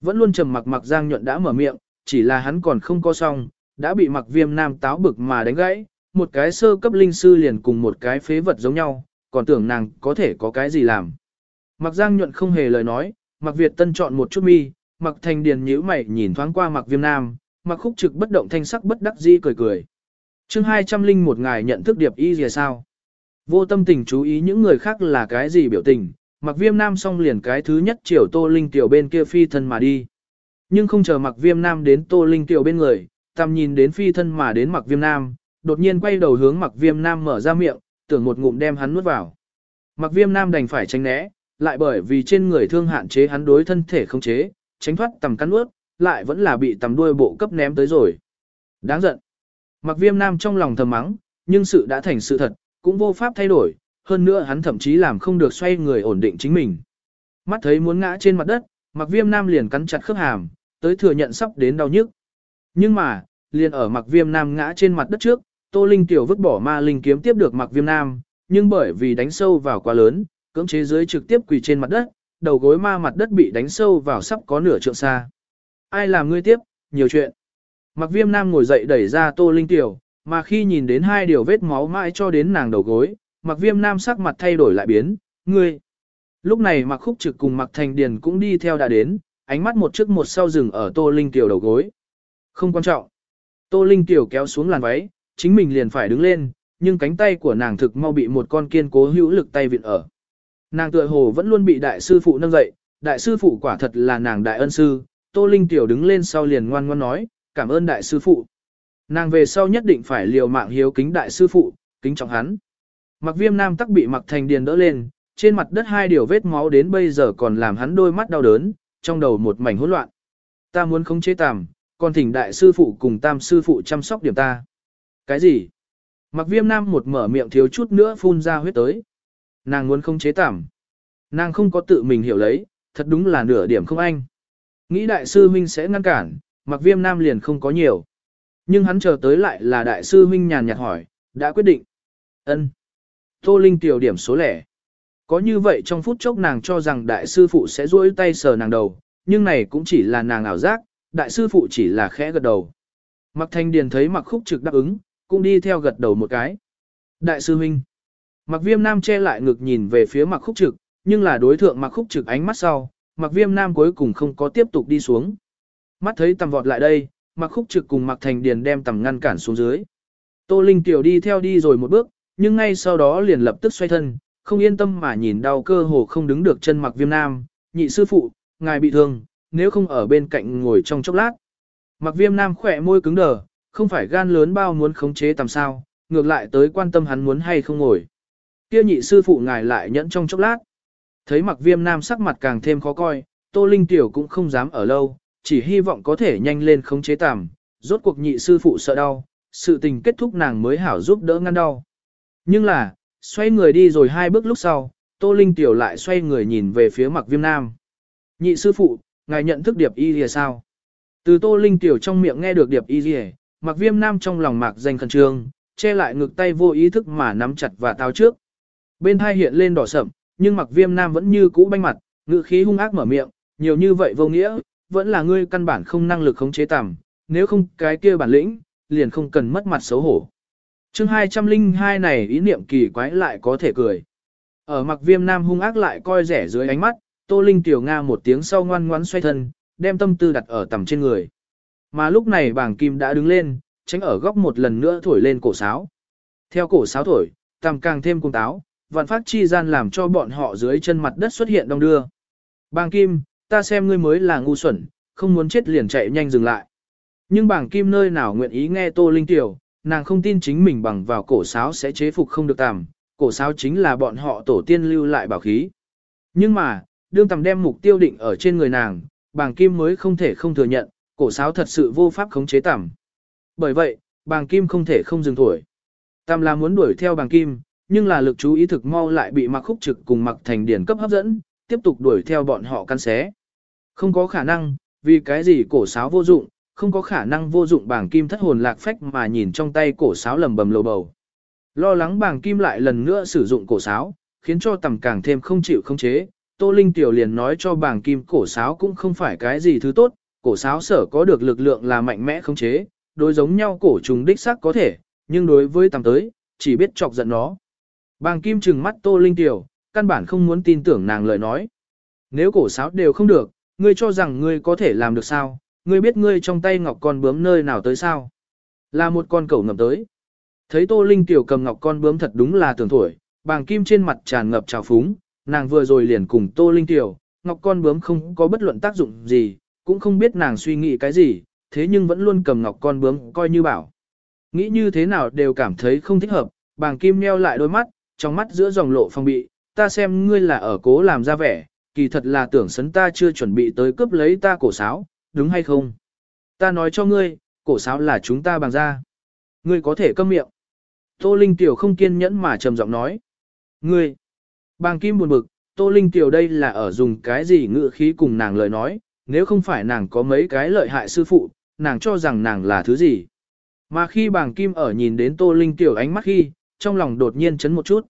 Vẫn luôn trầm mặc mặc giang nhuận đã mở miệng, chỉ là hắn còn không có xong, đã bị mặc viêm nam táo bực mà đánh gãy, một cái sơ cấp linh sư liền cùng một cái phế vật giống nhau, còn tưởng nàng có thể có cái gì làm. Mặc giang nhuận không hề lời nói, mặc Việt tân chọn một chút mi, mặc thành điền nhíu mày nhìn thoáng qua mặc viêm nam, mặc khúc trực bất động thanh sắc bất đắc dĩ cười cười. chương 200 linh một ngài nhận thức điệp y gì sao? Vô tâm tình chú ý những người khác là cái gì biểu tình, mặc viêm nam xong liền cái thứ nhất chiều tô linh tiểu bên kia phi thân mà đi. Nhưng không chờ mặc viêm nam đến tô linh tiểu bên người, tầm nhìn đến phi thân mà đến mặc viêm nam, đột nhiên quay đầu hướng mặc viêm nam mở ra miệng, tưởng một ngụm đem hắn nuốt vào. Mặc viêm nam đành phải tránh né, lại bởi vì trên người thương hạn chế hắn đối thân thể không chế, tránh thoát tầm cắn nuốt, lại vẫn là bị tầm đuôi bộ cấp ném tới rồi. Đáng giận. Mặc viêm nam trong lòng thầm mắng, nhưng sự đã thành sự thật, cũng vô pháp thay đổi, hơn nữa hắn thậm chí làm không được xoay người ổn định chính mình. Mắt thấy muốn ngã trên mặt đất, mặc viêm nam liền cắn chặt khớp hàm, tới thừa nhận sắp đến đau nhức. Nhưng mà, liền ở mặc viêm nam ngã trên mặt đất trước, Tô Linh tiểu vứt bỏ ma linh kiếm tiếp được mặc viêm nam, nhưng bởi vì đánh sâu vào quá lớn, cưỡng chế dưới trực tiếp quỳ trên mặt đất, đầu gối ma mặt đất bị đánh sâu vào sắp có nửa trượng xa. Ai làm ngươi tiếp, nhiều chuyện. Mặc viêm nam ngồi dậy đẩy ra tô linh tiểu, mà khi nhìn đến hai điều vết máu mãi cho đến nàng đầu gối, mặc viêm nam sắc mặt thay đổi lại biến, ngươi. Lúc này mặc khúc trực cùng mặc thành điền cũng đi theo đã đến, ánh mắt một trước một sau rừng ở tô linh tiểu đầu gối. Không quan trọng. Tô linh tiểu kéo xuống làn váy, chính mình liền phải đứng lên, nhưng cánh tay của nàng thực mau bị một con kiên cố hữu lực tay vịn ở. Nàng tựa hồ vẫn luôn bị đại sư phụ nâng dậy, đại sư phụ quả thật là nàng đại ân sư, Tô Linh tiểu đứng lên sau liền ngoan ngoan nói, cảm ơn đại sư phụ. Nàng về sau nhất định phải liều mạng hiếu kính đại sư phụ, kính trọng hắn. Mặc viêm nam tắc bị mặc thành điền đỡ lên, trên mặt đất hai điều vết máu đến bây giờ còn làm hắn đôi mắt đau đớn, trong đầu một mảnh hỗn loạn. Ta muốn khống chế tàm, còn thỉnh đại sư phụ cùng tam sư phụ chăm sóc điểm ta. Cái gì? Mặc viêm nam một mở miệng thiếu chút nữa phun ra huyết tới. Nàng muốn khống chế tàm. Nàng không có tự mình hiểu lấy, thật đúng là nửa điểm không anh. Nghĩ đại sư huynh sẽ ngăn cản, mặc viêm nam liền không có nhiều. Nhưng hắn chờ tới lại là đại sư huynh nhàn nhạt hỏi, đã quyết định. ân Tô Linh tiểu điểm số lẻ. Có như vậy trong phút chốc nàng cho rằng đại sư phụ sẽ duỗi tay sờ nàng đầu, nhưng này cũng chỉ là nàng ảo giác, đại sư phụ chỉ là khẽ gật đầu. Mặc thanh điền thấy mặc khúc trực đáp ứng, cũng đi theo gật đầu một cái. Đại sư huynh. Mặc viêm nam che lại ngực nhìn về phía mặc khúc trực, nhưng là đối thượng mặc khúc trực ánh mắt sau, mặc viêm nam cuối cùng không có tiếp tục đi xuống. Mắt thấy tầm vọt lại đây, mặc khúc trực cùng mặc thành điền đem tầm ngăn cản xuống dưới. Tô Linh tiểu đi theo đi rồi một bước, nhưng ngay sau đó liền lập tức xoay thân, không yên tâm mà nhìn đau cơ hồ không đứng được chân mặc viêm nam, nhị sư phụ, ngài bị thương, nếu không ở bên cạnh ngồi trong chốc lát. Mặc viêm nam khỏe môi cứng đờ, không phải gan lớn bao muốn khống chế tầm sao, ngược lại tới quan tâm hắn muốn hay không ngồi. Kia nhị sư phụ ngài lại nhẫn trong chốc lát. Thấy mặc viêm nam sắc mặt càng thêm khó coi, Tô Linh Tiểu cũng không dám ở lâu, chỉ hy vọng có thể nhanh lên khống chế tạm, rốt cuộc nhị sư phụ sợ đau, sự tình kết thúc nàng mới hảo giúp đỡ ngăn đau. Nhưng là, xoay người đi rồi hai bước lúc sau, Tô Linh Tiểu lại xoay người nhìn về phía mặc viêm nam. Nhị sư phụ, ngài nhận thức điệp y lìa sao? Từ Tô Linh Tiểu trong miệng nghe được điệp y lìa, mặc viêm nam trong lòng mạc danh khẩn trương, che lại ngực tay vô ý thức mà nắm chặt và tao trước. Bên hai hiện lên đỏ sậm, nhưng mặc viêm nam vẫn như cũ banh mặt, ngữ khí hung ác mở miệng, nhiều như vậy vô nghĩa, vẫn là ngươi căn bản không năng lực khống chế tầm, nếu không cái kia bản lĩnh, liền không cần mất mặt xấu hổ. chương 202 này ý niệm kỳ quái lại có thể cười. Ở mặc viêm nam hung ác lại coi rẻ dưới ánh mắt, Tô Linh tiểu Nga một tiếng sau ngoan ngoãn xoay thân, đem tâm tư đặt ở tầm trên người. Mà lúc này bảng kim đã đứng lên, tránh ở góc một lần nữa thổi lên cổ sáo. Theo cổ sáo thổi, tầm càng thêm cung táo, vạn phát chi gian làm cho bọn họ dưới chân mặt đất xuất hiện đông đưa. Bàng Kim, ta xem ngươi mới là ngu xuẩn, không muốn chết liền chạy nhanh dừng lại. Nhưng bàng Kim nơi nào nguyện ý nghe Tô Linh Tiểu, nàng không tin chính mình bằng vào cổ sáo sẽ chế phục không được tàm, cổ sáo chính là bọn họ tổ tiên lưu lại bảo khí. Nhưng mà, đương tầm đem mục tiêu định ở trên người nàng, bàng Kim mới không thể không thừa nhận, cổ sáo thật sự vô pháp khống chế tầm. Bởi vậy, bàng Kim không thể không dừng thổi. Tam là muốn đuổi theo bàng Kim, nhưng là lực chú ý thực mau lại bị mặc khúc trực cùng mặc thành điển cấp hấp dẫn, tiếp tục đuổi theo bọn họ căn xé. Không có khả năng, vì cái gì cổ sáo vô dụng, không có khả năng vô dụng bảng kim thất hồn lạc phách mà nhìn trong tay cổ sáo lầm bầm lầu bầu. Lo lắng bảng kim lại lần nữa sử dụng cổ sáo, khiến cho tầm càng thêm không chịu không chế. Tô Linh Tiểu liền nói cho bảng kim cổ sáo cũng không phải cái gì thứ tốt, cổ sáo sở có được lực lượng là mạnh mẽ không chế, đối giống nhau cổ trùng đích xác có thể, nhưng đối với tầm tới, chỉ biết chọc giận nó. Bàng kim trừng mắt Tô Linh Tiểu, căn bản không muốn tin tưởng nàng lời nói. Nếu cổ sáo đều không được, ngươi cho rằng ngươi có thể làm được sao, ngươi biết ngươi trong tay ngọc con bướm nơi nào tới sao. Là một con cẩu ngầm tới. Thấy Tô Linh Tiểu cầm ngọc con bướm thật đúng là tưởng thổi, bàng kim trên mặt tràn ngập trào phúng, nàng vừa rồi liền cùng Tô Linh Tiểu, ngọc con bướm không có bất luận tác dụng gì, cũng không biết nàng suy nghĩ cái gì, thế nhưng vẫn luôn cầm ngọc con bướm coi như bảo. Nghĩ như thế nào đều cảm thấy không thích hợp, bàng kim nheo lại đôi mắt, trong mắt giữa dòng lộ phong bị, ta xem ngươi là ở cố làm ra vẻ, kỳ thật là tưởng sấn ta chưa chuẩn bị tới cướp lấy ta cổ sáo, đúng hay không? Ta nói cho ngươi, cổ sáo là chúng ta bằng ra. Ngươi có thể câm miệng. Tô Linh Tiểu không kiên nhẫn mà trầm giọng nói. Ngươi, bàng kim buồn bực, Tô Linh Tiểu đây là ở dùng cái gì ngựa khí cùng nàng lời nói, nếu không phải nàng có mấy cái lợi hại sư phụ, nàng cho rằng nàng là thứ gì. Mà khi bàng kim ở nhìn đến Tô Linh Tiểu ánh mắt khi, trong lòng đột nhiên chấn một chút.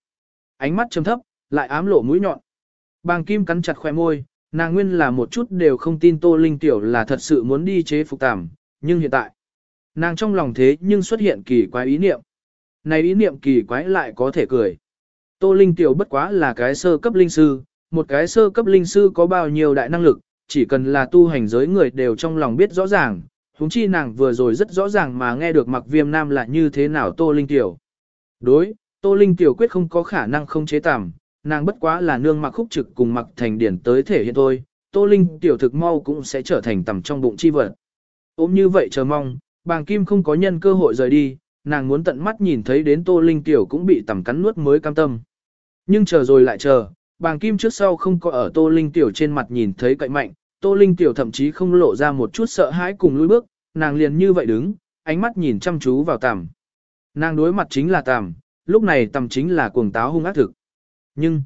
Ánh mắt trầm thấp, lại ám lộ mũi nhọn. Bàng Kim cắn chặt khóe môi, nàng nguyên là một chút đều không tin Tô Linh Tiểu là thật sự muốn đi chế phục tạm, nhưng hiện tại, nàng trong lòng thế nhưng xuất hiện kỳ quái ý niệm. Này ý niệm kỳ quái lại có thể cười. Tô Linh tiểu bất quá là cái sơ cấp linh sư, một cái sơ cấp linh sư có bao nhiêu đại năng lực, chỉ cần là tu hành giới người đều trong lòng biết rõ ràng, huống chi nàng vừa rồi rất rõ ràng mà nghe được mặc viêm nam là như thế nào Tô Linh tiểu. Đối, Tô Linh tiểu quyết không có khả năng không chế tạm, nàng bất quá là nương mặc khúc trực cùng mặc thành điển tới thể hiện thôi, Tô Linh tiểu thực mau cũng sẽ trở thành tầm trong bụng chi vật. Ôm như vậy chờ mong, bàng kim không có nhân cơ hội rời đi, nàng muốn tận mắt nhìn thấy đến Tô Linh tiểu cũng bị tầm cắn nuốt mới cam tâm. Nhưng chờ rồi lại chờ, bàng kim trước sau không có ở Tô Linh tiểu trên mặt nhìn thấy cậy mạnh, Tô Linh tiểu thậm chí không lộ ra một chút sợ hãi cùng lùi bước, nàng liền như vậy đứng, ánh mắt nhìn chăm chú vào tầm. Nàng đối mặt chính là tầm, lúc này tầm chính là cuồng táo hung ác thực. Nhưng,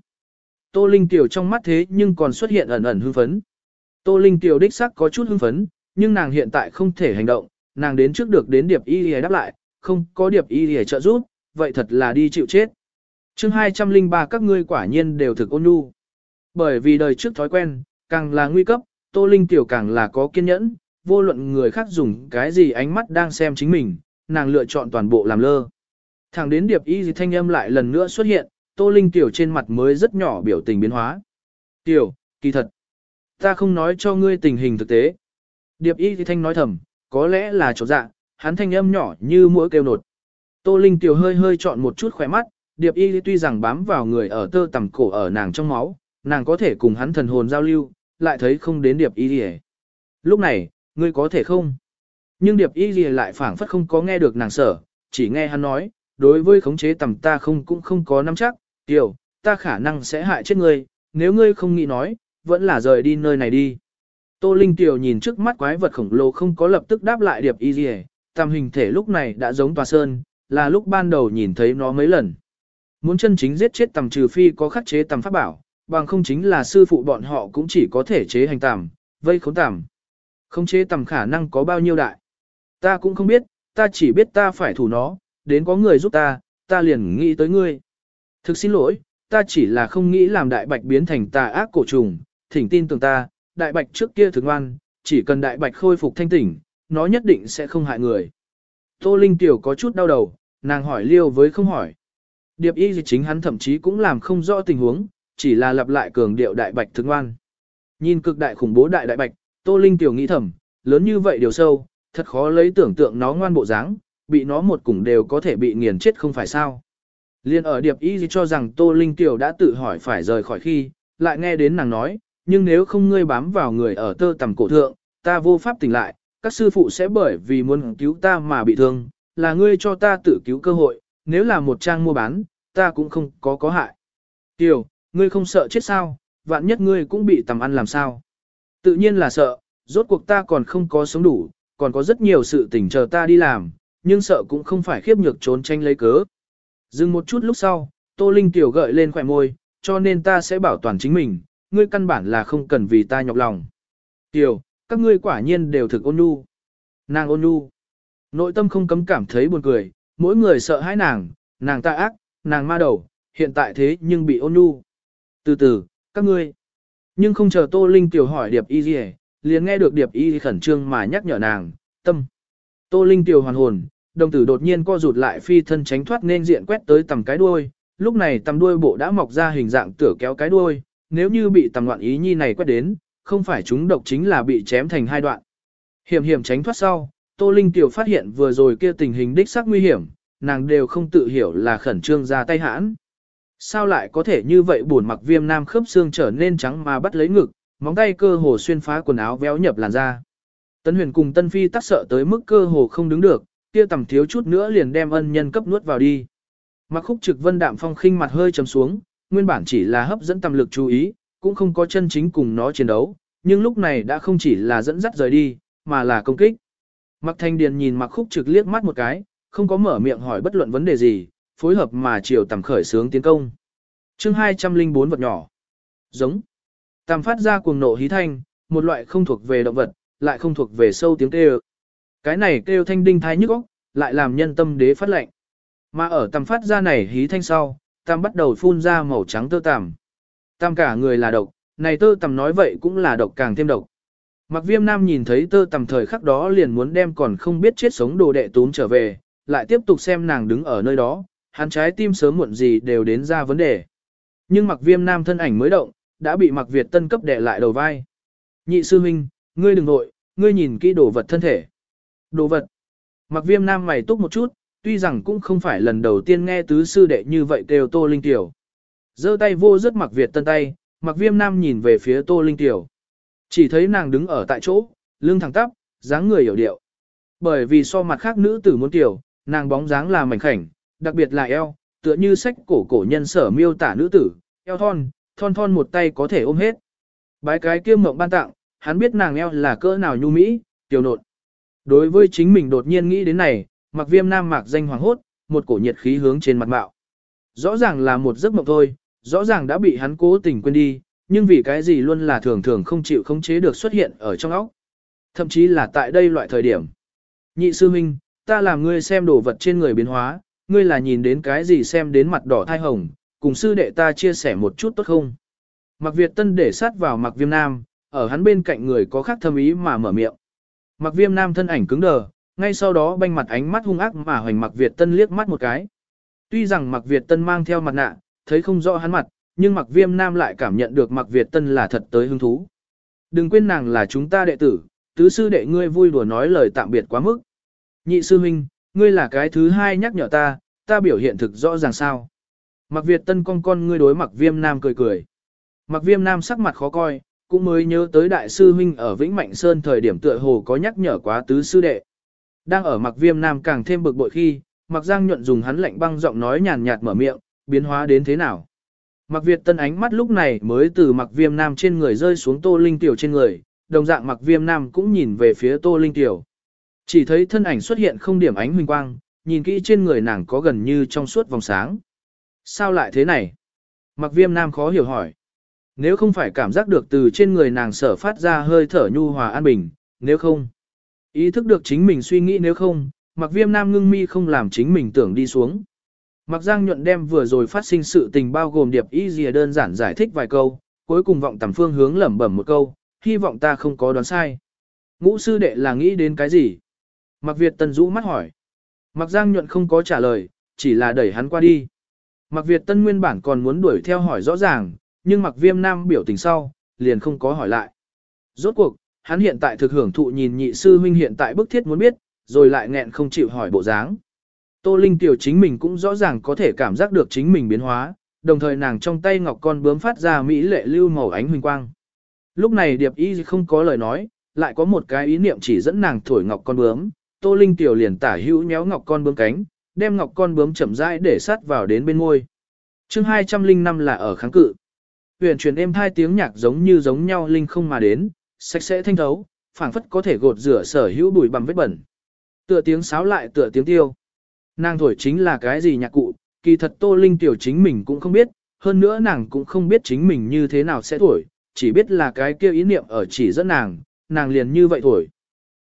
Tô Linh tiểu trong mắt thế nhưng còn xuất hiện ẩn ẩn hưng phấn. Tô Linh tiểu đích sắc có chút hưng phấn, nhưng nàng hiện tại không thể hành động, nàng đến trước được đến điệp y lìa đáp lại, không có điệp y lìa trợ giúp, vậy thật là đi chịu chết. chương 203 các ngươi quả nhiên đều thực ôn nhu. Bởi vì đời trước thói quen, càng là nguy cấp, Tô Linh tiểu càng là có kiên nhẫn, vô luận người khác dùng cái gì ánh mắt đang xem chính mình, nàng lựa chọn toàn bộ làm lơ. Thẳng đến điệp y gì thanh âm lại lần nữa xuất hiện, Tô Linh tiểu trên mặt mới rất nhỏ biểu tình biến hóa. Tiểu, kỳ thật. Ta không nói cho ngươi tình hình thực tế. Điệp y thì thanh nói thầm, có lẽ là chỗ dạ, hắn thanh âm nhỏ như mũi kêu nột. Tô Linh tiểu hơi hơi chọn một chút khỏe mắt, điệp y tuy rằng bám vào người ở tơ tầm cổ ở nàng trong máu, nàng có thể cùng hắn thần hồn giao lưu, lại thấy không đến điệp y thì Lúc này, ngươi có thể không? Nhưng điệp y gì lại phảng phất không có nghe được nàng sở, chỉ nghe hắn nói, đối với khống chế tầm ta không cũng không có nắm chắc, tiểu, ta khả năng sẽ hại chết ngươi, nếu ngươi không nghĩ nói, vẫn là rời đi nơi này đi. Tô Linh Tiểu nhìn trước mắt quái vật khổng lồ không có lập tức đáp lại điệp y gì, tam hình thể lúc này đã giống tòa sơn, là lúc ban đầu nhìn thấy nó mấy lần. Muốn chân chính giết chết tầm trừ phi có khắc chế tầm pháp bảo, bằng không chính là sư phụ bọn họ cũng chỉ có thể chế hành tầm, vây khống tầm. Không chế tầm khả năng có bao nhiêu đại. Ta cũng không biết, ta chỉ biết ta phải thủ nó, đến có người giúp ta, ta liền nghĩ tới ngươi. Thực xin lỗi, ta chỉ là không nghĩ làm đại bạch biến thành tà ác cổ trùng, thỉnh tin tưởng ta, đại bạch trước kia thường ngoan, chỉ cần đại bạch khôi phục thanh tỉnh, nó nhất định sẽ không hại người. Tô Linh Tiểu có chút đau đầu, nàng hỏi liêu với không hỏi. Điệp y gì chính hắn thậm chí cũng làm không rõ tình huống, chỉ là lặp lại cường điệu đại bạch thường ngoan. Nhìn cực đại khủng bố đại đại bạch, Tô Linh Tiểu nghĩ thầm, lớn như vậy điều sâu, thật khó lấy tưởng tượng nó ngoan bộ dáng, bị nó một cùng đều có thể bị nghiền chết không phải sao. Liên ở điệp y cho rằng Tô Linh Tiểu đã tự hỏi phải rời khỏi khi, lại nghe đến nàng nói, nhưng nếu không ngươi bám vào người ở tơ tầm cổ thượng, ta vô pháp tỉnh lại, các sư phụ sẽ bởi vì muốn cứu ta mà bị thương, là ngươi cho ta tự cứu cơ hội, nếu là một trang mua bán, ta cũng không có có hại. Tiểu, ngươi không sợ chết sao, vạn nhất ngươi cũng bị tầm ăn làm sao. Tự nhiên là sợ, rốt cuộc ta còn không có sống đủ, còn có rất nhiều sự tình chờ ta đi làm, nhưng sợ cũng không phải khiếp nhược trốn tranh lấy cớ. Dừng một chút lúc sau, Tô Linh tiểu gợi lên khỏe môi, cho nên ta sẽ bảo toàn chính mình, ngươi căn bản là không cần vì ta nhọc lòng. Tiểu, các ngươi quả nhiên đều thực ôn nhu. Nàng ôn nhu. Nội tâm không cấm cảm thấy buồn cười, mỗi người sợ hãi nàng, nàng ta ác, nàng ma đầu, hiện tại thế nhưng bị ôn nhu. Từ từ, các ngươi. Nhưng không chờ Tô Linh tiểu hỏi Điệp Y gì, liền nghe được Điệp Y khẩn trương mà nhắc nhở nàng, tâm. Tô Linh tiểu hoàn hồn, đồng tử đột nhiên co rụt lại phi thân tránh thoát nên diện quét tới tầm cái đuôi, lúc này tầm đuôi bộ đã mọc ra hình dạng tửa kéo cái đuôi, nếu như bị tầm loạn ý nhi này quét đến, không phải chúng độc chính là bị chém thành hai đoạn. Hiểm hiểm tránh thoát sau, Tô Linh Tiểu phát hiện vừa rồi kia tình hình đích xác nguy hiểm, nàng đều không tự hiểu là khẩn trương ra tay hãn. Sao lại có thể như vậy buồn mặc viêm nam khớp xương trở nên trắng mà bắt lấy ngực, móng tay cơ hồ xuyên phá quần áo véo nhập làn da. tấn huyền cùng Tân Phi tắc sợ tới mức cơ hồ không đứng được, kia tầm thiếu chút nữa liền đem ân nhân cấp nuốt vào đi. Mặc khúc trực vân đạm phong khinh mặt hơi trầm xuống, nguyên bản chỉ là hấp dẫn tầm lực chú ý, cũng không có chân chính cùng nó chiến đấu, nhưng lúc này đã không chỉ là dẫn dắt rời đi, mà là công kích. Mặc thanh điền nhìn mặc khúc trực liếc mắt một cái, không có mở miệng hỏi bất luận vấn đề gì, phối hợp mà chiều tầm khởi sướng tiến công. chương 204 vật nhỏ. Giống. Tam phát ra cuồng nộ hí thanh, một loại không thuộc về động vật, lại không thuộc về sâu tiếng kêu. Cái này kêu thanh đinh thái nhức óc, lại làm nhân tâm đế phát lệnh. Mà ở Tam phát ra này hí thanh sau, tam bắt đầu phun ra màu trắng tơ tằm. Tam cả người là độc, này tơ tằm nói vậy cũng là độc càng thêm độc. Mặc viêm nam nhìn thấy tơ tằm thời khắc đó liền muốn đem còn không biết chết sống đồ đệ tún trở về, lại tiếp tục xem nàng đứng ở nơi đó, hắn trái tim sớm muộn gì đều đến ra vấn đề. Nhưng mặc viêm nam thân ảnh mới động, đã bị mặc Việt tân cấp đè lại đầu vai. Nhị sư huynh, ngươi đừng nội, ngươi nhìn kỹ đồ vật thân thể. Đồ vật. Mặc viêm nam mày túc một chút, tuy rằng cũng không phải lần đầu tiên nghe tứ sư đệ như vậy kêu Tô Linh Tiểu. giơ tay vô rất mặc Việt tân tay, mặc viêm nam nhìn về phía Tô Linh Tiểu. Chỉ thấy nàng đứng ở tại chỗ, lưng thẳng tắp, dáng người hiểu điệu. Bởi vì so mặt khác nữ tử muốn tiểu, nàng bóng dáng là mảnh khảnh, đặc biệt là eo, tựa như sách cổ cổ nhân sở miêu tả nữ tử, eo thon, thon thon một tay có thể ôm hết. Bái cái kia mộng ban tặng, hắn biết nàng eo là cỡ nào nhu mỹ, tiểu nộn. Đối với chính mình đột nhiên nghĩ đến này, mặc viêm nam mạc danh hoàng hốt, một cổ nhiệt khí hướng trên mặt mạo. Rõ ràng là một giấc mộng thôi, rõ ràng đã bị hắn cố tình quên đi, nhưng vì cái gì luôn là thường thường không chịu khống chế được xuất hiện ở trong óc. Thậm chí là tại đây loại thời điểm. Nhị sư minh, ta làm ngươi xem đồ vật trên người biến hóa, ngươi là nhìn đến cái gì xem đến mặt đỏ thai hồng, cùng sư đệ ta chia sẻ một chút tốt không? Mặc Việt Tân để sát vào Mặc Viêm Nam, ở hắn bên cạnh người có khác thâm ý mà mở miệng. Mặc Viêm Nam thân ảnh cứng đờ, ngay sau đó banh mặt ánh mắt hung ác mà hoành Mặc Việt Tân liếc mắt một cái. Tuy rằng Mặc Việt Tân mang theo mặt nạ, thấy không rõ hắn mặt, nhưng Mặc Viêm Nam lại cảm nhận được Mặc Việt Tân là thật tới hứng thú. Đừng quên nàng là chúng ta đệ tử, tứ sư đệ ngươi vui đùa nói lời tạm biệt quá mức. Nhị sư huynh, ngươi là cái thứ hai nhắc nhở ta, ta biểu hiện thực rõ ràng sao. Mặc Việt Tân con con ngươi đối Mặc Viêm Nam cười cười. Mặc Viêm Nam sắc mặt khó coi, cũng mới nhớ tới đại sư huynh ở Vĩnh Mạnh Sơn thời điểm tựa hồ có nhắc nhở quá tứ sư đệ. Đang ở Mặc Viêm Nam càng thêm bực bội khi, Mặc Giang nhuận dùng hắn lạnh băng giọng nói nhàn nhạt mở miệng, biến hóa đến thế nào. Mặc Việt Tân ánh mắt lúc này mới từ Mặc Viêm Nam trên người rơi xuống Tô Linh Tiểu trên người, đồng dạng Mặc Viêm Nam cũng nhìn về phía Tô Linh Tiểu. Chỉ thấy thân ảnh xuất hiện không điểm ánh huỳnh quang, nhìn kỹ trên người nàng có gần như trong suốt vòng sáng. Sao lại thế này? Mặc viêm nam khó hiểu hỏi. Nếu không phải cảm giác được từ trên người nàng sở phát ra hơi thở nhu hòa an bình, nếu không. Ý thức được chính mình suy nghĩ nếu không, mặc viêm nam ngưng mi không làm chính mình tưởng đi xuống. Mặc giang nhuận đem vừa rồi phát sinh sự tình bao gồm điệp y dìa đơn giản giải thích vài câu, cuối cùng vọng tầm phương hướng lẩm bẩm một câu, hy vọng ta không có đoán sai. Ngũ sư đệ là nghĩ đến cái gì? Mặc Việt Tân rũ mắt hỏi. Mặc Giang nhuận không có trả lời, chỉ là đẩy hắn qua đi. Mặc Việt Tân nguyên bản còn muốn đuổi theo hỏi rõ ràng, nhưng Mặc Viêm Nam biểu tình sau, liền không có hỏi lại. Rốt cuộc, hắn hiện tại thực hưởng thụ nhìn nhị sư huynh hiện tại bức thiết muốn biết, rồi lại nghẹn không chịu hỏi bộ dáng. Tô Linh tiểu chính mình cũng rõ ràng có thể cảm giác được chính mình biến hóa, đồng thời nàng trong tay ngọc con bướm phát ra mỹ lệ lưu màu ánh huỳnh quang. Lúc này Điệp Y không có lời nói, lại có một cái ý niệm chỉ dẫn nàng thổi ngọc con bướm, Tô Linh tiểu liền tả hữu nhéo ngọc con bướm cánh, đem ngọc con bướm chậm rãi để sát vào đến bên môi. Chương 205 là ở kháng cự. Huyền truyền êm hai tiếng nhạc giống như giống nhau linh không mà đến, sạch sẽ thanh thấu, phảng phất có thể gột rửa sở hữu bụi bặm vết bẩn. Tựa tiếng sáo lại tựa tiếng tiêu. Nàng thổi chính là cái gì nhạc cụ, kỳ thật Tô Linh tiểu chính mình cũng không biết, hơn nữa nàng cũng không biết chính mình như thế nào sẽ thổi, chỉ biết là cái kia ý niệm ở chỉ dẫn nàng, nàng liền như vậy thổi.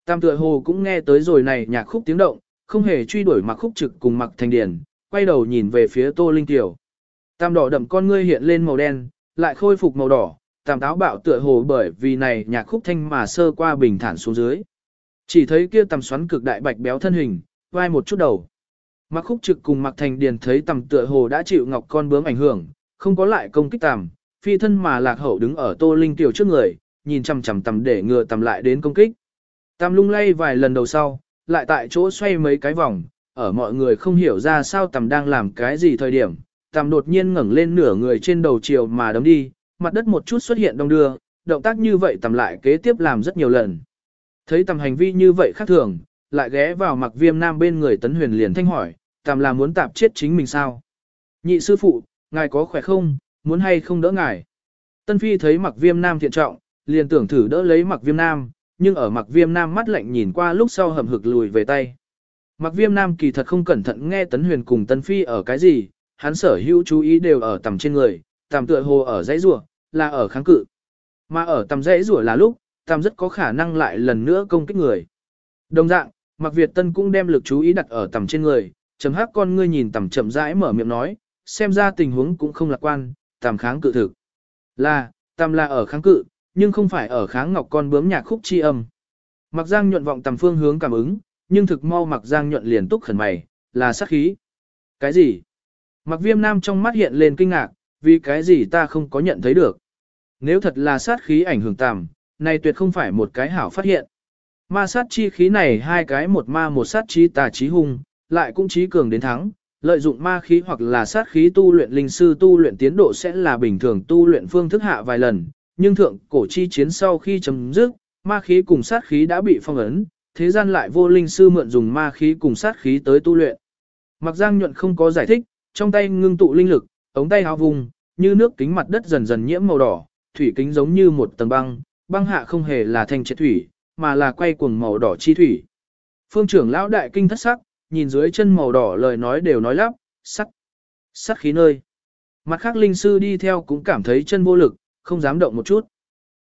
Tam tựa hồ cũng nghe tới rồi này nhạc khúc tiếng động, không hề truy đuổi mặc khúc trực cùng mặc thành điển, quay đầu nhìn về phía Tô Linh Tiểu. Tam đỏ đậm con ngươi hiện lên màu đen, lại khôi phục màu đỏ, tam táo bạo tựa hồ bởi vì này nhạc khúc thanh mà sơ qua bình thản xuống dưới. Chỉ thấy kia tầm xoắn cực đại bạch béo thân hình, vai một chút đầu. Mặc khúc trực cùng mặc thành điền thấy tầm tựa hồ đã chịu ngọc con bướm ảnh hưởng, không có lại công kích tầm, phi thân mà lạc hậu đứng ở tô linh tiểu trước người, nhìn chằm chằm tầm để ngừa tầm lại đến công kích. Tam lung lay vài lần đầu sau, lại tại chỗ xoay mấy cái vòng, ở mọi người không hiểu ra sao tầm đang làm cái gì thời điểm, tầm đột nhiên ngẩng lên nửa người trên đầu chiều mà đấm đi, mặt đất một chút xuất hiện đông đưa, động tác như vậy tầm lại kế tiếp làm rất nhiều lần. Thấy tầm hành vi như vậy khác thường, lại ghé vào mặc viêm nam bên người tấn huyền liền thanh hỏi, tầm là muốn tạp chết chính mình sao? Nhị sư phụ, ngài có khỏe không, muốn hay không đỡ ngài? Tân phi thấy mặc viêm nam thiện trọng, liền tưởng thử đỡ lấy mặc viêm nam, nhưng ở mặc viêm nam mắt lạnh nhìn qua lúc sau hầm hực lùi về tay. Mặc viêm nam kỳ thật không cẩn thận nghe Tấn Huyền cùng Tân Phi ở cái gì, hắn sở hữu chú ý đều ở tầm trên người, tầm tựa hồ ở dãy rùa, là ở kháng cự. Mà ở tầm dãy rùa là lúc, tầm rất có khả năng lại lần nữa công kích người. Đồng dạng, Mặc Việt Tân cũng đem lực chú ý đặt ở tầm trên người, chấm hắc con ngươi nhìn tầm chậm rãi mở miệng nói, xem ra tình huống cũng không lạc quan, tầm kháng cự thực. Là, tầm là ở kháng cự, nhưng không phải ở kháng ngọc con bướm nhạc khúc chi âm. Mặc Giang nhuận vọng tầm phương hướng cảm ứng, nhưng thực mau Mặc Giang nhuận liền túc khẩn mày, là sát khí. Cái gì? Mặc viêm nam trong mắt hiện lên kinh ngạc, vì cái gì ta không có nhận thấy được. Nếu thật là sát khí ảnh hưởng tạm, này tuyệt không phải một cái hảo phát hiện. Ma sát chi khí này hai cái một ma một sát chi tà chí hung, lại cũng chí cường đến thắng, lợi dụng ma khí hoặc là sát khí tu luyện linh sư tu luyện tiến độ sẽ là bình thường tu luyện phương thức hạ vài lần, nhưng thượng cổ chi chiến sau khi chấm dứt, ma khí cùng sát khí đã bị phong ấn, thế gian lại vô linh sư mượn dùng ma khí cùng sát khí tới tu luyện. Mặc Giang nhuận không có giải thích, trong tay ngưng tụ linh lực, ống tay áo vùng, như nước kính mặt đất dần dần nhiễm màu đỏ, thủy kính giống như một tầng băng, băng hạ không hề là thành triệt thủy, mà là quay cuồng màu đỏ chi thủy. Phương trưởng lão đại kinh thất sắc, nhìn dưới chân màu đỏ lời nói đều nói lắp, sắt, sắt khí nơi. Mặt khác linh sư đi theo cũng cảm thấy chân vô lực, không dám động một chút.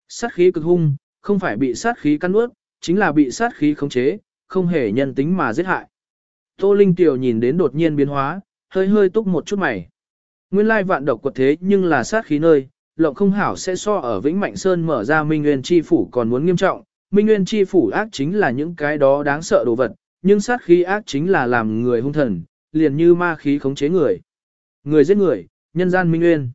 Sát khí cực hung, không phải bị sát khí cắn nuốt, chính là bị sát khí khống chế, không hề nhân tính mà giết hại. Tô Linh Tiểu nhìn đến đột nhiên biến hóa, hơi hơi túc một chút mày. Nguyên lai vạn độc quật thế nhưng là sát khí nơi, lộng không hảo sẽ so ở Vĩnh Mạnh Sơn mở ra Minh Nguyên Chi Phủ còn muốn nghiêm trọng. Minh Nguyên Chi Phủ ác chính là những cái đó đáng sợ đồ vật, nhưng sát khí ác chính là làm người hung thần, liền như ma khí khống chế người. Người giết người, nhân gian Minh Nguyên.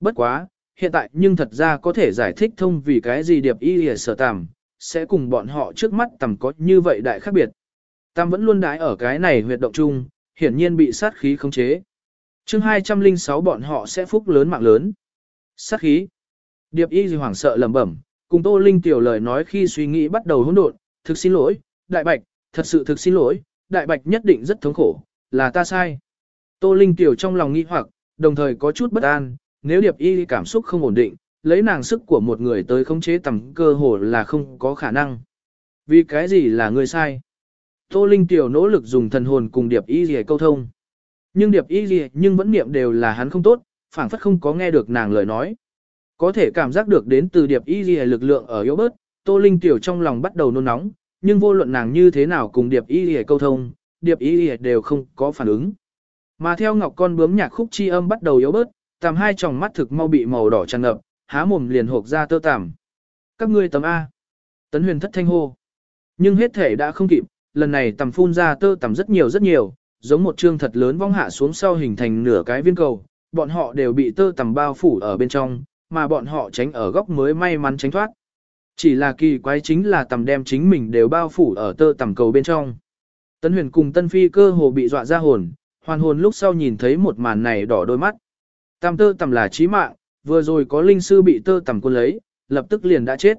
Bất quá, hiện tại nhưng thật ra có thể giải thích thông vì cái gì điệp y lìa sở tàm, sẽ cùng bọn họ trước mắt tầm có như vậy đại khác biệt. Tam vẫn luôn đái ở cái này huyệt động chung, hiển nhiên bị sát khí khống chế. chương 206 bọn họ sẽ phúc lớn mạng lớn. Sát khí. Điệp y gì hoảng sợ lẩm bẩm, cùng Tô Linh tiểu lời nói khi suy nghĩ bắt đầu hỗn độn, thực xin lỗi, đại bạch, thật sự thực xin lỗi, đại bạch nhất định rất thống khổ, là ta sai. Tô Linh tiểu trong lòng nghi hoặc, đồng thời có chút bất an, nếu điệp y cảm xúc không ổn định, lấy nàng sức của một người tới khống chế tầm cơ hồ là không có khả năng. Vì cái gì là người sai? Tô Linh tiểu nỗ lực dùng thần hồn cùng điệp y gì câu thông. Nhưng điệp y gì nhưng vẫn niệm đều là hắn không tốt, phảng phất không có nghe được nàng lời nói. Có thể cảm giác được đến từ điệp y gì lực lượng ở yếu bớt, Tô Linh tiểu trong lòng bắt đầu nôn nóng, nhưng vô luận nàng như thế nào cùng điệp y gì câu thông, điệp y gì đều không có phản ứng. Mà theo ngọc con bướm nhạc khúc chi âm bắt đầu yếu bớt, tầm hai tròng mắt thực mau bị màu đỏ tràn ngập, há mồm liền hộp ra tơ tằm. Các ngươi tầm A. Tấn huyền thất thanh hô. Nhưng hết thể đã không kịp, lần này tầm phun ra tơ tằm rất nhiều rất nhiều, giống một chương thật lớn vong hạ xuống sau hình thành nửa cái viên cầu, bọn họ đều bị tơ tằm bao phủ ở bên trong, mà bọn họ tránh ở góc mới may mắn tránh thoát. Chỉ là kỳ quái chính là tầm đem chính mình đều bao phủ ở tơ tằm cầu bên trong. Tấn huyền cùng tân phi cơ hồ bị dọa ra hồn, hoàn hồn lúc sau nhìn thấy một màn này đỏ đôi mắt. Tam tơ tầm là chí mạng, vừa rồi có linh sư bị tơ tầm quân lấy, lập tức liền đã chết.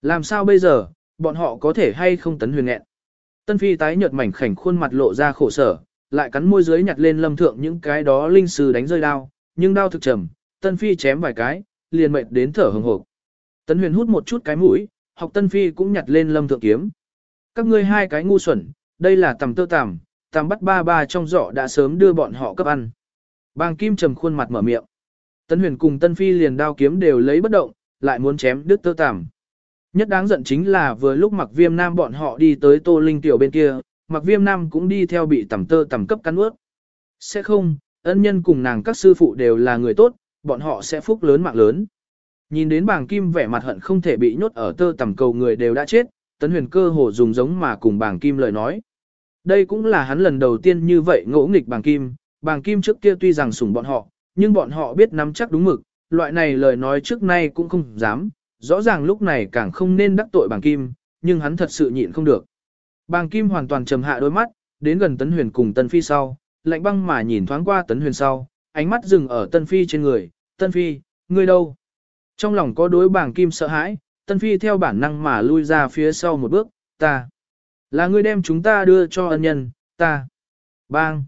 Làm sao bây giờ, bọn họ có thể hay không tấn huyền nghẹn. Tân phi tái nhợt mảnh khảnh khuôn mặt lộ ra khổ sở, lại cắn môi dưới nhặt lên lâm thượng những cái đó linh sư đánh rơi đao, nhưng đao thực trầm, tân phi chém vài cái, liền mệt đến thở hừng hộp. Tấn huyền hút một chút cái mũi, học tân phi cũng nhặt lên lâm thượng kiếm. Các ngươi hai cái ngu xuẩn, đây là tầm tơ tằm, tầm bắt ba ba trong giỏ đã sớm đưa bọn họ cấp ăn. Bàng Kim trầm khuôn mặt mở miệng. Tân Huyền cùng Tân Phi liền đao kiếm đều lấy bất động, lại muốn chém đứt tơ tằm. Nhất đáng giận chính là vừa lúc Mặc Viêm Nam bọn họ đi tới Tô Linh tiểu bên kia, Mặc Viêm Nam cũng đi theo bị tẩm tơ tẩm cấp cắn ướt. Sẽ không, ân nhân cùng nàng các sư phụ đều là người tốt, bọn họ sẽ phúc lớn mạng lớn. Nhìn đến bàng kim vẻ mặt hận không thể bị nhốt ở tơ tầm cầu người đều đã chết, tấn huyền cơ hồ dùng giống mà cùng bàng kim lời nói. Đây cũng là hắn lần đầu tiên như vậy ngỗ nghịch bàng kim, bàng kim trước kia tuy rằng sủng bọn họ, nhưng bọn họ biết nắm chắc đúng mực, loại này lời nói trước nay cũng không dám, rõ ràng lúc này càng không nên đắc tội bàng kim, nhưng hắn thật sự nhịn không được. Bàng kim hoàn toàn trầm hạ đôi mắt, đến gần tấn huyền cùng tân phi sau, lạnh băng mà nhìn thoáng qua tấn huyền sau, ánh mắt dừng ở tân phi trên người, tân phi, ngươi đâu? Trong lòng có đối bàng kim sợ hãi, tân phi theo bản năng mà lui ra phía sau một bước, ta. Là ngươi đem chúng ta đưa cho ân nhân, ta. Bang.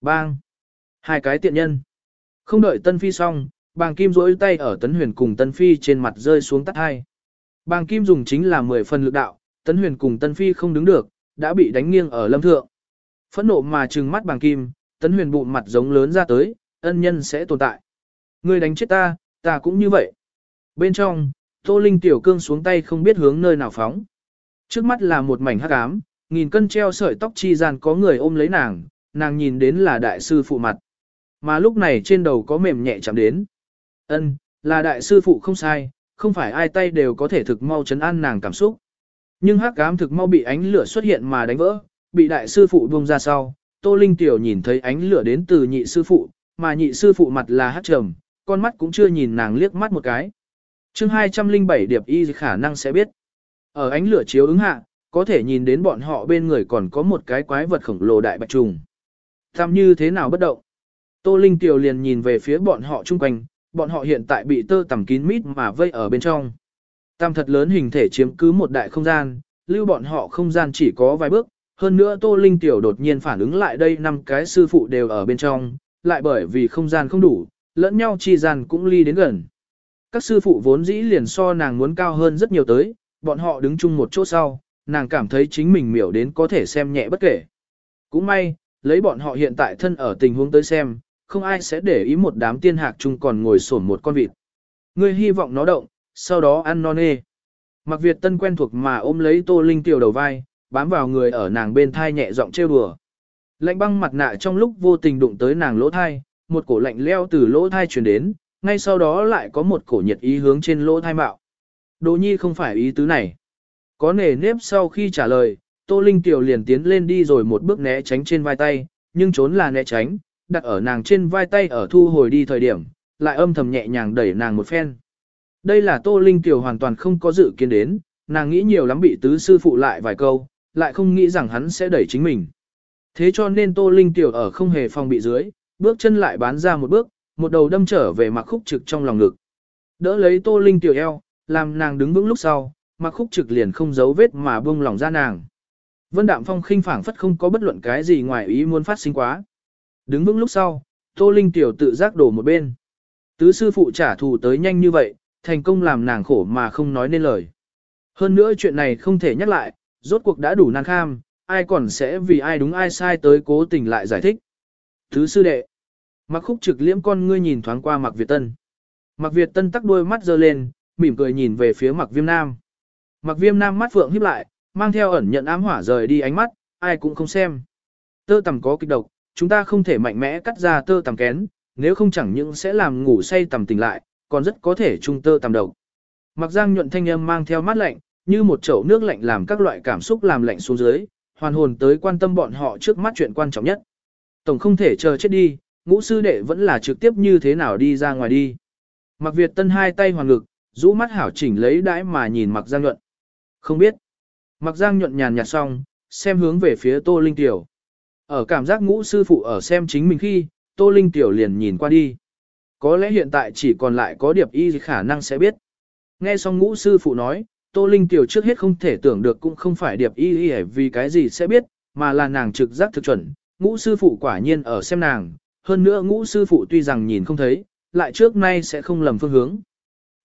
Bang. Hai cái tiện nhân. Không đợi Tân Phi xong, bàng kim rỗi tay ở Tấn Huyền cùng Tân Phi trên mặt rơi xuống tắt hai. Bàng kim dùng chính là 10 phần lực đạo, Tấn Huyền cùng Tân Phi không đứng được, đã bị đánh nghiêng ở lâm thượng. Phẫn nộ mà trừng mắt bàng kim, Tấn Huyền bụng mặt giống lớn ra tới, ân nhân sẽ tồn tại. Ngươi đánh chết ta, ta cũng như vậy. Bên trong, Tô Linh tiểu cương xuống tay không biết hướng nơi nào phóng. Trước mắt là một mảnh hắc ám, nghìn cân treo sợi tóc chi gian có người ôm lấy nàng, nàng nhìn đến là đại sư phụ mặt. Mà lúc này trên đầu có mềm nhẹ chạm đến. Ân, là đại sư phụ không sai, không phải ai tay đều có thể thực mau chấn an nàng cảm xúc. Nhưng hắc ám thực mau bị ánh lửa xuất hiện mà đánh vỡ, bị đại sư phụ buông ra sau, Tô Linh Tiểu nhìn thấy ánh lửa đến từ nhị sư phụ, mà nhị sư phụ mặt là hắc trầm, con mắt cũng chưa nhìn nàng liếc mắt một cái. chương 207 điệp y khả năng sẽ biết. Ở ánh lửa chiếu ứng hạ, có thể nhìn đến bọn họ bên người còn có một cái quái vật khổng lồ đại bạch trùng. Tham như thế nào bất động? Tô Linh Tiểu liền nhìn về phía bọn họ chung quanh, bọn họ hiện tại bị tơ tầm kín mít mà vây ở bên trong. Tam thật lớn hình thể chiếm cứ một đại không gian, lưu bọn họ không gian chỉ có vài bước, hơn nữa Tô Linh Tiểu đột nhiên phản ứng lại đây năm cái sư phụ đều ở bên trong, lại bởi vì không gian không đủ, lẫn nhau chi gian cũng ly đến gần. Các sư phụ vốn dĩ liền so nàng muốn cao hơn rất nhiều tới, bọn họ đứng chung một chỗ sau, nàng cảm thấy chính mình miểu đến có thể xem nhẹ bất kể. Cũng may, lấy bọn họ hiện tại thân ở tình huống tới xem, không ai sẽ để ý một đám tiên hạc chung còn ngồi sổn một con vịt. Ngươi hy vọng nó động, sau đó ăn non nê. Mặc Việt Tân quen thuộc mà ôm lấy Tô Linh tiểu đầu vai, bám vào người ở nàng bên thai nhẹ giọng trêu đùa. Lạnh băng mặt nạ trong lúc vô tình đụng tới nàng lỗ thai, một cổ lạnh leo từ lỗ thai truyền đến, ngay sau đó lại có một cổ nhiệt ý hướng trên lỗ thai mạo. Đồ nhi không phải ý tứ này. Có nề nếp sau khi trả lời, Tô Linh Tiểu liền tiến lên đi rồi một bước né tránh trên vai tay, nhưng trốn là né tránh, đặt ở nàng trên vai tay ở thu hồi đi thời điểm, lại âm thầm nhẹ nhàng đẩy nàng một phen. Đây là Tô Linh Tiểu hoàn toàn không có dự kiến đến, nàng nghĩ nhiều lắm bị tứ sư phụ lại vài câu, lại không nghĩ rằng hắn sẽ đẩy chính mình. Thế cho nên Tô Linh Tiểu ở không hề phòng bị dưới, bước chân lại bán ra một bước, một đầu đâm trở về mặc khúc trực trong lòng ngực. Đỡ lấy Tô Linh Tiểu eo, làm nàng đứng vững lúc sau, mặc khúc trực liền không giấu vết mà buông lòng ra nàng. Vân Đạm Phong khinh phảng phất không có bất luận cái gì ngoài ý muốn phát sinh quá. Đứng vững lúc sau, Tô Linh Tiểu tự giác đổ một bên. Tứ sư phụ trả thù tới nhanh như vậy, thành công làm nàng khổ mà không nói nên lời. Hơn nữa chuyện này không thể nhắc lại, rốt cuộc đã đủ nan kham, ai còn sẽ vì ai đúng ai sai tới cố tình lại giải thích. Thứ sư đệ. Mặc khúc trực liễm con ngươi nhìn thoáng qua Mặc Việt Tân. Mặc Việt Tân tắc đôi mắt giơ lên, mỉm cười nhìn về phía Mặc Viêm Nam. Mặc Viêm Nam mắt phượng híp lại, mang theo ẩn nhận ám hỏa rời đi ánh mắt, ai cũng không xem. Tơ tầm có kịch độc, chúng ta không thể mạnh mẽ cắt ra tơ tằm kén, nếu không chẳng những sẽ làm ngủ say tầm tỉnh lại, còn rất có thể trung tơ tầm độc. Mặc Giang nhuận thanh âm mang theo mát lạnh, như một chậu nước lạnh làm các loại cảm xúc làm lạnh xuống dưới, hoàn hồn tới quan tâm bọn họ trước mắt chuyện quan trọng nhất. Tổng không thể chờ chết đi, ngũ sư đệ vẫn là trực tiếp như thế nào đi ra ngoài đi. Mặc Việt Tân hai tay hoàn ngực, rũ mắt hảo chỉnh lấy đãi mà nhìn Mặc Giang nhuận. Không biết. Mặc Giang nhuận nhàn nhạt xong, xem hướng về phía Tô Linh Tiểu. Ở cảm giác ngũ sư phụ ở xem chính mình khi, Tô Linh Tiểu liền nhìn qua đi. Có lẽ hiện tại chỉ còn lại có điệp y khả năng sẽ biết. Nghe xong ngũ sư phụ nói, Tô Linh Tiểu trước hết không thể tưởng được cũng không phải điệp y y vì cái gì sẽ biết, mà là nàng trực giác thực chuẩn. Ngũ sư phụ quả nhiên ở xem nàng, hơn nữa ngũ sư phụ tuy rằng nhìn không thấy, lại trước nay sẽ không lầm phương hướng.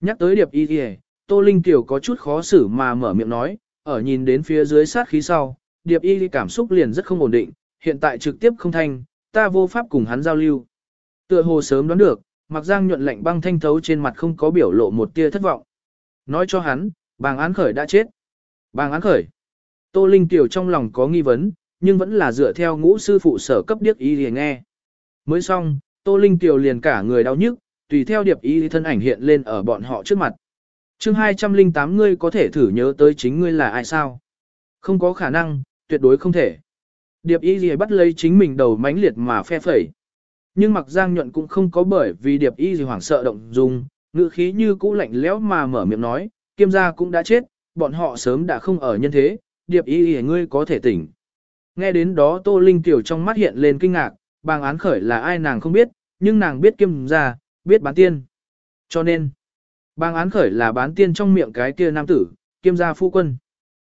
Nhắc tới điệp y y, Tô Linh Tiểu có chút khó xử mà mở miệng nói, ở nhìn đến phía dưới sát khí sau, điệp y cảm xúc liền rất không ổn định, hiện tại trực tiếp không thanh, ta vô pháp cùng hắn giao lưu. Tựa hồ sớm đoán được, mặc giang nhuận lạnh băng thanh thấu trên mặt không có biểu lộ một tia thất vọng. Nói cho hắn, bàng án khởi đã chết. Bàng án khởi. Tô Linh Tiểu trong lòng có nghi vấn, nhưng vẫn là dựa theo ngũ sư phụ sở cấp điếc y liền nghe. Mới xong, Tô Linh Tiểu liền cả người đau nhức, tùy theo điệp y thân ảnh hiện lên ở bọn họ trước mặt. chương 208 ngươi có thể thử nhớ tới chính ngươi là ai sao? Không có khả năng, tuyệt đối không thể. Điệp y gì bắt lấy chính mình đầu mãnh liệt mà phe phẩy. Nhưng mặc giang nhuận cũng không có bởi vì điệp y gì hoảng sợ động dung, ngữ khí như cũ lạnh lẽo mà mở miệng nói, kiêm gia cũng đã chết, bọn họ sớm đã không ở nhân thế, điệp y gì ngươi có thể tỉnh. Nghe đến đó Tô Linh Tiểu trong mắt hiện lên kinh ngạc, bàng án khởi là ai nàng không biết, nhưng nàng biết kiêm gia, biết bán tiên. Cho nên, bàng án khởi là bán tiên trong miệng cái kia nam tử, kiêm gia phu quân.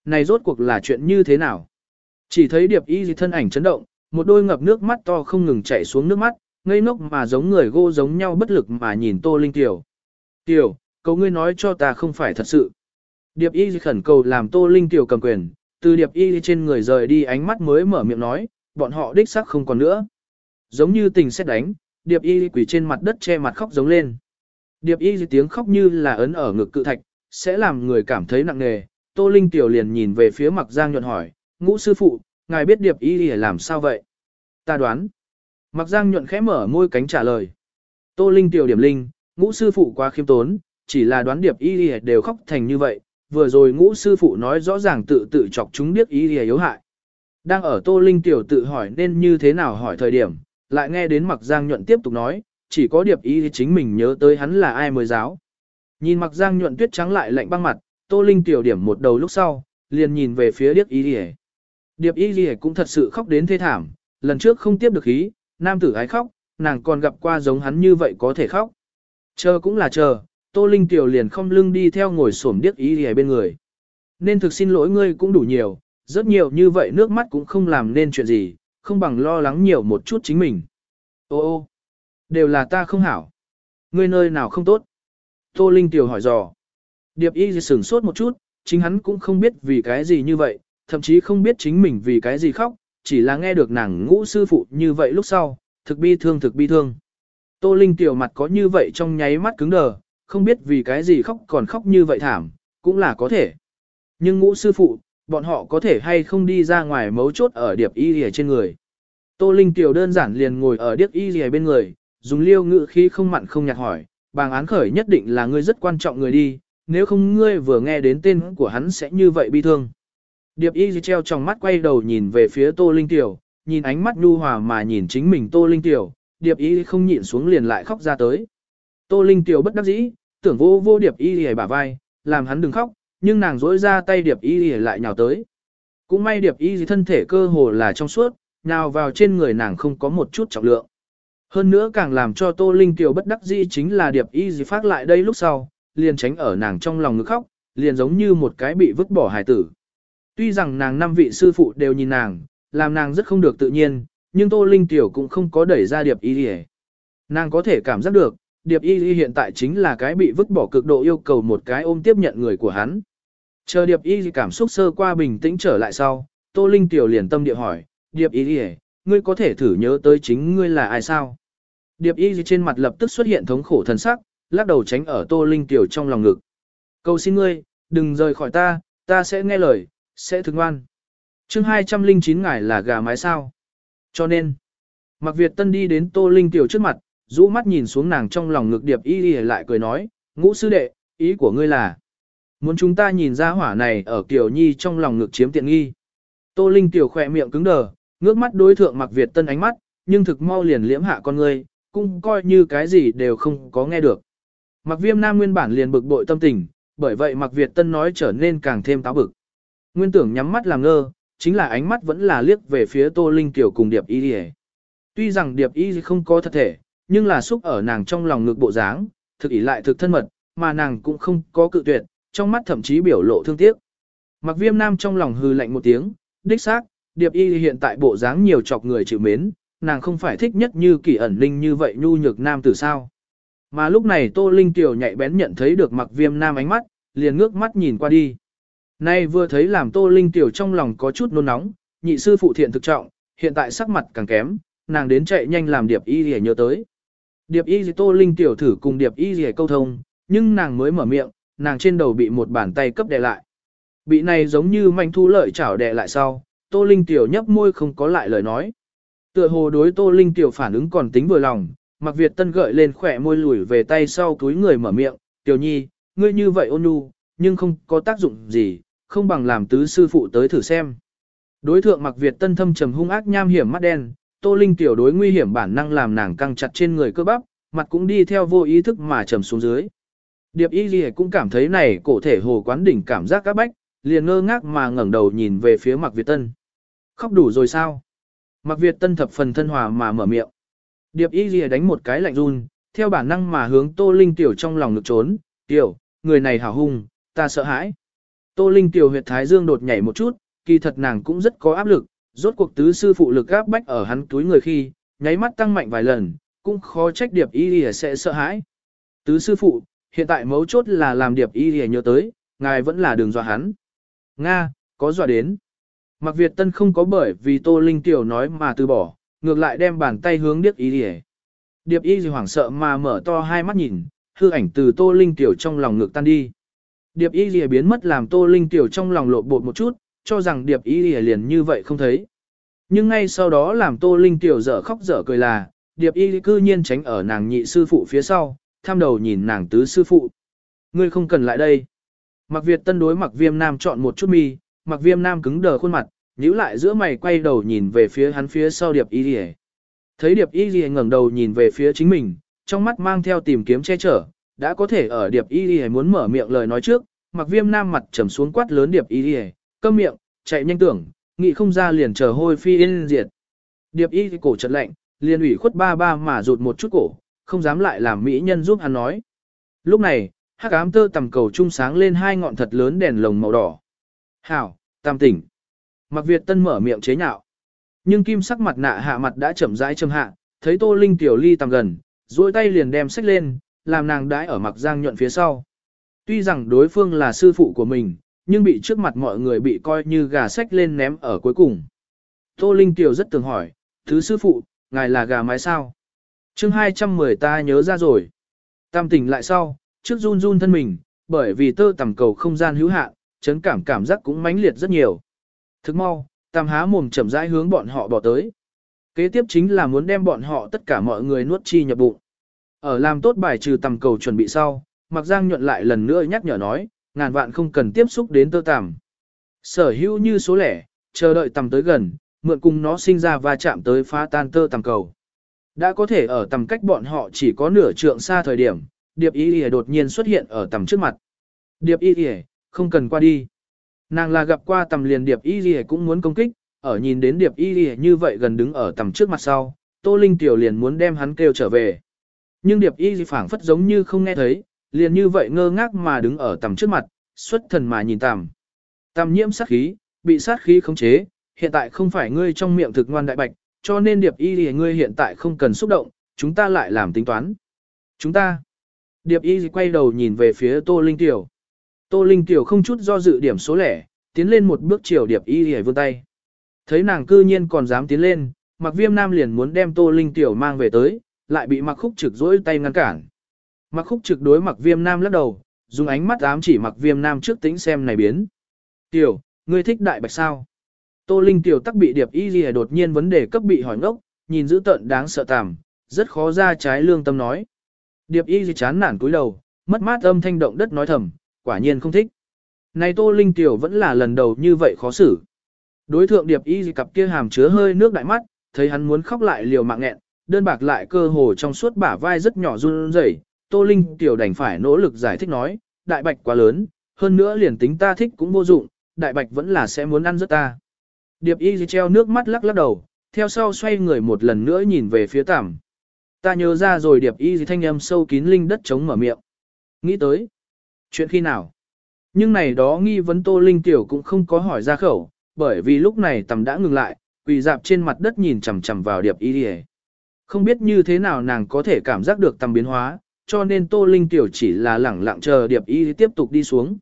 Này rốt cuộc là chuyện như thế nào? Chỉ thấy điệp y gì thân ảnh chấn động, một đôi ngập nước mắt to không ngừng chảy xuống nước mắt, ngây ngốc mà giống người gô giống nhau bất lực mà nhìn Tô Linh Tiểu. Tiểu, cầu ngươi nói cho ta không phải thật sự. Điệp y khẩn cầu làm Tô Linh Tiểu cầm quyền, từ điệp y trên người rời đi ánh mắt mới mở miệng nói, bọn họ đích xác không còn nữa. Giống như tình xét đánh, điệp y quỳ trên mặt đất che mặt khóc giống lên. Điệp y tiếng khóc như là ấn ở ngực cự thạch, sẽ làm người cảm thấy nặng nề. Tô Linh Tiểu liền nhìn về phía Mặc Giang nhuận hỏi, ngũ sư phụ, ngài biết điệp y để làm sao vậy? Ta đoán. Mặc giang nhuận khẽ mở môi cánh trả lời. Tô Linh tiểu điểm linh, ngũ sư phụ quá khiêm tốn, chỉ là đoán điệp y lìa đều khóc thành như vậy, vừa rồi ngũ sư phụ nói rõ ràng tự tự chọc chúng điệp y lìa yếu hại. Đang ở Tô Linh tiểu tự hỏi nên như thế nào hỏi thời điểm, lại nghe đến mặc giang nhuận tiếp tục nói, chỉ có điệp y chính mình nhớ tới hắn là ai mới giáo. Nhìn mặc giang nhuận tuyết trắng lại lạnh băng mặt, tô linh tiểu điểm một đầu lúc sau, liền nhìn về phía điệp y đi Điệp y đi cũng thật sự khóc đến thê thảm, lần trước không tiếp được ý, nam tử ái khóc, nàng còn gặp qua giống hắn như vậy có thể khóc. Chờ cũng là chờ, tô linh tiểu liền không lưng đi theo ngồi xổm điệp y đi bên người. Nên thực xin lỗi ngươi cũng đủ nhiều, rất nhiều như vậy nước mắt cũng không làm nên chuyện gì, không bằng lo lắng nhiều một chút chính mình. Ô ô, đều là ta không hảo. Ngươi nơi nào không tốt? Tô Linh Tiểu hỏi dò. Điệp y sửng sốt một chút, chính hắn cũng không biết vì cái gì như vậy, thậm chí không biết chính mình vì cái gì khóc, chỉ là nghe được nàng ngũ sư phụ như vậy lúc sau, thực bi thương thực bi thương. Tô Linh Tiểu mặt có như vậy trong nháy mắt cứng đờ, không biết vì cái gì khóc còn khóc như vậy thảm, cũng là có thể. Nhưng ngũ sư phụ, bọn họ có thể hay không đi ra ngoài mấu chốt ở điệp y rìa trên người. Tô Linh Tiểu đơn giản liền ngồi ở điệp y rìa bên người, dùng liêu ngự khí không mặn không nhạt hỏi, bàng án khởi nhất định là ngươi rất quan trọng người đi, nếu không ngươi vừa nghe đến tên của hắn sẽ như vậy bi thương. Điệp y treo trong mắt quay đầu nhìn về phía Tô Linh Tiểu, nhìn ánh mắt nhu hòa mà nhìn chính mình Tô Linh Tiểu, Điệp y không nhịn xuống liền lại khóc ra tới. Tô Linh Tiểu bất đắc dĩ, tưởng vô vô Điệp y hề bả vai, làm hắn đừng khóc, nhưng nàng dỗi ra tay Điệp y lại nhào tới. Cũng may Điệp y thân thể cơ hồ là trong suốt, nhào vào trên người nàng không có một chút trọng lượng. Hơn nữa càng làm cho Tô Linh Tiểu bất đắc dĩ chính là Điệp y gì phát lại đây lúc sau, liền tránh ở nàng trong lòng ngực khóc, liền giống như một cái bị vứt bỏ hài tử. Tuy rằng nàng năm vị sư phụ đều nhìn nàng, làm nàng rất không được tự nhiên, nhưng Tô Linh Tiểu cũng không có đẩy ra Điệp y gì. Nàng có thể cảm giác được, Điệp y hiện tại chính là cái bị vứt bỏ cực độ yêu cầu một cái ôm tiếp nhận người của hắn. Chờ Điệp y cảm xúc sơ qua bình tĩnh trở lại sau, Tô Linh Tiểu liền tâm địa hỏi, Điệp y ngươi có thể thử nhớ tới chính ngươi là ai sao? Điệp y trên mặt lập tức xuất hiện thống khổ thần sắc, lắc đầu tránh ở Tô Linh Tiểu trong lòng ngực. Cầu xin ngươi, đừng rời khỏi ta, ta sẽ nghe lời, sẽ thương ngoan. chương 209 ngải là gà mái sao. Cho nên, Mạc Việt Tân đi đến Tô Linh Tiểu trước mặt, rũ mắt nhìn xuống nàng trong lòng ngực Điệp y y lại cười nói, ngũ sư đệ, ý của ngươi là, muốn chúng ta nhìn ra hỏa này ở Kiều Nhi trong lòng ngực chiếm tiện nghi. Tô Linh Tiểu khỏe miệng cứng đờ, ngước mắt đối thượng Mạc Việt Tân ánh mắt, nhưng thực mau liền liễm hạ con ngươi, cũng coi như cái gì đều không có nghe được. Mặc viêm nam nguyên bản liền bực bội tâm tình, bởi vậy mặc Việt Tân nói trở nên càng thêm táo bực. Nguyên tưởng nhắm mắt làm ngơ, chính là ánh mắt vẫn là liếc về phía Tô Linh Tiểu cùng Điệp Y Tuy rằng Điệp Y không có thật thể, nhưng là xúc ở nàng trong lòng ngực bộ dáng, thực ý lại thực thân mật, mà nàng cũng không có cự tuyệt, trong mắt thậm chí biểu lộ thương tiếc. Mặc viêm nam trong lòng hư lạnh một tiếng, đích xác, Điệp Y hiện tại bộ dáng nhiều chọc người chịu mến, nàng không phải thích nhất như kỳ ẩn linh như vậy nhu nhược nam tử sao. Mà lúc này Tô Linh Tiểu nhạy bén nhận thấy được mặc viêm nam ánh mắt, liền ngước mắt nhìn qua đi. Nay vừa thấy làm Tô Linh Tiểu trong lòng có chút nôn nóng, nhị sư phụ thiện thực trọng, hiện tại sắc mặt càng kém, nàng đến chạy nhanh làm điệp y rìa nhớ tới. Điệp y Tô Linh Tiểu thử cùng điệp y rìa câu thông, nhưng nàng mới mở miệng, nàng trên đầu bị một bàn tay cấp đè lại. Bị này giống như manh thu lợi chảo đè lại sau, Tô Linh Tiểu nhấp môi không có lại lời nói. Tựa hồ đối Tô Linh tiểu phản ứng còn tính vừa lòng, Mặc Việt Tân gợi lên khỏe môi lùi về tay sau túi người mở miệng, "Tiểu Nhi, ngươi như vậy ôn nhu, nhưng không có tác dụng gì, không bằng làm tứ sư phụ tới thử xem." Đối thượng Mặc Việt Tân thâm trầm hung ác nham hiểm mắt đen, Tô Linh tiểu đối nguy hiểm bản năng làm nàng căng chặt trên người cơ bắp, mặt cũng đi theo vô ý thức mà trầm xuống dưới. Điệp Y Lì cũng cảm thấy này cổ thể hồ quán đỉnh cảm giác các bách, liền ngơ ngác mà ngẩng đầu nhìn về phía Mặc Việt Tân. Khóc đủ rồi sao? Mặc Việt Tân thập phần thân hòa mà mở miệng. Điệp Y Lìa đánh một cái lạnh run, theo bản năng mà hướng Tô Linh Tiểu trong lòng ngực trốn. Tiểu, người này hảo hung, ta sợ hãi. Tô Linh Tiểu huyệt thái dương đột nhảy một chút, kỳ thật nàng cũng rất có áp lực, rốt cuộc tứ sư phụ lực áp bách ở hắn túi người khi, nháy mắt tăng mạnh vài lần, cũng khó trách Điệp Y Lìa sẽ sợ hãi. Tứ sư phụ, hiện tại mấu chốt là làm Điệp Y Lìa nhớ tới, ngài vẫn là đường dọa hắn. Nga, có dọa đến. Mặc Việt Tân không có bởi vì Tô Linh Tiểu nói mà từ bỏ, ngược lại đem bàn tay hướng Điệp Y Lìa. Điệp Y gì hoảng sợ mà mở to hai mắt nhìn, hư ảnh từ Tô Linh Tiểu trong lòng ngược tan đi. Điệp Y Lìa biến mất làm Tô Linh Tiểu trong lòng lộ bột một chút, cho rằng Điệp Y Lìa liền như vậy không thấy. Nhưng ngay sau đó làm Tô Linh Tiểu dở khóc dở cười là, Điệp Y cư nhiên tránh ở nàng nhị sư phụ phía sau, tham đầu nhìn nàng tứ sư phụ. Ngươi không cần lại đây. Mặc Việt Tân đối Mặc Viêm Nam chọn một chút mi, Mặc Viêm Nam cứng đờ khuôn mặt, nhíu lại giữa mày quay đầu nhìn về phía hắn phía sau điệp y lìa. Thấy Điệp Y lìa ngẩng đầu nhìn về phía chính mình, trong mắt mang theo tìm kiếm che chở, đã có thể ở Điệp Y Ghi muốn mở miệng lời nói trước, mặc viêm nam mặt trầm xuống quát lớn Điệp Y Ghi, câm miệng, chạy nhanh tưởng, nghị không ra liền chờ hôi phi yên diệt. Điệp Y cổ chật lạnh, liền ủy khuất ba ba mà rụt một chút cổ, không dám lại làm mỹ nhân giúp hắn nói. Lúc này, hắc ám tơ tầm cầu trung sáng lên hai ngọn thật lớn đèn lồng màu đỏ. Hảo, tam tỉnh. Mặc Việt Tân mở miệng chế nhạo. Nhưng kim sắc mặt nạ hạ mặt đã chậm rãi châm hạ, thấy Tô Linh tiểu ly tầm gần, duỗi tay liền đem sách lên, làm nàng đãi ở mặc giang nhuận phía sau. Tuy rằng đối phương là sư phụ của mình, nhưng bị trước mặt mọi người bị coi như gà sách lên ném ở cuối cùng. Tô Linh tiểu rất tường hỏi, thứ sư phụ, ngài là gà mái sao? chương 210 ta nhớ ra rồi. Tam tỉnh lại sau, trước run run thân mình, bởi vì tơ tầm cầu không gian hữu hạn, chấn cảm cảm giác cũng mãnh liệt rất nhiều. Thức mau, tam há mồm chậm rãi hướng bọn họ bỏ tới. Kế tiếp chính là muốn đem bọn họ tất cả mọi người nuốt chi nhập bụng. Ở làm tốt bài trừ tầm cầu chuẩn bị sau, Mạc Giang nhuận lại lần nữa nhắc nhở nói, ngàn vạn không cần tiếp xúc đến tơ tằm. Sở hữu như số lẻ, chờ đợi tầm tới gần, mượn cùng nó sinh ra và chạm tới phá tan tơ tầm cầu. Đã có thể ở tầm cách bọn họ chỉ có nửa trượng xa thời điểm, Điệp Y Y đột nhiên xuất hiện ở tầm trước mặt. Điệp Y Y, không cần qua đi. Nàng là gặp qua tầm liền Điệp Y Y cũng muốn công kích, ở nhìn đến Điệp Y Y như vậy gần đứng ở tầm trước mặt sau, Tô Linh Tiểu liền muốn đem hắn kêu trở về. Nhưng Điệp Y phảng phất giống như không nghe thấy, liền như vậy ngơ ngác mà đứng ở tầm trước mặt, xuất thần mà nhìn tầm. Tầm nhiễm sát khí, bị sát khí khống chế, hiện tại không phải ngươi trong miệng thực ngoan đại bạch, cho nên Điệp Y thì ngươi hiện tại không cần xúc động, chúng ta lại làm tính toán. Chúng ta. Điệp Y quay đầu nhìn về phía Tô Linh Tiểu. Tô Linh Tiểu không chút do dự điểm số lẻ, tiến lên một bước chiều Điệp Y thì vươn tay. Thấy nàng cư nhiên còn dám tiến lên, Mặc Viêm Nam liền muốn đem Tô Linh Tiểu mang về tới, lại bị Mặc Khúc Trực dỗi tay ngăn cản. Mặc Khúc Trực đối Mặc Viêm Nam lắc đầu, dùng ánh mắt ám chỉ Mặc Viêm Nam trước tính xem này biến. Tiểu, ngươi thích đại bạch sao? Tô Linh tiểu tắc bị điệp y gì đột nhiên vấn đề cấp bị hỏi ngốc, nhìn dữ tận đáng sợ tàm, rất khó ra trái lương tâm nói. Điệp y gì chán nản cúi đầu, mất mát âm thanh động đất nói thầm, quả nhiên không thích. Này Tô Linh tiểu vẫn là lần đầu như vậy khó xử. Đối thượng điệp y gì cặp kia hàm chứa hơi nước đại mắt, thấy hắn muốn khóc lại liều mạng nghẹn, đơn bạc lại cơ hồ trong suốt bả vai rất nhỏ run rẩy. Tô Linh tiểu đành phải nỗ lực giải thích nói, đại bạch quá lớn, hơn nữa liền tính ta thích cũng vô dụng, đại bạch vẫn là sẽ muốn ăn rất ta. Điệp y treo nước mắt lắc lắc đầu, theo sau xoay người một lần nữa nhìn về phía tằm. Ta nhớ ra rồi điệp y thanh âm sâu kín linh đất chống mở miệng. Nghĩ tới. Chuyện khi nào? Nhưng này đó nghi vấn tô linh tiểu cũng không có hỏi ra khẩu, bởi vì lúc này tầm đã ngừng lại, quỳ dạp trên mặt đất nhìn chằm chằm vào điệp y không biết như thế nào nàng có thể cảm giác được tầm biến hóa, cho nên tô linh tiểu chỉ là lẳng lặng chờ điệp y tiếp tục đi xuống.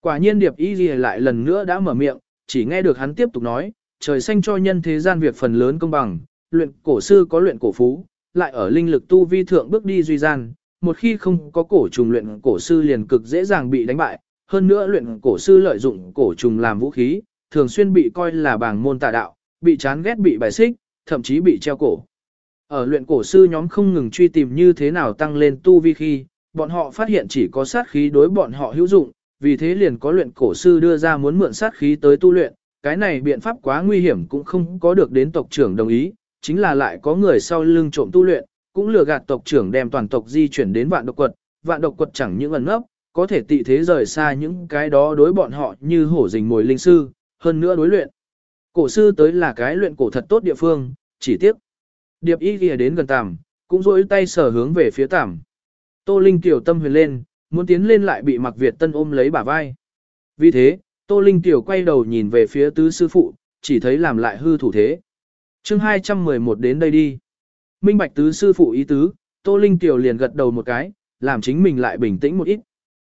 Quả nhiên điệp y lại lần nữa đã mở miệng, chỉ nghe được hắn tiếp tục nói, trời xanh cho nhân thế gian việc phần lớn công bằng, luyện cổ sư có luyện cổ phú, lại ở linh lực tu vi thượng bước đi duy gian, một khi không có cổ trùng luyện cổ sư liền cực dễ dàng bị đánh bại, hơn nữa luyện cổ sư lợi dụng cổ trùng làm vũ khí, thường xuyên bị coi là bảng môn tà đạo, bị chán ghét bị bài xích, thậm chí bị treo cổ. Ở luyện cổ sư nhóm không ngừng truy tìm như thế nào tăng lên tu vi khi, bọn họ phát hiện chỉ có sát khí đối bọn họ hữu dụng, vì thế liền có luyện cổ sư đưa ra muốn mượn sát khí tới tu luyện, cái này biện pháp quá nguy hiểm cũng không có được đến tộc trưởng đồng ý, chính là lại có người sau lưng trộm tu luyện, cũng lừa gạt tộc trưởng đem toàn tộc di chuyển đến vạn độc quật, vạn độc quật chẳng những ẩn ngốc, có thể tị thế rời xa những cái đó đối bọn họ như hổ rình mồi linh sư, hơn nữa đối luyện. Cổ sư tới là cái luyện cổ thật tốt địa phương, chỉ tiếc. Điệp y ghi đến gần tằm, cũng rỗi tay sở hướng về phía tằm. Tô Linh tiểu tâm huyền lên, muốn tiến lên lại bị Mạc Việt Tân ôm lấy bả vai. Vì thế, Tô Linh Tiểu quay đầu nhìn về phía tứ sư phụ, chỉ thấy làm lại hư thủ thế. chương 211 đến đây đi. Minh bạch tứ sư phụ ý tứ, Tô Linh Tiểu liền gật đầu một cái, làm chính mình lại bình tĩnh một ít.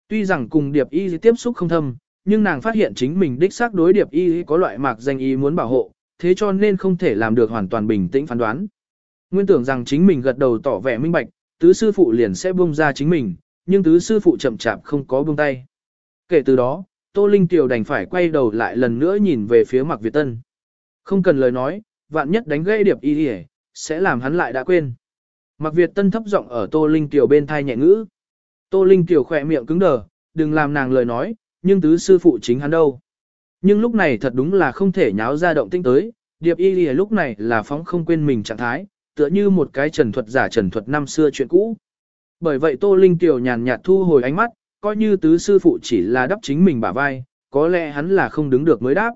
Tuy rằng cùng điệp y tiếp xúc không thâm, nhưng nàng phát hiện chính mình đích xác đối điệp y có loại mạc danh ý muốn bảo hộ, thế cho nên không thể làm được hoàn toàn bình tĩnh phán đoán. Nguyên tưởng rằng chính mình gật đầu tỏ vẻ minh bạch, tứ sư phụ liền sẽ buông ra chính mình, nhưng tứ sư phụ chậm chạp không có buông tay. Kể từ đó, Tô Linh Tiểu đành phải quay đầu lại lần nữa nhìn về phía Mạc Việt Tân. Không cần lời nói, vạn nhất đánh gãy điệp y đi sẽ làm hắn lại đã quên. Mạc Việt Tân thấp giọng ở Tô Linh Tiểu bên thai nhẹ ngữ. Tô Linh Tiểu khỏe miệng cứng đờ, đừng làm nàng lời nói, nhưng tứ sư phụ chính hắn đâu. Nhưng lúc này thật đúng là không thể nháo ra động tinh tới, điệp y lúc này là phóng không quên mình trạng thái, tựa như một cái trần thuật giả trần thuật năm xưa chuyện cũ. Bởi vậy Tô Linh Tiểu nhàn nhạt thu hồi ánh mắt, coi như tứ sư phụ chỉ là đắp chính mình bả vai, có lẽ hắn là không đứng được mới đáp.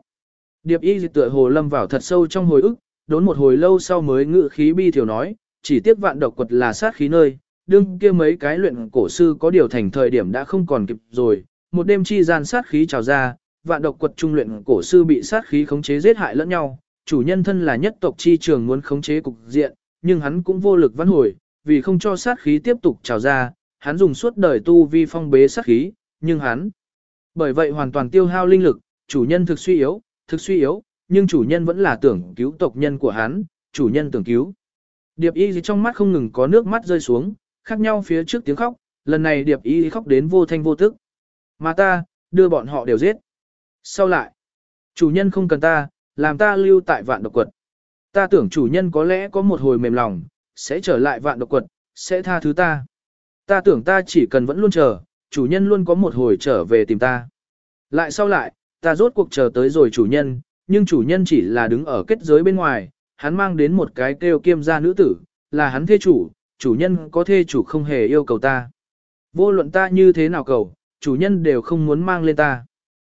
Điệp y tựa hồ lâm vào thật sâu trong hồi ức, đốn một hồi lâu sau mới ngự khí bi thiểu nói, chỉ tiếc vạn độc quật là sát khí nơi, đương kia mấy cái luyện cổ sư có điều thành thời điểm đã không còn kịp rồi, một đêm chi gian sát khí trào ra, vạn độc quật trung luyện cổ sư bị sát khí khống chế giết hại lẫn nhau, chủ nhân thân là nhất tộc chi trường muốn khống chế cục diện, nhưng hắn cũng vô lực vãn hồi, vì không cho sát khí tiếp tục trào ra, hắn dùng suốt đời tu vi phong bế sát khí, nhưng hắn bởi vậy hoàn toàn tiêu hao linh lực, chủ nhân thực suy yếu, thực suy yếu, nhưng chủ nhân vẫn là tưởng cứu tộc nhân của hắn, chủ nhân tưởng cứu. Điệp y trong mắt không ngừng có nước mắt rơi xuống, khác nhau phía trước tiếng khóc, lần này điệp y khóc đến vô thanh vô tức. Mà ta, đưa bọn họ đều giết. Sau lại, chủ nhân không cần ta, làm ta lưu tại vạn độc quật. Ta tưởng chủ nhân có lẽ có một hồi mềm lòng, sẽ trở lại vạn độc quật, sẽ tha thứ ta. Ta tưởng ta chỉ cần vẫn luôn chờ, chủ nhân luôn có một hồi trở về tìm ta. Lại sau lại, ta rốt cuộc chờ tới rồi chủ nhân, nhưng chủ nhân chỉ là đứng ở kết giới bên ngoài, hắn mang đến một cái kêu kiêm gia nữ tử, là hắn thê chủ, chủ nhân có thê chủ không hề yêu cầu ta. Vô luận ta như thế nào cầu, chủ nhân đều không muốn mang lên ta.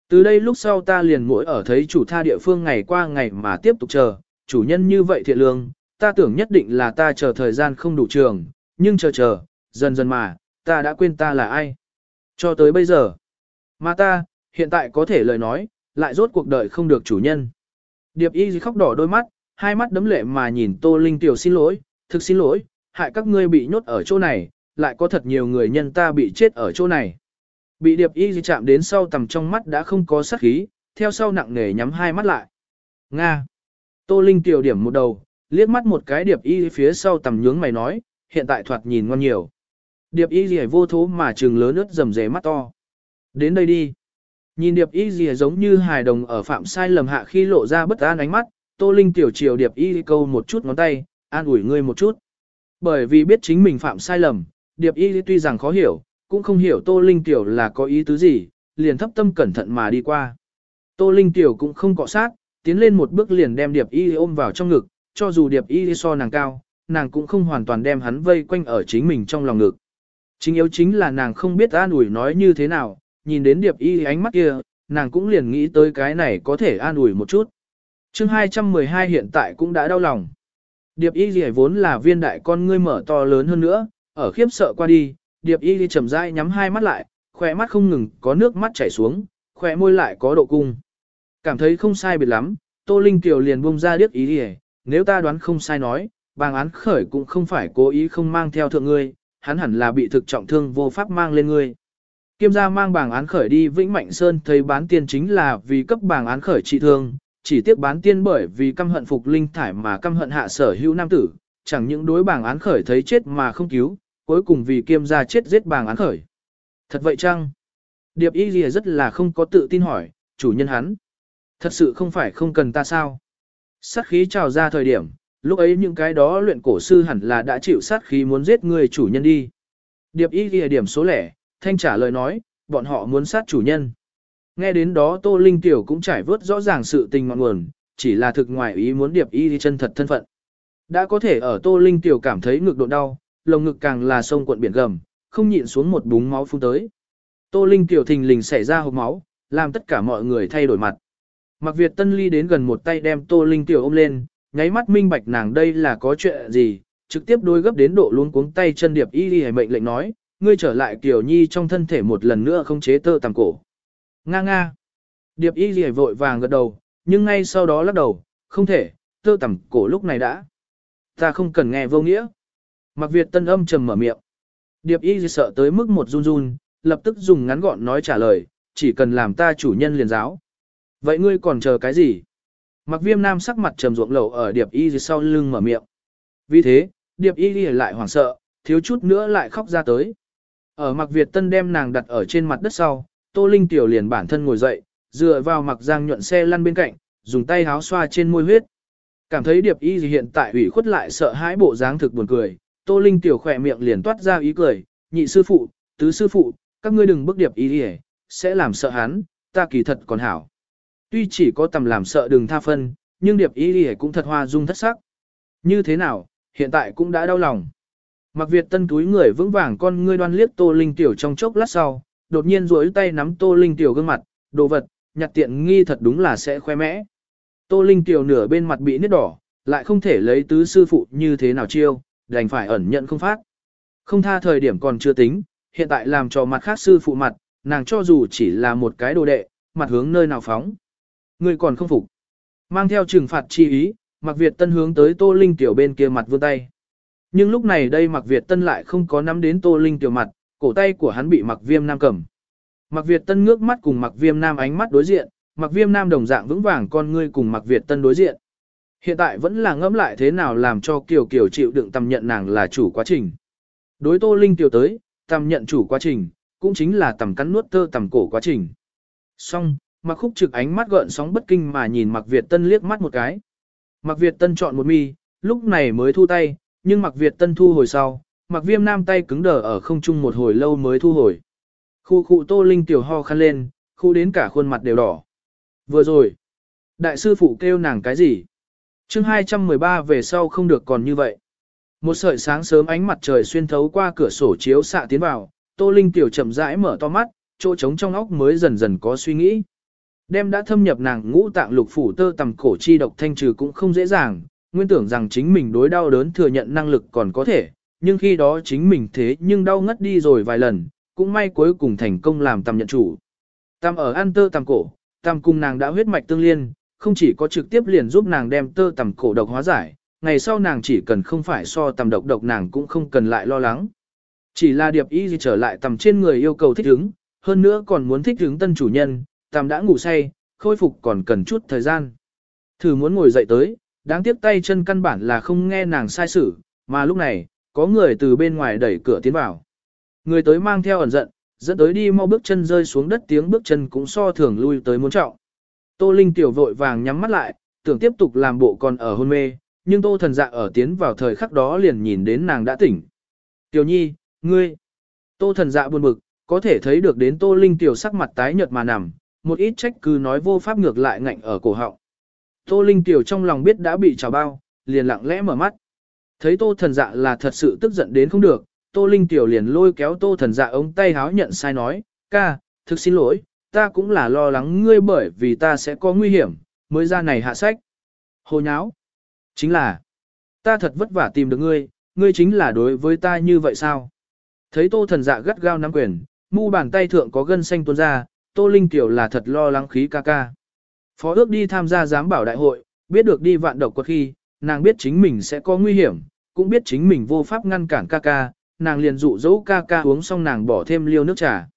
Từ đây lúc sau ta liền mỗi ở thấy chủ tha địa phương ngày qua ngày mà tiếp tục chờ, chủ nhân như vậy thiện lương, ta tưởng nhất định là ta chờ thời gian không đủ trường, nhưng chờ chờ, dần dần mà, ta đã quên ta là ai. Cho tới bây giờ, mà ta, hiện tại có thể lời nói, lại rốt cuộc đời không được chủ nhân. Điệp y khóc đỏ đôi mắt, hai mắt đấm lệ mà nhìn Tô Linh Tiểu xin lỗi, thực xin lỗi, hại các ngươi bị nhốt ở chỗ này, lại có thật nhiều người nhân ta bị chết ở chỗ này. Bị điệp y chạm đến sau tầm trong mắt đã không có sát khí, theo sau nặng nề nhắm hai mắt lại. Nga. Tô Linh tiểu điểm một đầu, liếc mắt một cái điệp y phía sau tầm nhướng mày nói, hiện tại thoạt nhìn ngon nhiều. Điệp y gì vô thố mà trừng lớn ướt rầm rề mắt to. Đến đây đi. Nhìn điệp y gì giống như hài đồng ở phạm sai lầm hạ khi lộ ra bất an ánh mắt, Tô Linh tiểu chiều điệp y câu một chút ngón tay, an ủi ngươi một chút. Bởi vì biết chính mình phạm sai lầm, điệp y tuy rằng khó hiểu, cũng không hiểu Tô Linh tiểu là có ý tứ gì, liền thấp tâm cẩn thận mà đi qua. Tô Linh tiểu cũng không cọ sát, tiến lên một bước liền đem điệp y ôm vào trong ngực, cho dù điệp y so nàng cao, nàng cũng không hoàn toàn đem hắn vây quanh ở chính mình trong lòng ngực. Chính yếu chính là nàng không biết an ủi nói như thế nào, nhìn đến điệp y ánh mắt kia, nàng cũng liền nghĩ tới cái này có thể an ủi một chút. chương 212 hiện tại cũng đã đau lòng. Điệp y gì vốn là viên đại con ngươi mở to lớn hơn nữa, ở khiếp sợ qua đi, điệp y đi chậm rãi nhắm hai mắt lại, khỏe mắt không ngừng có nước mắt chảy xuống, khỏe môi lại có độ cung. Cảm thấy không sai biệt lắm, Tô Linh Kiều liền buông ra điếc ý đi nếu ta đoán không sai nói, bàng án khởi cũng không phải cố ý không mang theo thượng ngươi, hắn hẳn là bị thực trọng thương vô pháp mang lên ngươi. Kiêm gia mang bảng án khởi đi Vĩnh Mạnh Sơn thấy bán tiên chính là vì cấp bảng án khởi trị thương, chỉ tiếc bán tiên bởi vì căm hận phục linh thải mà căm hận hạ sở hữu nam tử, chẳng những đối bảng án khởi thấy chết mà không cứu, cuối cùng vì kiêm gia chết giết bảng án khởi. Thật vậy chăng? Điệp y lìa rất là không có tự tin hỏi, chủ nhân hắn. Thật sự không phải không cần ta sao? Sát khí trào ra thời điểm, lúc ấy những cái đó luyện cổ sư hẳn là đã chịu sát khí muốn giết người chủ nhân đi. Điệp y ghi điểm số lẻ, thanh trả lời nói, bọn họ muốn sát chủ nhân. Nghe đến đó Tô Linh Tiểu cũng trải vớt rõ ràng sự tình ngọn nguồn, chỉ là thực ngoài ý muốn điệp y đi chân thật thân phận. Đã có thể ở Tô Linh Tiểu cảm thấy ngực độ đau, lồng ngực càng là sông cuộn biển gầm, không nhịn xuống một búng máu phun tới. Tô Linh Tiểu thình lình xảy ra hộp máu, làm tất cả mọi người thay đổi mặt. Mặc Việt Tân Ly đến gần một tay đem Tô Linh Tiểu ôm lên, nháy mắt minh bạch nàng đây là có chuyện gì, trực tiếp đôi gấp đến độ luôn cuống tay chân điệp y đi mệnh lệnh nói, ngươi trở lại Kiều Nhi trong thân thể một lần nữa không chế tơ tàng cổ. Nga nga. Điệp y y vội vàng gật đầu, nhưng ngay sau đó lắc đầu, không thể, tơ tàng cổ lúc này đã. Ta không cần nghe vô nghĩa. Mặc Việt tân âm trầm mở miệng. Điệp y gì sợ tới mức một run run, lập tức dùng ngắn gọn nói trả lời, chỉ cần làm ta chủ nhân liền giáo. Vậy ngươi còn chờ cái gì? Mặc viêm nam sắc mặt trầm ruộng lầu ở điệp y dưới sau lưng mở miệng. Vì thế, điệp y gì lại hoảng sợ, thiếu chút nữa lại khóc ra tới. Ở mặc Việt Tân đem nàng đặt ở trên mặt đất sau, Tô Linh Tiểu liền bản thân ngồi dậy, dựa vào mặc giang nhuận xe lăn bên cạnh, dùng tay háo xoa trên môi huyết. Cảm thấy điệp y gì hiện tại ủy khuất lại sợ hãi bộ dáng thực buồn cười, Tô Linh Tiểu khỏe miệng liền toát ra ý cười, nhị sư phụ, tứ sư phụ, các ngươi đừng bức điệp y gì, sẽ làm sợ hắn, ta kỳ thật còn hảo. Tuy chỉ có tầm làm sợ đừng tha phân, nhưng điệp ý đi cũng thật hoa dung thất sắc. Như thế nào, hiện tại cũng đã đau lòng. Mặc Việt Tân túi người vững vàng con ngươi đoan liếc Tô Linh Tiểu trong chốc lát sau, đột nhiên duỗi tay nắm Tô Linh Tiểu gương mặt, đồ vật, nhặt tiện nghi thật đúng là sẽ khoe mẽ. Tô Linh Tiểu nửa bên mặt bị nứt đỏ, lại không thể lấy tứ sư phụ như thế nào chiêu, đành phải ẩn nhận không phát. Không tha thời điểm còn chưa tính, hiện tại làm cho mặt khác sư phụ mặt, nàng cho dù chỉ là một cái đồ đệ, mặt hướng nơi nào phóng. Người còn không phục. Mang theo trừng phạt chi ý, Mạc Việt Tân hướng tới Tô Linh Tiểu bên kia mặt vươn tay. Nhưng lúc này đây Mạc Việt Tân lại không có nắm đến Tô Linh Tiểu mặt, cổ tay của hắn bị Mạc Viêm Nam cầm. Mạc Việt Tân ngước mắt cùng Mạc Viêm Nam ánh mắt đối diện, Mạc Viêm Nam đồng dạng vững vàng con ngươi cùng Mạc Việt Tân đối diện. Hiện tại vẫn là ngẫm lại thế nào làm cho Kiều Kiều chịu đựng tầm nhận nàng là chủ quá trình. Đối Tô Linh Tiểu tới, tầm nhận chủ quá trình, cũng chính là tầm cắn nuốt tơ tầm cổ quá trình. Xong, Mạc Khúc trực ánh mắt gợn sóng bất kinh mà nhìn Mạc Việt Tân liếc mắt một cái. Mạc Việt Tân chọn một mi, lúc này mới thu tay, nhưng Mạc Việt Tân thu hồi sau, Mạc Viêm Nam tay cứng đờ ở không trung một hồi lâu mới thu hồi. Khu khu Tô Linh tiểu ho khăn lên, khu đến cả khuôn mặt đều đỏ. Vừa rồi, đại sư phụ kêu nàng cái gì? chương 213 về sau không được còn như vậy. Một sợi sáng sớm ánh mặt trời xuyên thấu qua cửa sổ chiếu xạ tiến vào, Tô Linh tiểu chậm rãi mở to mắt, chỗ trống trong óc mới dần dần có suy nghĩ. Đem đã thâm nhập nàng ngũ tạng lục phủ tơ tầm cổ chi độc thanh trừ cũng không dễ dàng, nguyên tưởng rằng chính mình đối đau đớn thừa nhận năng lực còn có thể, nhưng khi đó chính mình thế nhưng đau ngất đi rồi vài lần, cũng may cuối cùng thành công làm tầm nhận chủ. Tam ở ăn tơ tầm cổ, tam cùng nàng đã huyết mạch tương liên, không chỉ có trực tiếp liền giúp nàng đem tơ tầm cổ độc hóa giải, ngày sau nàng chỉ cần không phải so tầm độc độc nàng cũng không cần lại lo lắng. Chỉ là điệp y gì trở lại tầm trên người yêu cầu thích ứng, hơn nữa còn muốn thích ứng tân chủ nhân, tam đã ngủ say, khôi phục còn cần chút thời gian. Thử muốn ngồi dậy tới, đáng tiếc tay chân căn bản là không nghe nàng sai sử, mà lúc này, có người từ bên ngoài đẩy cửa tiến vào. Người tới mang theo ẩn giận, dẫn tới đi mau bước chân rơi xuống đất tiếng bước chân cũng so thường lui tới muốn trọng. Tô Linh tiểu vội vàng nhắm mắt lại, tưởng tiếp tục làm bộ còn ở hôn mê, nhưng Tô thần dạ ở tiến vào thời khắc đó liền nhìn đến nàng đã tỉnh. Tiểu nhi, ngươi. Tô thần dạ buồn bực, có thể thấy được đến Tô Linh tiểu sắc mặt tái nhợt mà nằm, một ít trách cứ nói vô pháp ngược lại ngạnh ở cổ họng. Tô Linh tiểu trong lòng biết đã bị trào bao, liền lặng lẽ mở mắt. Thấy Tô thần dạ là thật sự tức giận đến không được, Tô Linh tiểu liền lôi kéo Tô thần dạ ống tay háo nhận sai nói, ca, thực xin lỗi, ta cũng là lo lắng ngươi bởi vì ta sẽ có nguy hiểm, mới ra này hạ sách. Hồ nháo. Chính là, ta thật vất vả tìm được ngươi, ngươi chính là đối với ta như vậy sao? Thấy Tô thần dạ gắt gao nắm quyền, mu bàn tay thượng có gân xanh tuôn ra, Tô Linh Tiểu là thật lo lắng khí ca ca. Phó ước đi tham gia giám bảo đại hội, biết được đi vạn độc quật khi, nàng biết chính mình sẽ có nguy hiểm, cũng biết chính mình vô pháp ngăn cản ca ca, nàng liền dụ dỗ ca ca uống xong nàng bỏ thêm liêu nước trà.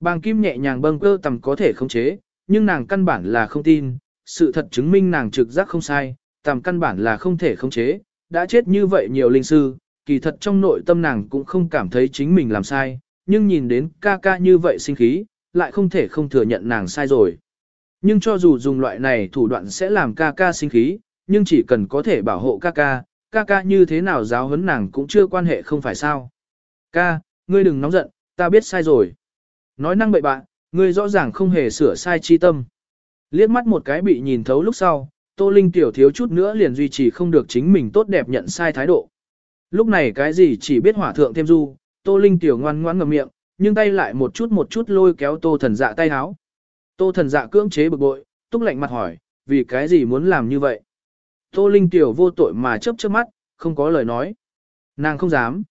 Bàng kim nhẹ nhàng bâng cơ tầm có thể khống chế, nhưng nàng căn bản là không tin, sự thật chứng minh nàng trực giác không sai, tầm căn bản là không thể khống chế, đã chết như vậy nhiều linh sư, kỳ thật trong nội tâm nàng cũng không cảm thấy chính mình làm sai, nhưng nhìn đến ca ca như vậy sinh khí, lại không thể không thừa nhận nàng sai rồi. Nhưng cho dù dùng loại này thủ đoạn sẽ làm ca ca sinh khí, nhưng chỉ cần có thể bảo hộ ca ca, ca ca như thế nào giáo huấn nàng cũng chưa quan hệ không phải sao. Ca, ngươi đừng nóng giận, ta biết sai rồi. Nói năng bậy bạn, ngươi rõ ràng không hề sửa sai chi tâm. Liếc mắt một cái bị nhìn thấu lúc sau, Tô Linh tiểu thiếu chút nữa liền duy trì không được chính mình tốt đẹp nhận sai thái độ. Lúc này cái gì chỉ biết hỏa thượng thêm du, Tô Linh tiểu ngoan ngoãn ngậm miệng, nhưng tay lại một chút một chút lôi kéo tô thần dạ tay háo. Tô thần dạ cưỡng chế bực bội, túc lạnh mặt hỏi, vì cái gì muốn làm như vậy? Tô Linh tiểu vô tội mà chớp chớp mắt, không có lời nói. Nàng không dám.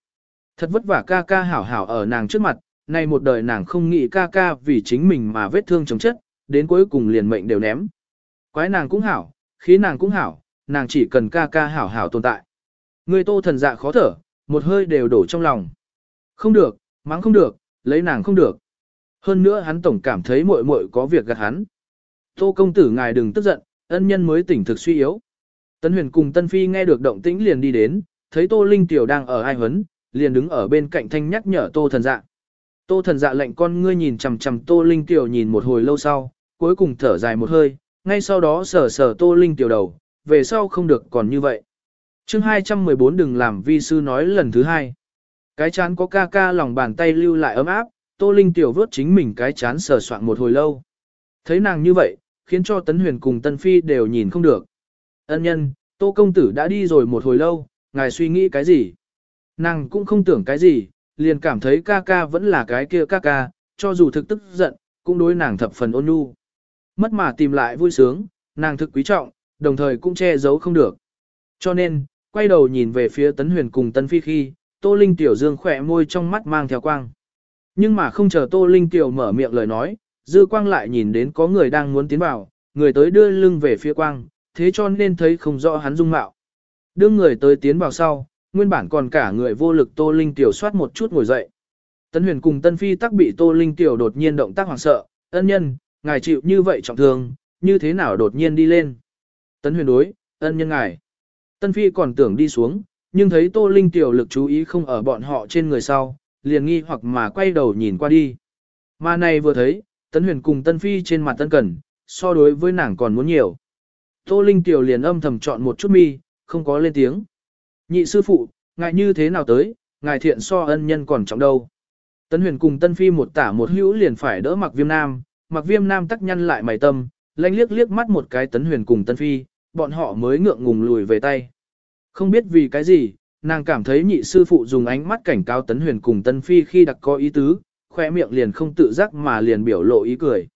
Thật vất vả ca ca hảo hảo ở nàng trước mặt, nay một đời nàng không nghĩ ca ca vì chính mình mà vết thương chống chất, đến cuối cùng liền mệnh đều ném. Quái nàng cũng hảo, khí nàng cũng hảo, nàng chỉ cần ca ca hảo hảo tồn tại. Người tô thần dạ khó thở, một hơi đều đổ trong lòng. Không được, mắng không được, lấy nàng không được. Hơn nữa hắn tổng cảm thấy muội muội có việc gạt hắn. Tô công tử ngài đừng tức giận, ân nhân mới tỉnh thực suy yếu. Tân huyền cùng Tân Phi nghe được động tĩnh liền đi đến, thấy Tô Linh Tiểu đang ở ai huấn, liền đứng ở bên cạnh thanh nhắc nhở Tô thần dạ. Tô thần dạ lệnh con ngươi nhìn chằm chằm Tô Linh Tiểu nhìn một hồi lâu sau, cuối cùng thở dài một hơi, ngay sau đó sờ sờ Tô Linh Tiểu đầu, về sau không được còn như vậy. chương 214 đừng làm vi sư nói lần thứ hai. Cái chán có ca ca lòng bàn tay lưu lại ấm áp, Tô Linh tiểu vớt chính mình cái chán sờ soạn một hồi lâu. Thấy nàng như vậy, khiến cho Tấn Huyền cùng Tân Phi đều nhìn không được. Ân nhân, Tô Công Tử đã đi rồi một hồi lâu, ngài suy nghĩ cái gì? Nàng cũng không tưởng cái gì, liền cảm thấy ca ca vẫn là cái kia ca ca, cho dù thực tức giận, cũng đối nàng thập phần ôn nhu. Mất mà tìm lại vui sướng, nàng thực quý trọng, đồng thời cũng che giấu không được. Cho nên, quay đầu nhìn về phía Tấn Huyền cùng Tân Phi khi, Tô Linh Tiểu Dương khỏe môi trong mắt mang theo quang. Nhưng mà không chờ Tô Linh Tiểu mở miệng lời nói, Dư Quang lại nhìn đến có người đang muốn tiến vào, người tới đưa lưng về phía Quang, thế cho nên thấy không rõ hắn dung mạo. Đưa người tới tiến vào sau, nguyên bản còn cả người vô lực Tô Linh Tiểu soát một chút ngồi dậy. Tân Huyền cùng Tân Phi tắc bị Tô Linh Tiểu đột nhiên động tác hoảng sợ, ân nhân, ngài chịu như vậy trọng thương, như thế nào đột nhiên đi lên. Tân Huyền đối, ân nhân ngài. Tân Phi còn tưởng đi xuống, nhưng thấy Tô Linh Tiểu lực chú ý không ở bọn họ trên người sau, liền nghi hoặc mà quay đầu nhìn qua đi. Mà này vừa thấy, Tấn Huyền cùng Tân Phi trên mặt Tân Cẩn, so đối với nàng còn muốn nhiều. Tô Linh Tiểu liền âm thầm chọn một chút mi, không có lên tiếng. Nhị sư phụ, ngài như thế nào tới, ngài thiện so ân nhân còn trọng đâu. Tấn Huyền cùng Tân Phi một tả một hữu liền phải đỡ mặc viêm nam, mặc viêm nam tắc nhăn lại mày tâm, lanh liếc liếc mắt một cái Tấn Huyền cùng Tân Phi, bọn họ mới ngượng ngùng lùi về tay. Không biết vì cái gì, nàng cảm thấy nhị sư phụ dùng ánh mắt cảnh cáo Tấn Huyền cùng Tân Phi khi đặc có ý tứ, khoe miệng liền không tự giác mà liền biểu lộ ý cười.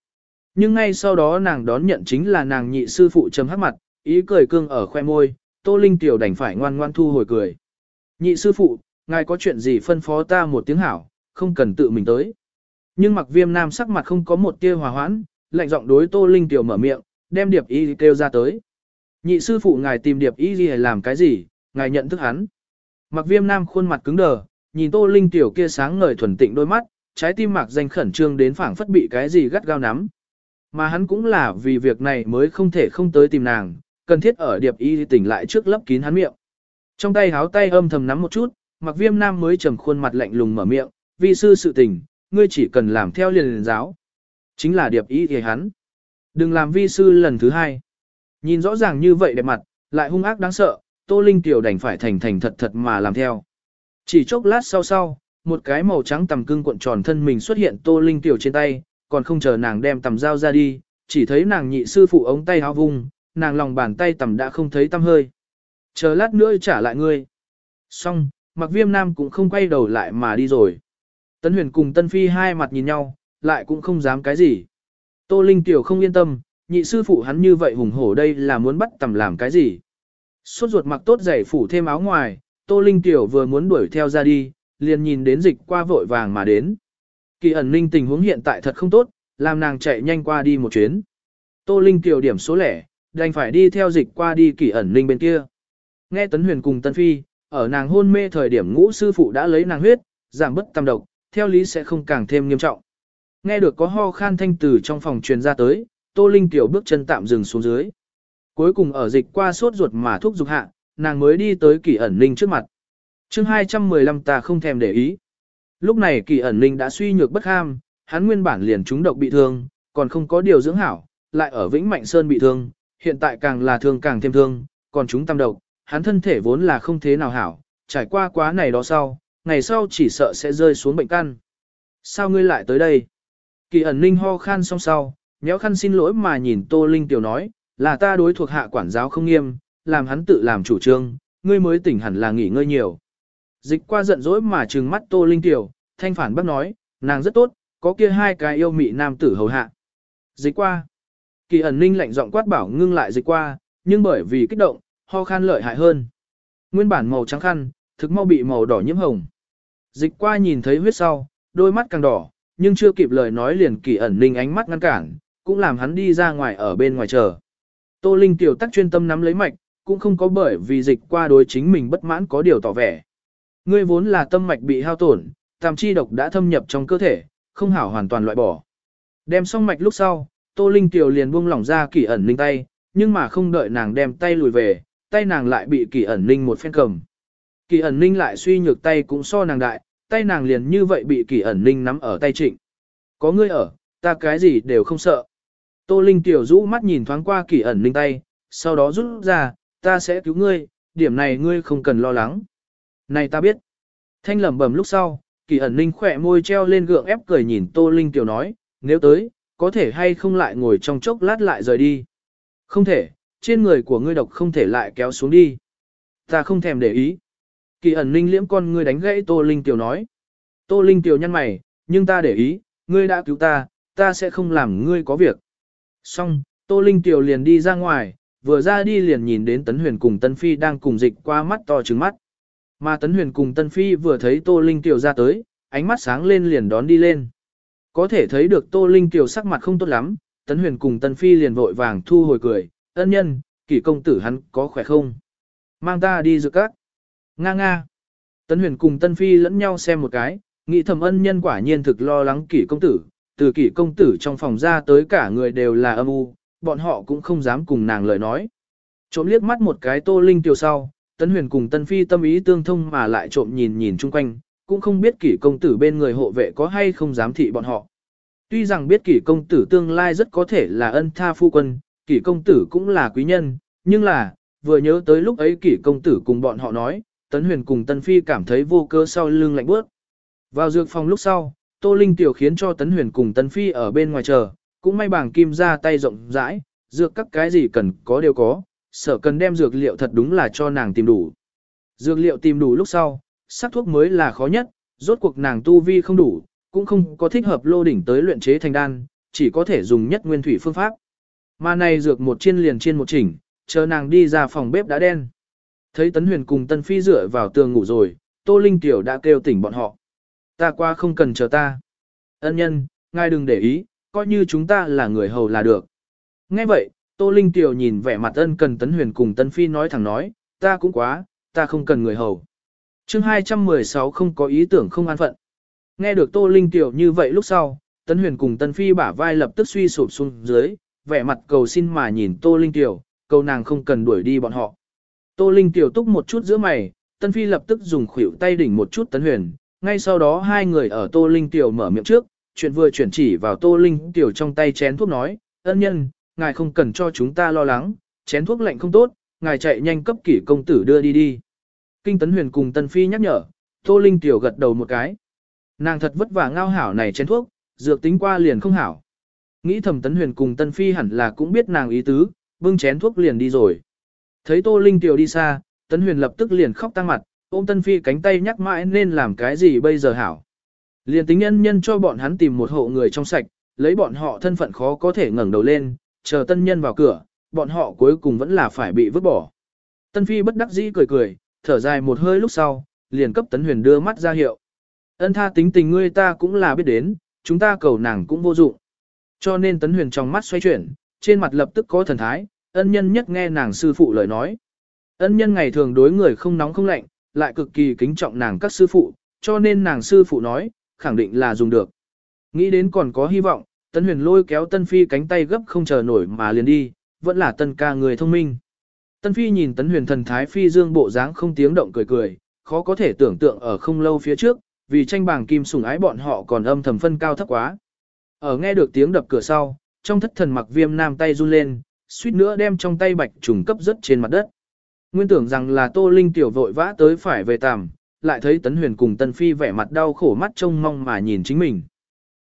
Nhưng ngay sau đó nàng đón nhận chính là nàng nhị sư phụ trầm hắc mặt, ý cười cương ở khoe môi, Tô Linh tiểu đành phải ngoan ngoan thu hồi cười. Nhị sư phụ, ngài có chuyện gì phân phó ta một tiếng hảo, không cần tự mình tới. Nhưng mặc viêm nam sắc mặt không có một tia hòa hoãn, lạnh giọng đối Tô Linh tiểu mở miệng, đem điệp y kêu ra tới. Nhị sư phụ ngài tìm điệp y gì làm cái gì, ngài nhận thức hắn. Mặc viêm nam khuôn mặt cứng đờ, nhìn Tô Linh tiểu kia sáng ngời thuần tịnh đôi mắt, trái tim mạc danh khẩn trương đến phảng phất bị cái gì gắt gao nắm. Mà hắn cũng là vì việc này mới không thể không tới tìm nàng, cần thiết ở điệp y tỉnh lại trước lấp kín hắn miệng. Trong tay háo tay âm thầm nắm một chút, mặc viêm nam mới trầm khuôn mặt lạnh lùng mở miệng, vi sư sự tình, ngươi chỉ cần làm theo liền liền giáo. Chính là điệp y thì hắn. Đừng làm vi sư lần thứ hai. Nhìn rõ ràng như vậy đẹp mặt, lại hung ác đáng sợ, Tô Linh Tiểu đành phải thành thành thật thật mà làm theo. Chỉ chốc lát sau sau, một cái màu trắng tầm cưng cuộn tròn thân mình xuất hiện Tô Linh Tiểu trên tay, còn không chờ nàng đem tầm dao ra đi, chỉ thấy nàng nhị sư phụ ống tay háo vung, nàng lòng bàn tay tầm đã không thấy tăm hơi. Chờ lát nữa trả lại ngươi. Xong, mặc viêm nam cũng không quay đầu lại mà đi rồi. Tấn huyền cùng Tân Phi hai mặt nhìn nhau, lại cũng không dám cái gì. Tô Linh Tiểu không yên tâm, nhị sư phụ hắn như vậy hùng hổ đây là muốn bắt tầm làm cái gì. Suốt ruột mặc tốt giày phủ thêm áo ngoài, Tô Linh Tiểu vừa muốn đuổi theo ra đi, liền nhìn đến dịch qua vội vàng mà đến. Kỳ ẩn ninh tình huống hiện tại thật không tốt, làm nàng chạy nhanh qua đi một chuyến. Tô Linh Tiểu điểm số lẻ, đành phải đi theo dịch qua đi kỳ ẩn ninh bên kia. Nghe Tấn Huyền cùng Tân Phi, ở nàng hôn mê thời điểm ngũ sư phụ đã lấy nàng huyết, giảm bất tâm độc, theo lý sẽ không càng thêm nghiêm trọng. Nghe được có ho khan thanh từ trong phòng truyền ra tới, Tô Linh tiểu bước chân tạm dừng xuống dưới. Cuối cùng ở dịch qua sốt ruột mà thuốc dục hạ, nàng mới đi tới kỳ ẩn ninh trước mặt. chương 215 ta không thèm để ý. Lúc này kỳ ẩn ninh đã suy nhược bất ham, hắn nguyên bản liền trúng độc bị thương, còn không có điều dưỡng hảo, lại ở Vĩnh Mạnh Sơn bị thương, hiện tại càng là thương càng thêm thương, còn chúng tam độc, hắn thân thể vốn là không thế nào hảo, trải qua quá này đó sau, ngày sau chỉ sợ sẽ rơi xuống bệnh căn. Sao ngươi lại tới đây? Kỳ ẩn ninh ho khan xong sau, méo khăn xin lỗi mà nhìn Tô Linh tiểu nói, là ta đối thuộc hạ quản giáo không nghiêm, làm hắn tự làm chủ trương, ngươi mới tỉnh hẳn là nghỉ ngơi nhiều. Dịch qua giận dỗi mà trừng mắt Tô Linh tiểu, thanh phản bác nói, nàng rất tốt, có kia hai cái yêu mị nam tử hầu hạ. Dịch qua. Kỳ ẩn ninh lạnh giọng quát bảo ngưng lại dịch qua, nhưng bởi vì kích động, ho khan lợi hại hơn. Nguyên bản màu trắng khăn, thực mau bị màu đỏ nhiễm hồng. Dịch qua nhìn thấy huyết sau, đôi mắt càng đỏ, nhưng chưa kịp lời nói liền kỳ ẩn ninh ánh mắt ngăn cản, cũng làm hắn đi ra ngoài ở bên ngoài chờ. Tô Linh tiểu tắc chuyên tâm nắm lấy mạch, cũng không có bởi vì dịch qua đối chính mình bất mãn có điều tỏ vẻ. Ngươi vốn là tâm mạch bị hao tổn, tam chi độc đã thâm nhập trong cơ thể, không hảo hoàn toàn loại bỏ. Đem xong mạch lúc sau, Tô Linh tiểu liền buông lỏng ra kỳ ẩn linh tay, nhưng mà không đợi nàng đem tay lùi về, tay nàng lại bị kỳ ẩn linh một phen cầm. Kỳ ẩn linh lại suy nhược tay cũng so nàng đại, tay nàng liền như vậy bị kỳ ẩn linh nắm ở tay trịnh. Có ngươi ở, ta cái gì đều không sợ. Tô Linh tiểu rũ mắt nhìn thoáng qua kỳ ẩn Linh tay, sau đó rút ra, ta sẽ cứu ngươi, điểm này ngươi không cần lo lắng. Này ta biết. Thanh lẩm bẩm lúc sau, kỳ ẩn Linh khỏe môi treo lên gượng ép cười nhìn Tô Linh tiểu nói, nếu tới, có thể hay không lại ngồi trong chốc lát lại rời đi. Không thể, trên người của ngươi độc không thể lại kéo xuống đi. Ta không thèm để ý. Kỳ ẩn Linh liễm con ngươi đánh gãy Tô Linh Tiểu nói. Tô Linh Tiểu nhăn mày, nhưng ta để ý, ngươi đã cứu ta, ta sẽ không làm ngươi có việc. Xong, Tô Linh Tiểu liền đi ra ngoài, vừa ra đi liền nhìn đến Tấn Huyền cùng Tân Phi đang cùng dịch qua mắt to trừng mắt. Mà Tấn Huyền cùng Tân Phi vừa thấy Tô Linh Tiểu ra tới, ánh mắt sáng lên liền đón đi lên. Có thể thấy được Tô Linh Tiểu sắc mặt không tốt lắm, Tấn Huyền cùng Tân Phi liền vội vàng thu hồi cười, ân nhân, kỷ công tử hắn có khỏe không? Mang ta đi dự các. Nga nga. Tấn Huyền cùng Tân Phi lẫn nhau xem một cái, nghĩ thầm ân nhân quả nhiên thực lo lắng kỷ công tử, từ kỷ công tử trong phòng ra tới cả người đều là âm u, bọn họ cũng không dám cùng nàng lời nói. Trộm liếc mắt một cái Tô Linh Tiểu sau, Tấn Huyền cùng Tân Phi tâm ý tương thông mà lại trộm nhìn nhìn chung quanh, cũng không biết kỷ công tử bên người hộ vệ có hay không dám thị bọn họ. Tuy rằng biết kỷ công tử tương lai rất có thể là ân tha phu quân, kỷ công tử cũng là quý nhân, nhưng là, vừa nhớ tới lúc ấy kỷ công tử cùng bọn họ nói, Tấn Huyền cùng Tân Phi cảm thấy vô cơ sau lưng lạnh bước. Vào dược phòng lúc sau, Tô Linh tiểu khiến cho Tấn Huyền cùng Tấn Phi ở bên ngoài chờ, cũng may bảng kim ra tay rộng rãi, dược các cái gì cần có đều có, sợ cần đem dược liệu thật đúng là cho nàng tìm đủ. Dược liệu tìm đủ lúc sau, sắc thuốc mới là khó nhất, rốt cuộc nàng tu vi không đủ, cũng không có thích hợp lô đỉnh tới luyện chế thành đan, chỉ có thể dùng nhất nguyên thủy phương pháp. Mà này dược một chiên liền chiên một chỉnh, chờ nàng đi ra phòng bếp đã đen. Thấy Tấn Huyền cùng Tân Phi dựa vào tường ngủ rồi, Tô Linh Tiểu đã kêu tỉnh bọn họ. Ta qua không cần chờ ta. Ân nhân, ngài đừng để ý, coi như chúng ta là người hầu là được. Nghe vậy, Tô Linh Tiểu nhìn vẻ mặt ân cần Tấn Huyền cùng Tân Phi nói thẳng nói, ta cũng quá, ta không cần người hầu. chương 216 không có ý tưởng không an phận. Nghe được Tô Linh Tiểu như vậy lúc sau, Tấn Huyền cùng Tân Phi bả vai lập tức suy sụp xuống dưới, vẻ mặt cầu xin mà nhìn Tô Linh Tiểu, cầu nàng không cần đuổi đi bọn họ. Tô Linh Tiểu túc một chút giữa mày, Tân Phi lập tức dùng khuỷu tay đỉnh một chút Tấn Huyền, ngay sau đó hai người ở Tô Linh Tiểu mở miệng trước, chuyện vừa chuyển chỉ vào Tô Linh Tiểu trong tay chén thuốc nói, ân nhân, ngài không cần cho chúng ta lo lắng, chén thuốc lạnh không tốt, ngài chạy nhanh cấp kỷ công tử đưa đi đi. Kinh Tấn Huyền cùng Tân Phi nhắc nhở, Tô Linh Tiểu gật đầu một cái. Nàng thật vất vả ngao hảo này chén thuốc, dược tính qua liền không hảo. Nghĩ thầm Tấn Huyền cùng Tân Phi hẳn là cũng biết nàng ý tứ, bưng chén thuốc liền đi rồi. Thấy Tô Linh Tiểu đi xa, Tấn Huyền lập tức liền khóc tăng mặt, ôm Tân Phi cánh tay nhắc mãi nên làm cái gì bây giờ hảo. Liền tính nhân nhân cho bọn hắn tìm một hộ người trong sạch, lấy bọn họ thân phận khó có thể ngẩng đầu lên, chờ tân nhân vào cửa, bọn họ cuối cùng vẫn là phải bị vứt bỏ. Tân Phi bất đắc dĩ cười cười, thở dài một hơi lúc sau, liền cấp Tấn Huyền đưa mắt ra hiệu. Ân tha tính tình ngươi ta cũng là biết đến, chúng ta cầu nàng cũng vô dụng. Cho nên Tấn Huyền trong mắt xoay chuyển, trên mặt lập tức có thần thái, ân nhân nhất nghe nàng sư phụ lời nói. Ân nhân ngày thường đối người không nóng không lạnh, lại cực kỳ kính trọng nàng các sư phụ, cho nên nàng sư phụ nói, khẳng định là dùng được. Nghĩ đến còn có hy vọng, tân Huyền lôi kéo Tân Phi cánh tay gấp không chờ nổi mà liền đi, vẫn là Tân ca người thông minh. Tân Phi nhìn tân Huyền thần thái phi dương bộ dáng không tiếng động cười cười, khó có thể tưởng tượng ở không lâu phía trước, vì tranh bảng kim sủng ái bọn họ còn âm thầm phân cao thấp quá. Ở nghe được tiếng đập cửa sau, trong thất thần mặc viêm nam tay run lên, suýt nữa đem trong tay bạch trùng cấp rất trên mặt đất. Nguyên tưởng rằng là Tô Linh tiểu vội vã tới phải về tạm, lại thấy Tấn Huyền cùng Tân Phi vẻ mặt đau khổ mắt trông mong mà nhìn chính mình.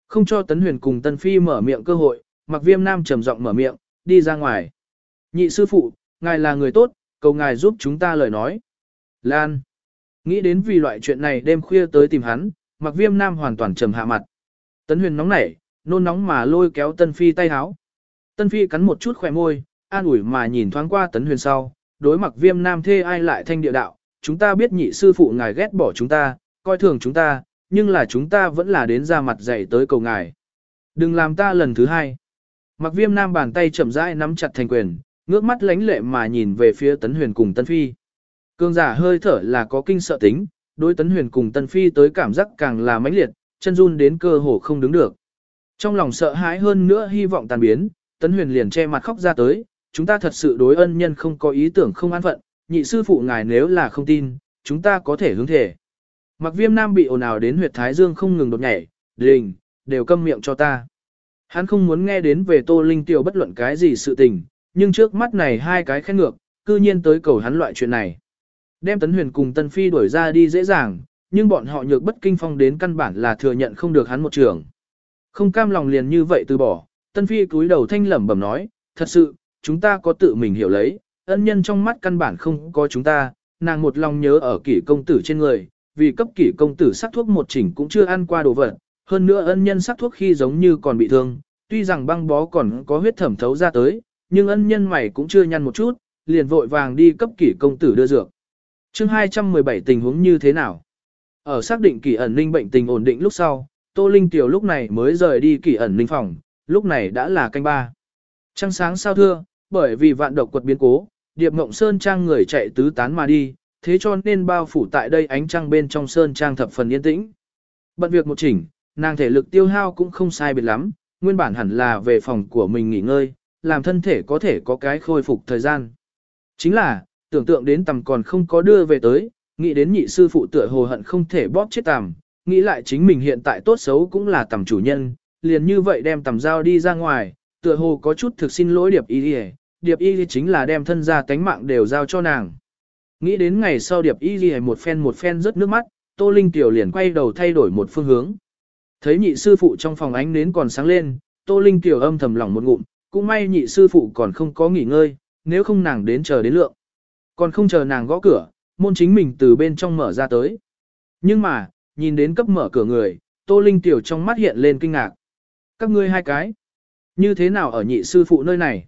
Không cho Tấn Huyền cùng Tân Phi mở miệng cơ hội, mặc viêm nam trầm giọng mở miệng, đi ra ngoài. Nhị sư phụ, ngài là người tốt, cầu ngài giúp chúng ta lời nói. Lan. Nghĩ đến vì loại chuyện này đêm khuya tới tìm hắn, mặc viêm nam hoàn toàn trầm hạ mặt. Tấn huyền nóng nảy, nôn nóng mà lôi kéo Tân Phi tay háo. Tân Phi cắn một chút khỏe môi, an ủi mà nhìn thoáng qua Tấn huyền sau, đối mặc viêm nam thê ai lại thanh địa đạo, chúng ta biết nhị sư phụ ngài ghét bỏ chúng ta, coi thường chúng ta, nhưng là chúng ta vẫn là đến ra mặt dạy tới cầu ngài. Đừng làm ta lần thứ hai. Mặc viêm nam bàn tay chậm rãi nắm chặt thành quyền, ngước mắt lánh lệ mà nhìn về phía Tấn Huyền cùng Tân Phi. Cương giả hơi thở là có kinh sợ tính, đối Tấn Huyền cùng Tân Phi tới cảm giác càng là mãnh liệt, chân run đến cơ hồ không đứng được. Trong lòng sợ hãi hơn nữa hy vọng tan biến, Tấn Huyền liền che mặt khóc ra tới, chúng ta thật sự đối ân nhân không có ý tưởng không an phận, nhị sư phụ ngài nếu là không tin, chúng ta có thể hướng thể. Mặc viêm nam bị ồn ào đến huyệt thái dương không ngừng đột nhảy, đình, đều câm miệng cho ta. Hắn không muốn nghe đến về tô linh tiểu bất luận cái gì sự tình, nhưng trước mắt này hai cái khen ngược, cư nhiên tới cầu hắn loại chuyện này. Đem Tấn Huyền cùng Tân Phi đuổi ra đi dễ dàng, nhưng bọn họ nhược bất kinh phong đến căn bản là thừa nhận không được hắn một trường. Không cam lòng liền như vậy từ bỏ, Tân Phi cúi đầu thanh lẩm bẩm nói, thật sự, chúng ta có tự mình hiểu lấy, ân nhân trong mắt căn bản không có chúng ta, nàng một lòng nhớ ở kỷ công tử trên người, vì cấp kỷ công tử sắc thuốc một chỉnh cũng chưa ăn qua đồ vật, hơn nữa ân nhân sắc thuốc khi giống như còn bị thương, tuy rằng băng bó còn có huyết thẩm thấu ra tới, nhưng ân nhân mày cũng chưa nhăn một chút, liền vội vàng đi cấp kỷ công tử đưa dược. chương 217 tình huống như thế nào? Ở xác định kỷ ẩn linh bệnh tình ổn định lúc sau, Tô Linh Tiểu lúc này mới rời đi kỷ ẩn linh phòng, lúc này đã là canh ba. Trăng sáng sao thưa, bởi vì vạn độc quật biến cố, Điệp Mộng Sơn Trang người chạy tứ tán mà đi, thế cho nên bao phủ tại đây ánh trăng bên trong Sơn Trang thập phần yên tĩnh. Bận việc một chỉnh, nàng thể lực tiêu hao cũng không sai biệt lắm, nguyên bản hẳn là về phòng của mình nghỉ ngơi, làm thân thể có thể có cái khôi phục thời gian. Chính là, tưởng tượng đến tầm còn không có đưa về tới, nghĩ đến nhị sư phụ tựa hồ hận không thể bóp chết tầm, nghĩ lại chính mình hiện tại tốt xấu cũng là tầm chủ nhân, liền như vậy đem tầm dao đi ra ngoài, tựa hồ có chút thực xin lỗi điệp ý đi điệp y chính là đem thân ra tánh mạng đều giao cho nàng. Nghĩ đến ngày sau điệp y đi một phen một phen rớt nước mắt, Tô Linh Tiểu liền quay đầu thay đổi một phương hướng. Thấy nhị sư phụ trong phòng ánh nến còn sáng lên, Tô Linh Tiểu âm thầm lỏng một ngụm, cũng may nhị sư phụ còn không có nghỉ ngơi, nếu không nàng đến chờ đến lượng. Còn không chờ nàng gõ cửa, môn chính mình từ bên trong mở ra tới. Nhưng mà, nhìn đến cấp mở cửa người, Tô Linh Tiểu trong mắt hiện lên kinh ngạc. Các ngươi hai cái, như thế nào ở nhị sư phụ nơi này?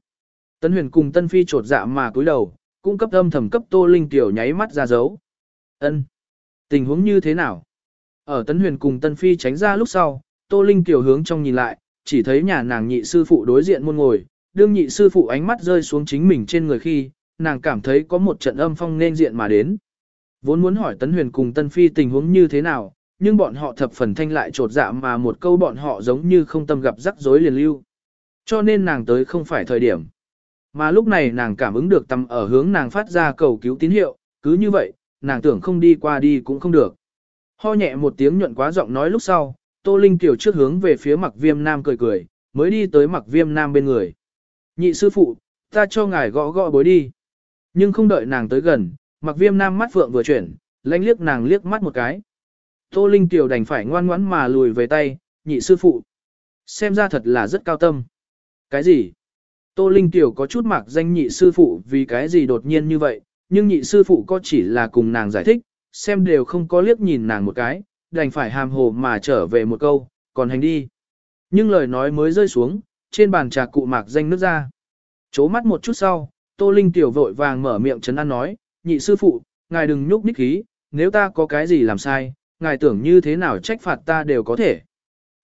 Tân huyền cùng Tân Phi trột dạ mà cúi đầu, cung cấp âm thầm cấp Tô Linh Tiểu nháy mắt ra dấu. ân Tình huống như thế nào? Ở Tấn Huyền cùng Tân Phi tránh ra lúc sau, Tô Linh Tiểu hướng trong nhìn lại, chỉ thấy nhà nàng nhị sư phụ đối diện muôn ngồi, đương nhị sư phụ ánh mắt rơi xuống chính mình trên người khi, nàng cảm thấy có một trận âm phong nên diện mà đến. Vốn muốn hỏi Tấn Huyền cùng Tân Phi tình huống như thế nào, nhưng bọn họ thập phần thanh lại trột dạ mà một câu bọn họ giống như không tâm gặp rắc rối liền lưu. Cho nên nàng tới không phải thời điểm. Mà lúc này nàng cảm ứng được tâm ở hướng nàng phát ra cầu cứu tín hiệu, cứ như vậy, nàng tưởng không đi qua đi cũng không được. Ho nhẹ một tiếng nhuận quá giọng nói lúc sau, Tô Linh tiểu trước hướng về phía mặc viêm nam cười cười, mới đi tới mặc viêm nam bên người. Nhị sư phụ, ta cho ngài gõ gõ bối đi. Nhưng không đợi nàng tới gần, mặc viêm nam mắt vượng vừa chuyển, lánh liếc nàng liếc mắt một cái. Tô Linh tiểu đành phải ngoan ngoãn mà lùi về tay, nhị sư phụ. Xem ra thật là rất cao tâm. Cái gì? Tô Linh tiểu có chút mạc danh nhị sư phụ vì cái gì đột nhiên như vậy, nhưng nhị sư phụ có chỉ là cùng nàng giải thích, xem đều không có liếc nhìn nàng một cái, đành phải hàm hồ mà trở về một câu, còn hành đi. Nhưng lời nói mới rơi xuống, trên bàn trà cụ mạc danh nước ra. Chố mắt một chút sau, Tô Linh tiểu vội vàng mở miệng chấn an nói, nhị sư phụ, ngài đừng nhúc nhích khí, nếu ta có cái gì làm sai, ngài tưởng như thế nào trách phạt ta đều có thể.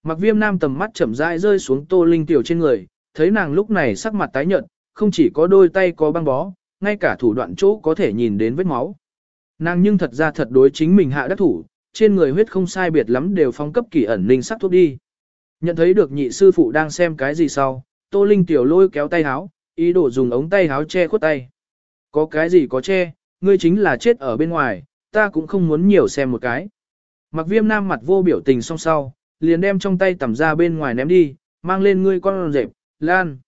Mặc viêm nam tầm mắt chậm rãi rơi xuống Tô Linh tiểu trên người, thấy nàng lúc này sắc mặt tái nhợt, không chỉ có đôi tay có băng bó, ngay cả thủ đoạn chỗ có thể nhìn đến vết máu. Nàng nhưng thật ra thật đối chính mình hạ đắc thủ, trên người huyết không sai biệt lắm đều phong cấp kỳ ẩn linh sắc thuốc đi. Nhận thấy được nhị sư phụ đang xem cái gì sau, Tô Linh tiểu lôi kéo tay háo, ý đồ dùng ống tay háo che khuất tay. Có cái gì có che, ngươi chính là chết ở bên ngoài, ta cũng không muốn nhiều xem một cái. Mặc viêm nam mặt vô biểu tình song sau, liền đem trong tay tẩm ra bên ngoài ném đi, mang lên ngươi con rệp, lan.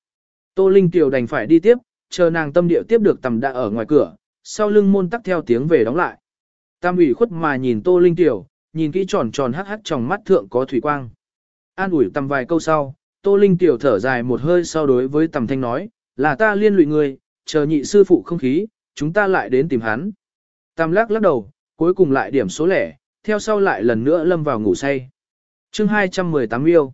Tô Linh tiểu đành phải đi tiếp, chờ nàng tâm địa tiếp được tầm đã ở ngoài cửa, sau lưng môn tắc theo tiếng về đóng lại. Tam ủy khuất mà nhìn Tô Linh tiểu, nhìn kỹ tròn tròn hắc hắc trong mắt thượng có thủy quang. An ủi tầm vài câu sau, Tô Linh tiểu thở dài một hơi sau đối với tầm thanh nói, là ta liên lụy người, chờ nhị sư phụ không khí, chúng ta lại đến tìm hắn. Tam lắc lắc đầu, cuối cùng lại điểm số lẻ, theo sau lại lần nữa lâm vào ngủ say. chương 218 yêu.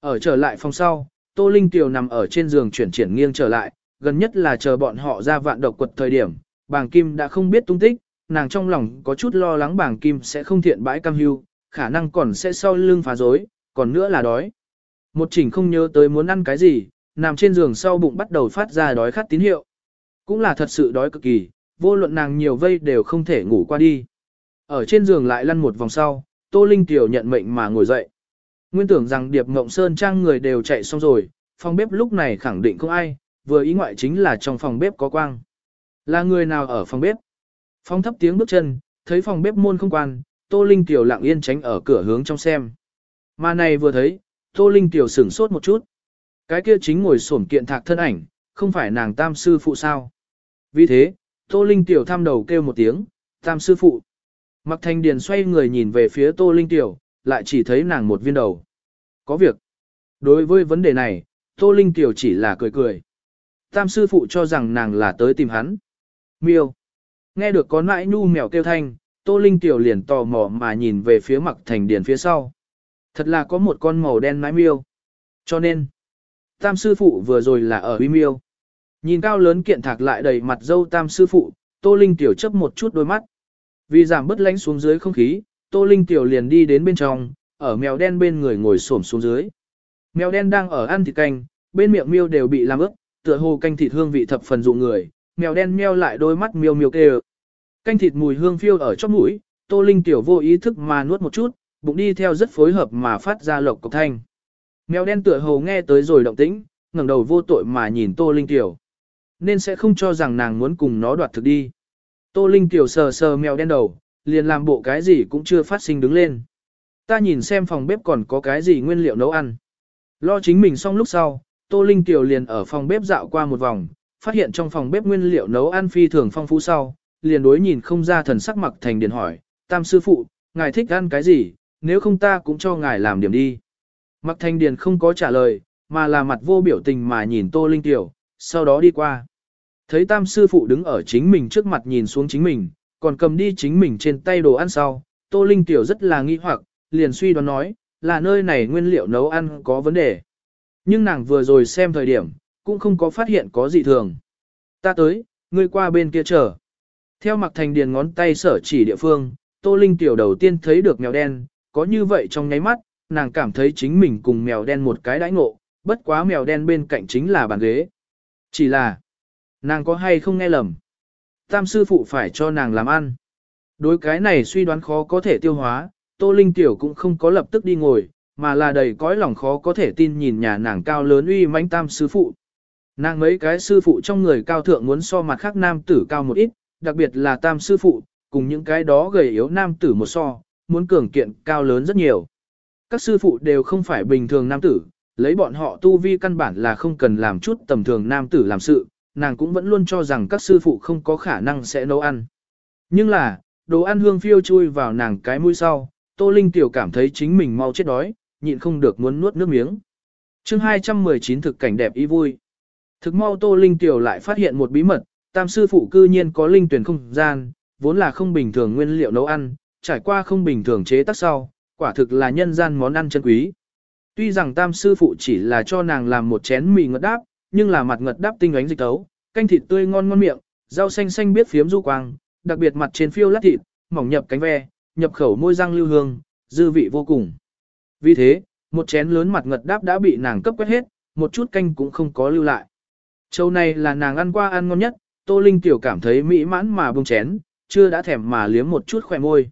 Ở trở lại phòng sau, Tô Linh tiểu nằm ở trên giường chuyển chuyển nghiêng trở lại, gần nhất là chờ bọn họ ra vạn độc quật thời điểm, bàng kim đã không biết tung tích, nàng trong lòng có chút lo lắng bàng kim sẽ không thiện bãi cam hưu, khả năng còn sẽ sau lưng phá rối, còn nữa là đói. Một chỉnh không nhớ tới muốn ăn cái gì, nằm trên giường sau bụng bắt đầu phát ra đói khát tín hiệu. Cũng là thật sự đói cực kỳ, vô luận nàng nhiều vây đều không thể ngủ qua đi. Ở trên giường lại lăn một vòng sau, Tô Linh Tiểu nhận mệnh mà ngồi dậy. Nguyên tưởng rằng Điệp Mộng Sơn Trang người đều chạy xong rồi, phòng bếp lúc này khẳng định không ai, vừa ý ngoại chính là trong phòng bếp có quang. Là người nào ở phòng bếp? Phong thấp tiếng bước chân, thấy phòng bếp môn không quan, Tô Linh Tiểu lặng yên tránh ở cửa hướng trong xem. Mà này vừa thấy, Tô Linh Tiểu sửng sốt một chút. Cái kia chính ngồi xổm kiện thạc thân ảnh, không phải nàng tam sư phụ sao. Vì thế, Tô Linh Tiểu tham đầu kêu một tiếng, tam sư phụ. Mặc thanh điền xoay người nhìn về phía Tô Linh Tiểu, lại chỉ thấy nàng một viên đầu. Có việc. Đối với vấn đề này, Tô Linh Tiểu chỉ là cười cười. Tam sư phụ cho rằng nàng là tới tìm hắn. Miêu. Nghe được có nãi nhu mèo kêu thanh, Tô Linh Tiểu liền tò mò mà nhìn về phía mặt thành điển phía sau. Thật là có một con màu đen nãi miêu. Cho nên, tam sư phụ vừa rồi là ở uy miêu. Nhìn cao lớn kiện thạc lại đầy mặt dâu tam sư phụ, Tô Linh Tiểu chấp một chút đôi mắt. Vì giảm bớt lánh xuống dưới không khí, Tô Linh Tiểu liền đi đến bên trong, ở mèo đen bên người ngồi xổm xuống dưới. Mèo đen đang ở ăn thịt canh, bên miệng miêu đều bị làm ướt, tựa hồ canh thịt hương vị thập phần dụ người, mèo đen meo lại đôi mắt miêu miêu kêu. Canh thịt mùi hương phiêu ở chóp mũi, Tô Linh tiểu vô ý thức mà nuốt một chút, bụng đi theo rất phối hợp mà phát ra lộc cộc thanh. Mèo đen tựa hồ nghe tới rồi động tĩnh, ngẩng đầu vô tội mà nhìn Tô Linh tiểu. Nên sẽ không cho rằng nàng muốn cùng nó đoạt thực đi. Tô Linh tiểu sờ sờ mèo đen đầu, liền làm bộ cái gì cũng chưa phát sinh đứng lên. Ta nhìn xem phòng bếp còn có cái gì nguyên liệu nấu ăn. Lo chính mình xong lúc sau, Tô Linh tiểu liền ở phòng bếp dạo qua một vòng, phát hiện trong phòng bếp nguyên liệu nấu ăn phi thường phong phú sau, liền đối nhìn không ra thần sắc mặc thành điền hỏi, tam sư phụ, ngài thích ăn cái gì, nếu không ta cũng cho ngài làm điểm đi. Mặc thành điền không có trả lời, mà là mặt vô biểu tình mà nhìn tô linh tiểu, sau đó đi qua. Thấy tam sư phụ đứng ở chính mình trước mặt nhìn xuống chính mình, còn cầm đi chính mình trên tay đồ ăn sau, tô linh tiểu rất là nghi hoặc, liền suy đoán nói, là nơi này nguyên liệu nấu ăn có vấn đề. Nhưng nàng vừa rồi xem thời điểm, cũng không có phát hiện có gì thường. Ta tới, ngươi qua bên kia chờ. Theo mặc thành điền ngón tay sở chỉ địa phương, Tô Linh tiểu đầu tiên thấy được mèo đen, có như vậy trong nháy mắt, nàng cảm thấy chính mình cùng mèo đen một cái đãi ngộ, bất quá mèo đen bên cạnh chính là bàn ghế. Chỉ là, nàng có hay không nghe lầm. Tam sư phụ phải cho nàng làm ăn. Đối cái này suy đoán khó có thể tiêu hóa, Tô Linh tiểu cũng không có lập tức đi ngồi, mà là đầy cõi lòng khó có thể tin nhìn nhà nàng cao lớn uy mãnh tam sư phụ. Nàng mấy cái sư phụ trong người cao thượng muốn so mặt khác nam tử cao một ít, đặc biệt là tam sư phụ, cùng những cái đó gầy yếu nam tử một so, muốn cường kiện cao lớn rất nhiều. Các sư phụ đều không phải bình thường nam tử, lấy bọn họ tu vi căn bản là không cần làm chút tầm thường nam tử làm sự, nàng cũng vẫn luôn cho rằng các sư phụ không có khả năng sẽ nấu ăn. Nhưng là, đồ ăn hương phiêu chui vào nàng cái mũi sau, Tô Linh tiểu cảm thấy chính mình mau chết đói, nhịn không được muốn nuốt nước miếng. chương 219 thực cảnh đẹp ý vui. Thực mau Tô Linh tiểu lại phát hiện một bí mật, tam sư phụ cư nhiên có linh tuyển không gian, vốn là không bình thường nguyên liệu nấu ăn, trải qua không bình thường chế tác sau, quả thực là nhân gian món ăn chân quý. Tuy rằng tam sư phụ chỉ là cho nàng làm một chén mì ngất đáp, nhưng là mặt ngật đáp tinh ánh dịch tấu, canh thịt tươi ngon ngon miệng, rau xanh xanh biết phiếm du quang, đặc biệt mặt trên phiêu lát thịt, mỏng nhập cánh ve, nhập khẩu môi răng lưu hương, dư vị vô cùng. Vì thế, một chén lớn mặt ngật đáp đã bị nàng cấp quét hết, một chút canh cũng không có lưu lại. Châu này là nàng ăn qua ăn ngon nhất, Tô Linh tiểu cảm thấy mỹ mãn mà bông chén, chưa đã thèm mà liếm một chút khỏe môi.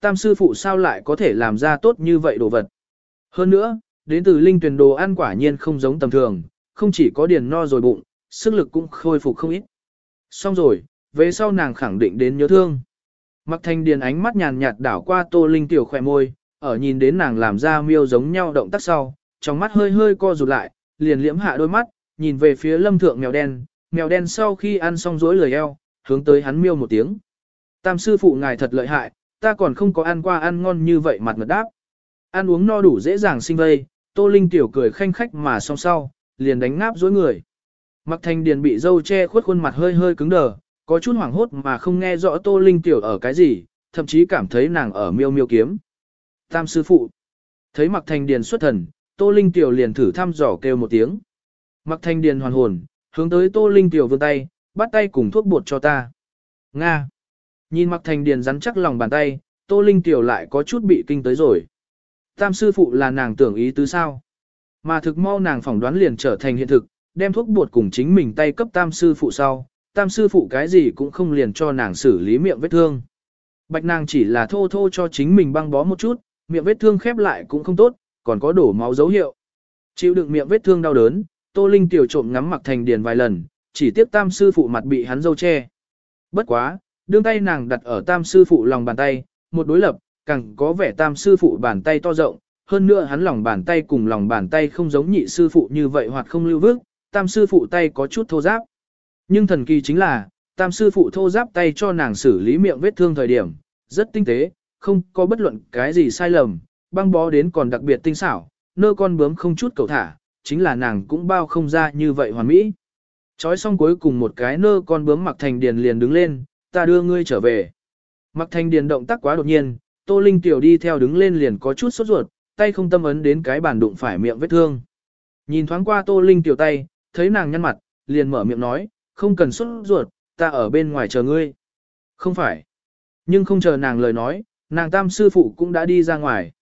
Tam sư phụ sao lại có thể làm ra tốt như vậy đồ vật. Hơn nữa, đến từ linh tuyển đồ ăn quả nhiên không giống tầm thường, không chỉ có điền no rồi bụng, sức lực cũng khôi phục không ít. Xong rồi, về sau nàng khẳng định đến nhớ thương. Mặc thanh điền ánh mắt nhàn nhạt đảo qua tô linh tiểu khỏe môi, ở nhìn đến nàng làm ra miêu giống nhau động tác sau, trong mắt hơi hơi co rụt lại, liền liễm hạ đôi mắt, nhìn về phía lâm thượng mèo đen, mèo đen sau khi ăn xong rối lười eo, hướng tới hắn miêu một tiếng. Tam sư phụ ngài thật lợi hại, ta còn không có ăn qua ăn ngon như vậy mặt ngật đáp. Ăn uống no đủ dễ dàng sinh vây, tô linh tiểu cười khanh khách mà song sau, liền đánh ngáp dối người. Mặc thành điền bị dâu che khuất khuôn mặt hơi hơi cứng đờ, có chút hoảng hốt mà không nghe rõ tô linh tiểu ở cái gì, thậm chí cảm thấy nàng ở miêu miêu kiếm. Tam sư phụ. Thấy mặc thành điền xuất thần, tô linh tiểu liền thử thăm dò kêu một tiếng. Mặc thành điền hoàn hồn, hướng tới tô linh tiểu vươn tay, bắt tay cùng thuốc bột cho ta. Nga. Nhìn mặc thành điền rắn chắc lòng bàn tay, tô linh tiểu lại có chút bị kinh tới rồi. Tam sư phụ là nàng tưởng ý tứ sao. Mà thực mau nàng phỏng đoán liền trở thành hiện thực, đem thuốc bột cùng chính mình tay cấp tam sư phụ sau. Tam sư phụ cái gì cũng không liền cho nàng xử lý miệng vết thương. Bạch nàng chỉ là thô thô cho chính mình băng bó một chút, miệng vết thương khép lại cũng không tốt, còn có đổ máu dấu hiệu. Chịu đựng miệng vết thương đau đớn, Tô Linh tiểu trộm ngắm mặc thành điền vài lần, chỉ tiếp tam sư phụ mặt bị hắn dâu che. Bất quá, đương tay nàng đặt ở tam sư phụ lòng bàn tay, một đối lập, càng có vẻ tam sư phụ bàn tay to rộng, hơn nữa hắn lòng bàn tay cùng lòng bàn tay không giống nhị sư phụ như vậy hoặc không lưu vước, tam sư phụ tay có chút thô giáp. Nhưng thần kỳ chính là, tam sư phụ thô giáp tay cho nàng xử lý miệng vết thương thời điểm, rất tinh tế, không có bất luận cái gì sai lầm, băng bó đến còn đặc biệt tinh xảo, nơ con bướm không chút cầu thả, chính là nàng cũng bao không ra như vậy hoàn mỹ. Chói xong cuối cùng một cái nơ con bướm mặc thành điền liền đứng lên, ta đưa ngươi trở về. Mặc thanh điền động tác quá đột nhiên, Tô Linh tiểu đi theo đứng lên liền có chút sốt ruột, tay không tâm ấn đến cái bàn đụng phải miệng vết thương. Nhìn thoáng qua Tô Linh tiểu tay, thấy nàng nhăn mặt, liền mở miệng nói, không cần xuất ruột, ta ở bên ngoài chờ ngươi. Không phải. Nhưng không chờ nàng lời nói, nàng tam sư phụ cũng đã đi ra ngoài.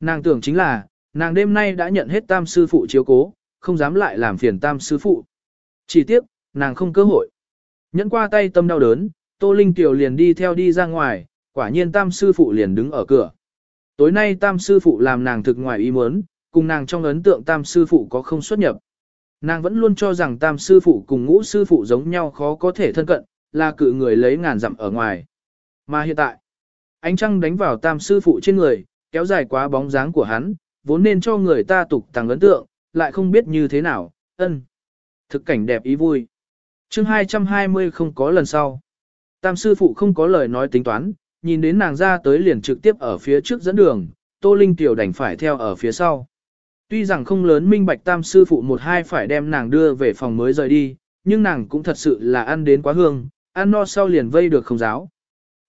Nàng tưởng chính là, nàng đêm nay đã nhận hết tam sư phụ chiếu cố, không dám lại làm phiền tam sư phụ. Chỉ tiếc, nàng không cơ hội. Nhẫn qua tay tâm đau đớn, Tô Linh Tiểu liền đi theo đi ra ngoài, quả nhiên tam sư phụ liền đứng ở cửa. Tối nay tam sư phụ làm nàng thực ngoài ý muốn, cùng nàng trong ấn tượng tam sư phụ có không xuất nhập. Nàng vẫn luôn cho rằng tam sư phụ cùng ngũ sư phụ giống nhau khó có thể thân cận, là cự người lấy ngàn dặm ở ngoài. Mà hiện tại, ánh trăng đánh vào tam sư phụ trên người, kéo dài quá bóng dáng của hắn, vốn nên cho người ta tục tàng ấn tượng, lại không biết như thế nào, ân. Thực cảnh đẹp ý vui. chương 220 không có lần sau. Tam sư phụ không có lời nói tính toán, nhìn đến nàng ra tới liền trực tiếp ở phía trước dẫn đường, Tô Linh Tiểu đành phải theo ở phía sau. Tuy rằng không lớn minh bạch tam sư phụ một hai phải đem nàng đưa về phòng mới rời đi, nhưng nàng cũng thật sự là ăn đến quá hương, ăn no sau liền vây được không giáo.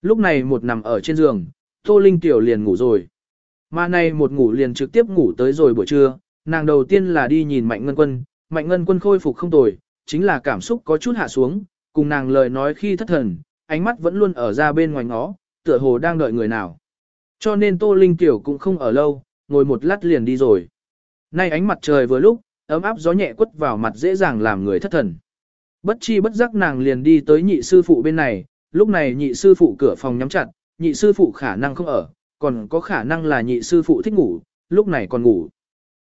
Lúc này một nằm ở trên giường, Tô Linh Tiểu liền ngủ rồi. Mà nay một ngủ liền trực tiếp ngủ tới rồi buổi trưa, nàng đầu tiên là đi nhìn Mạnh Ngân Quân, Mạnh Ngân Quân khôi phục không tồi, chính là cảm xúc có chút hạ xuống, cùng nàng lời nói khi thất thần, ánh mắt vẫn luôn ở ra bên ngoài ngó, tựa hồ đang đợi người nào. Cho nên Tô Linh Tiểu cũng không ở lâu, ngồi một lát liền đi rồi. Nay ánh mặt trời vừa lúc, ấm áp gió nhẹ quất vào mặt dễ dàng làm người thất thần. Bất chi bất giác nàng liền đi tới nhị sư phụ bên này, lúc này nhị sư phụ cửa phòng nhắm chặt, nhị sư phụ khả năng không ở, còn có khả năng là nhị sư phụ thích ngủ, lúc này còn ngủ.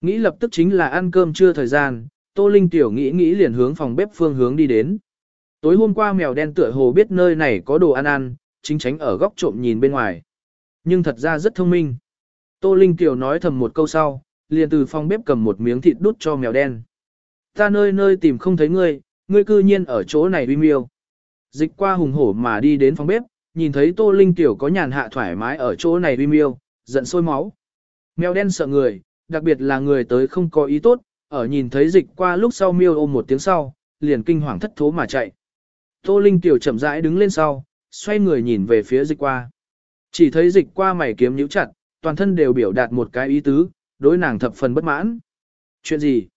Nghĩ lập tức chính là ăn cơm trưa thời gian, Tô Linh tiểu nghĩ nghĩ liền hướng phòng bếp phương hướng đi đến. Tối hôm qua mèo đen tựa hồ biết nơi này có đồ ăn ăn, chính tránh ở góc trộm nhìn bên ngoài. Nhưng thật ra rất thông minh. Tô Linh tiểu nói thầm một câu sau, liền từ phòng bếp cầm một miếng thịt đút cho mèo đen. Ta nơi nơi tìm không thấy ngươi, ngươi cư nhiên ở chỗ này uy miêu. Dịch qua hùng hổ mà đi đến phòng bếp, nhìn thấy Tô Linh tiểu có nhàn hạ thoải mái ở chỗ này uy miêu, giận sôi máu. Mèo đen sợ người, đặc biệt là người tới không có ý tốt, ở nhìn thấy dịch qua lúc sau miêu ôm một tiếng sau, liền kinh hoàng thất thố mà chạy. Tô Linh tiểu chậm rãi đứng lên sau, xoay người nhìn về phía dịch qua. Chỉ thấy dịch qua mày kiếm nhíu chặt, toàn thân đều biểu đạt một cái ý tứ, đối nàng thập phần bất mãn. Chuyện gì?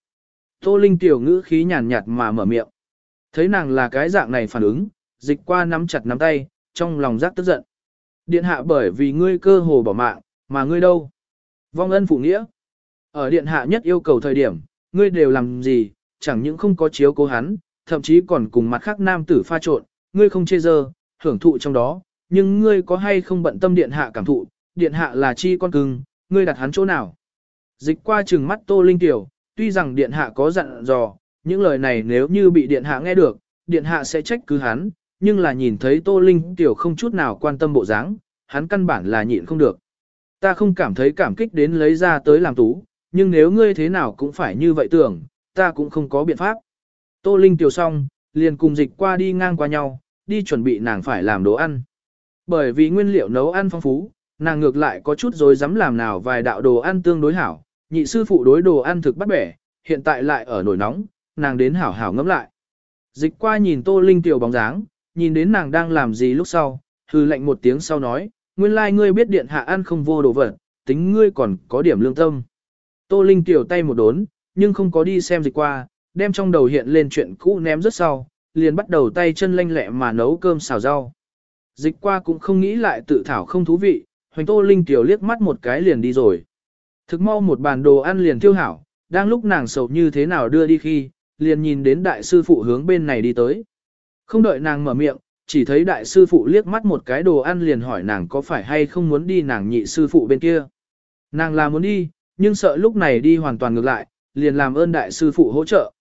Tô Linh tiểu ngữ khí nhàn nhạt mà mở miệng. Thấy nàng là cái dạng này phản ứng, dịch qua nắm chặt nắm tay, trong lòng giác tức giận. Điện hạ bởi vì ngươi cơ hồ bỏ mạng, mà ngươi đâu? Vong ân phụ nghĩa. Ở điện hạ nhất yêu cầu thời điểm, ngươi đều làm gì, chẳng những không có chiếu cố hắn, thậm chí còn cùng mặt khác nam tử pha trộn, ngươi không chê giờ? Hưởng thụ trong đó, nhưng ngươi có hay không bận tâm điện hạ cảm thụ, điện hạ là chi con cưng, ngươi đặt hắn chỗ nào? Dịch qua trừng mắt Tô Linh Tiểu, tuy rằng điện hạ có dặn dò, những lời này nếu như bị điện hạ nghe được, điện hạ sẽ trách cứ hắn, nhưng là nhìn thấy Tô Linh Tiểu không chút nào quan tâm bộ dáng, hắn căn bản là nhịn không được. Ta không cảm thấy cảm kích đến lấy ra tới làm tú, nhưng nếu ngươi thế nào cũng phải như vậy tưởng, ta cũng không có biện pháp. Tô Linh Tiểu xong, liền cùng dịch qua đi ngang qua nhau, đi chuẩn bị nàng phải làm đồ ăn. Bởi vì nguyên liệu nấu ăn phong phú, nàng ngược lại có chút rồi dám làm nào vài đạo đồ ăn tương đối hảo, nhị sư phụ đối đồ ăn thực bắt bẻ, hiện tại lại ở nổi nóng, nàng đến hảo hảo ngẫm lại. Dịch qua nhìn Tô Linh tiểu bóng dáng, nhìn đến nàng đang làm gì lúc sau, hư lệnh một tiếng sau nói, nguyên lai like ngươi biết điện hạ ăn không vô đồ vật, tính ngươi còn có điểm lương tâm. Tô Linh tiểu tay một đốn, nhưng không có đi xem dịch qua, đem trong đầu hiện lên chuyện cũ ném rất sau, liền bắt đầu tay chân lanh lẹ mà nấu cơm xào rau. Dịch qua cũng không nghĩ lại tự thảo không thú vị, hoành Tô Linh tiểu liếc mắt một cái liền đi rồi. Thực mau một bàn đồ ăn liền tiêu hảo, đang lúc nàng sầu như thế nào đưa đi khi, liền nhìn đến đại sư phụ hướng bên này đi tới. Không đợi nàng mở miệng, chỉ thấy đại sư phụ liếc mắt một cái đồ ăn liền hỏi nàng có phải hay không muốn đi nàng nhị sư phụ bên kia. Nàng là muốn đi, nhưng sợ lúc này đi hoàn toàn ngược lại, liền làm ơn đại sư phụ hỗ trợ.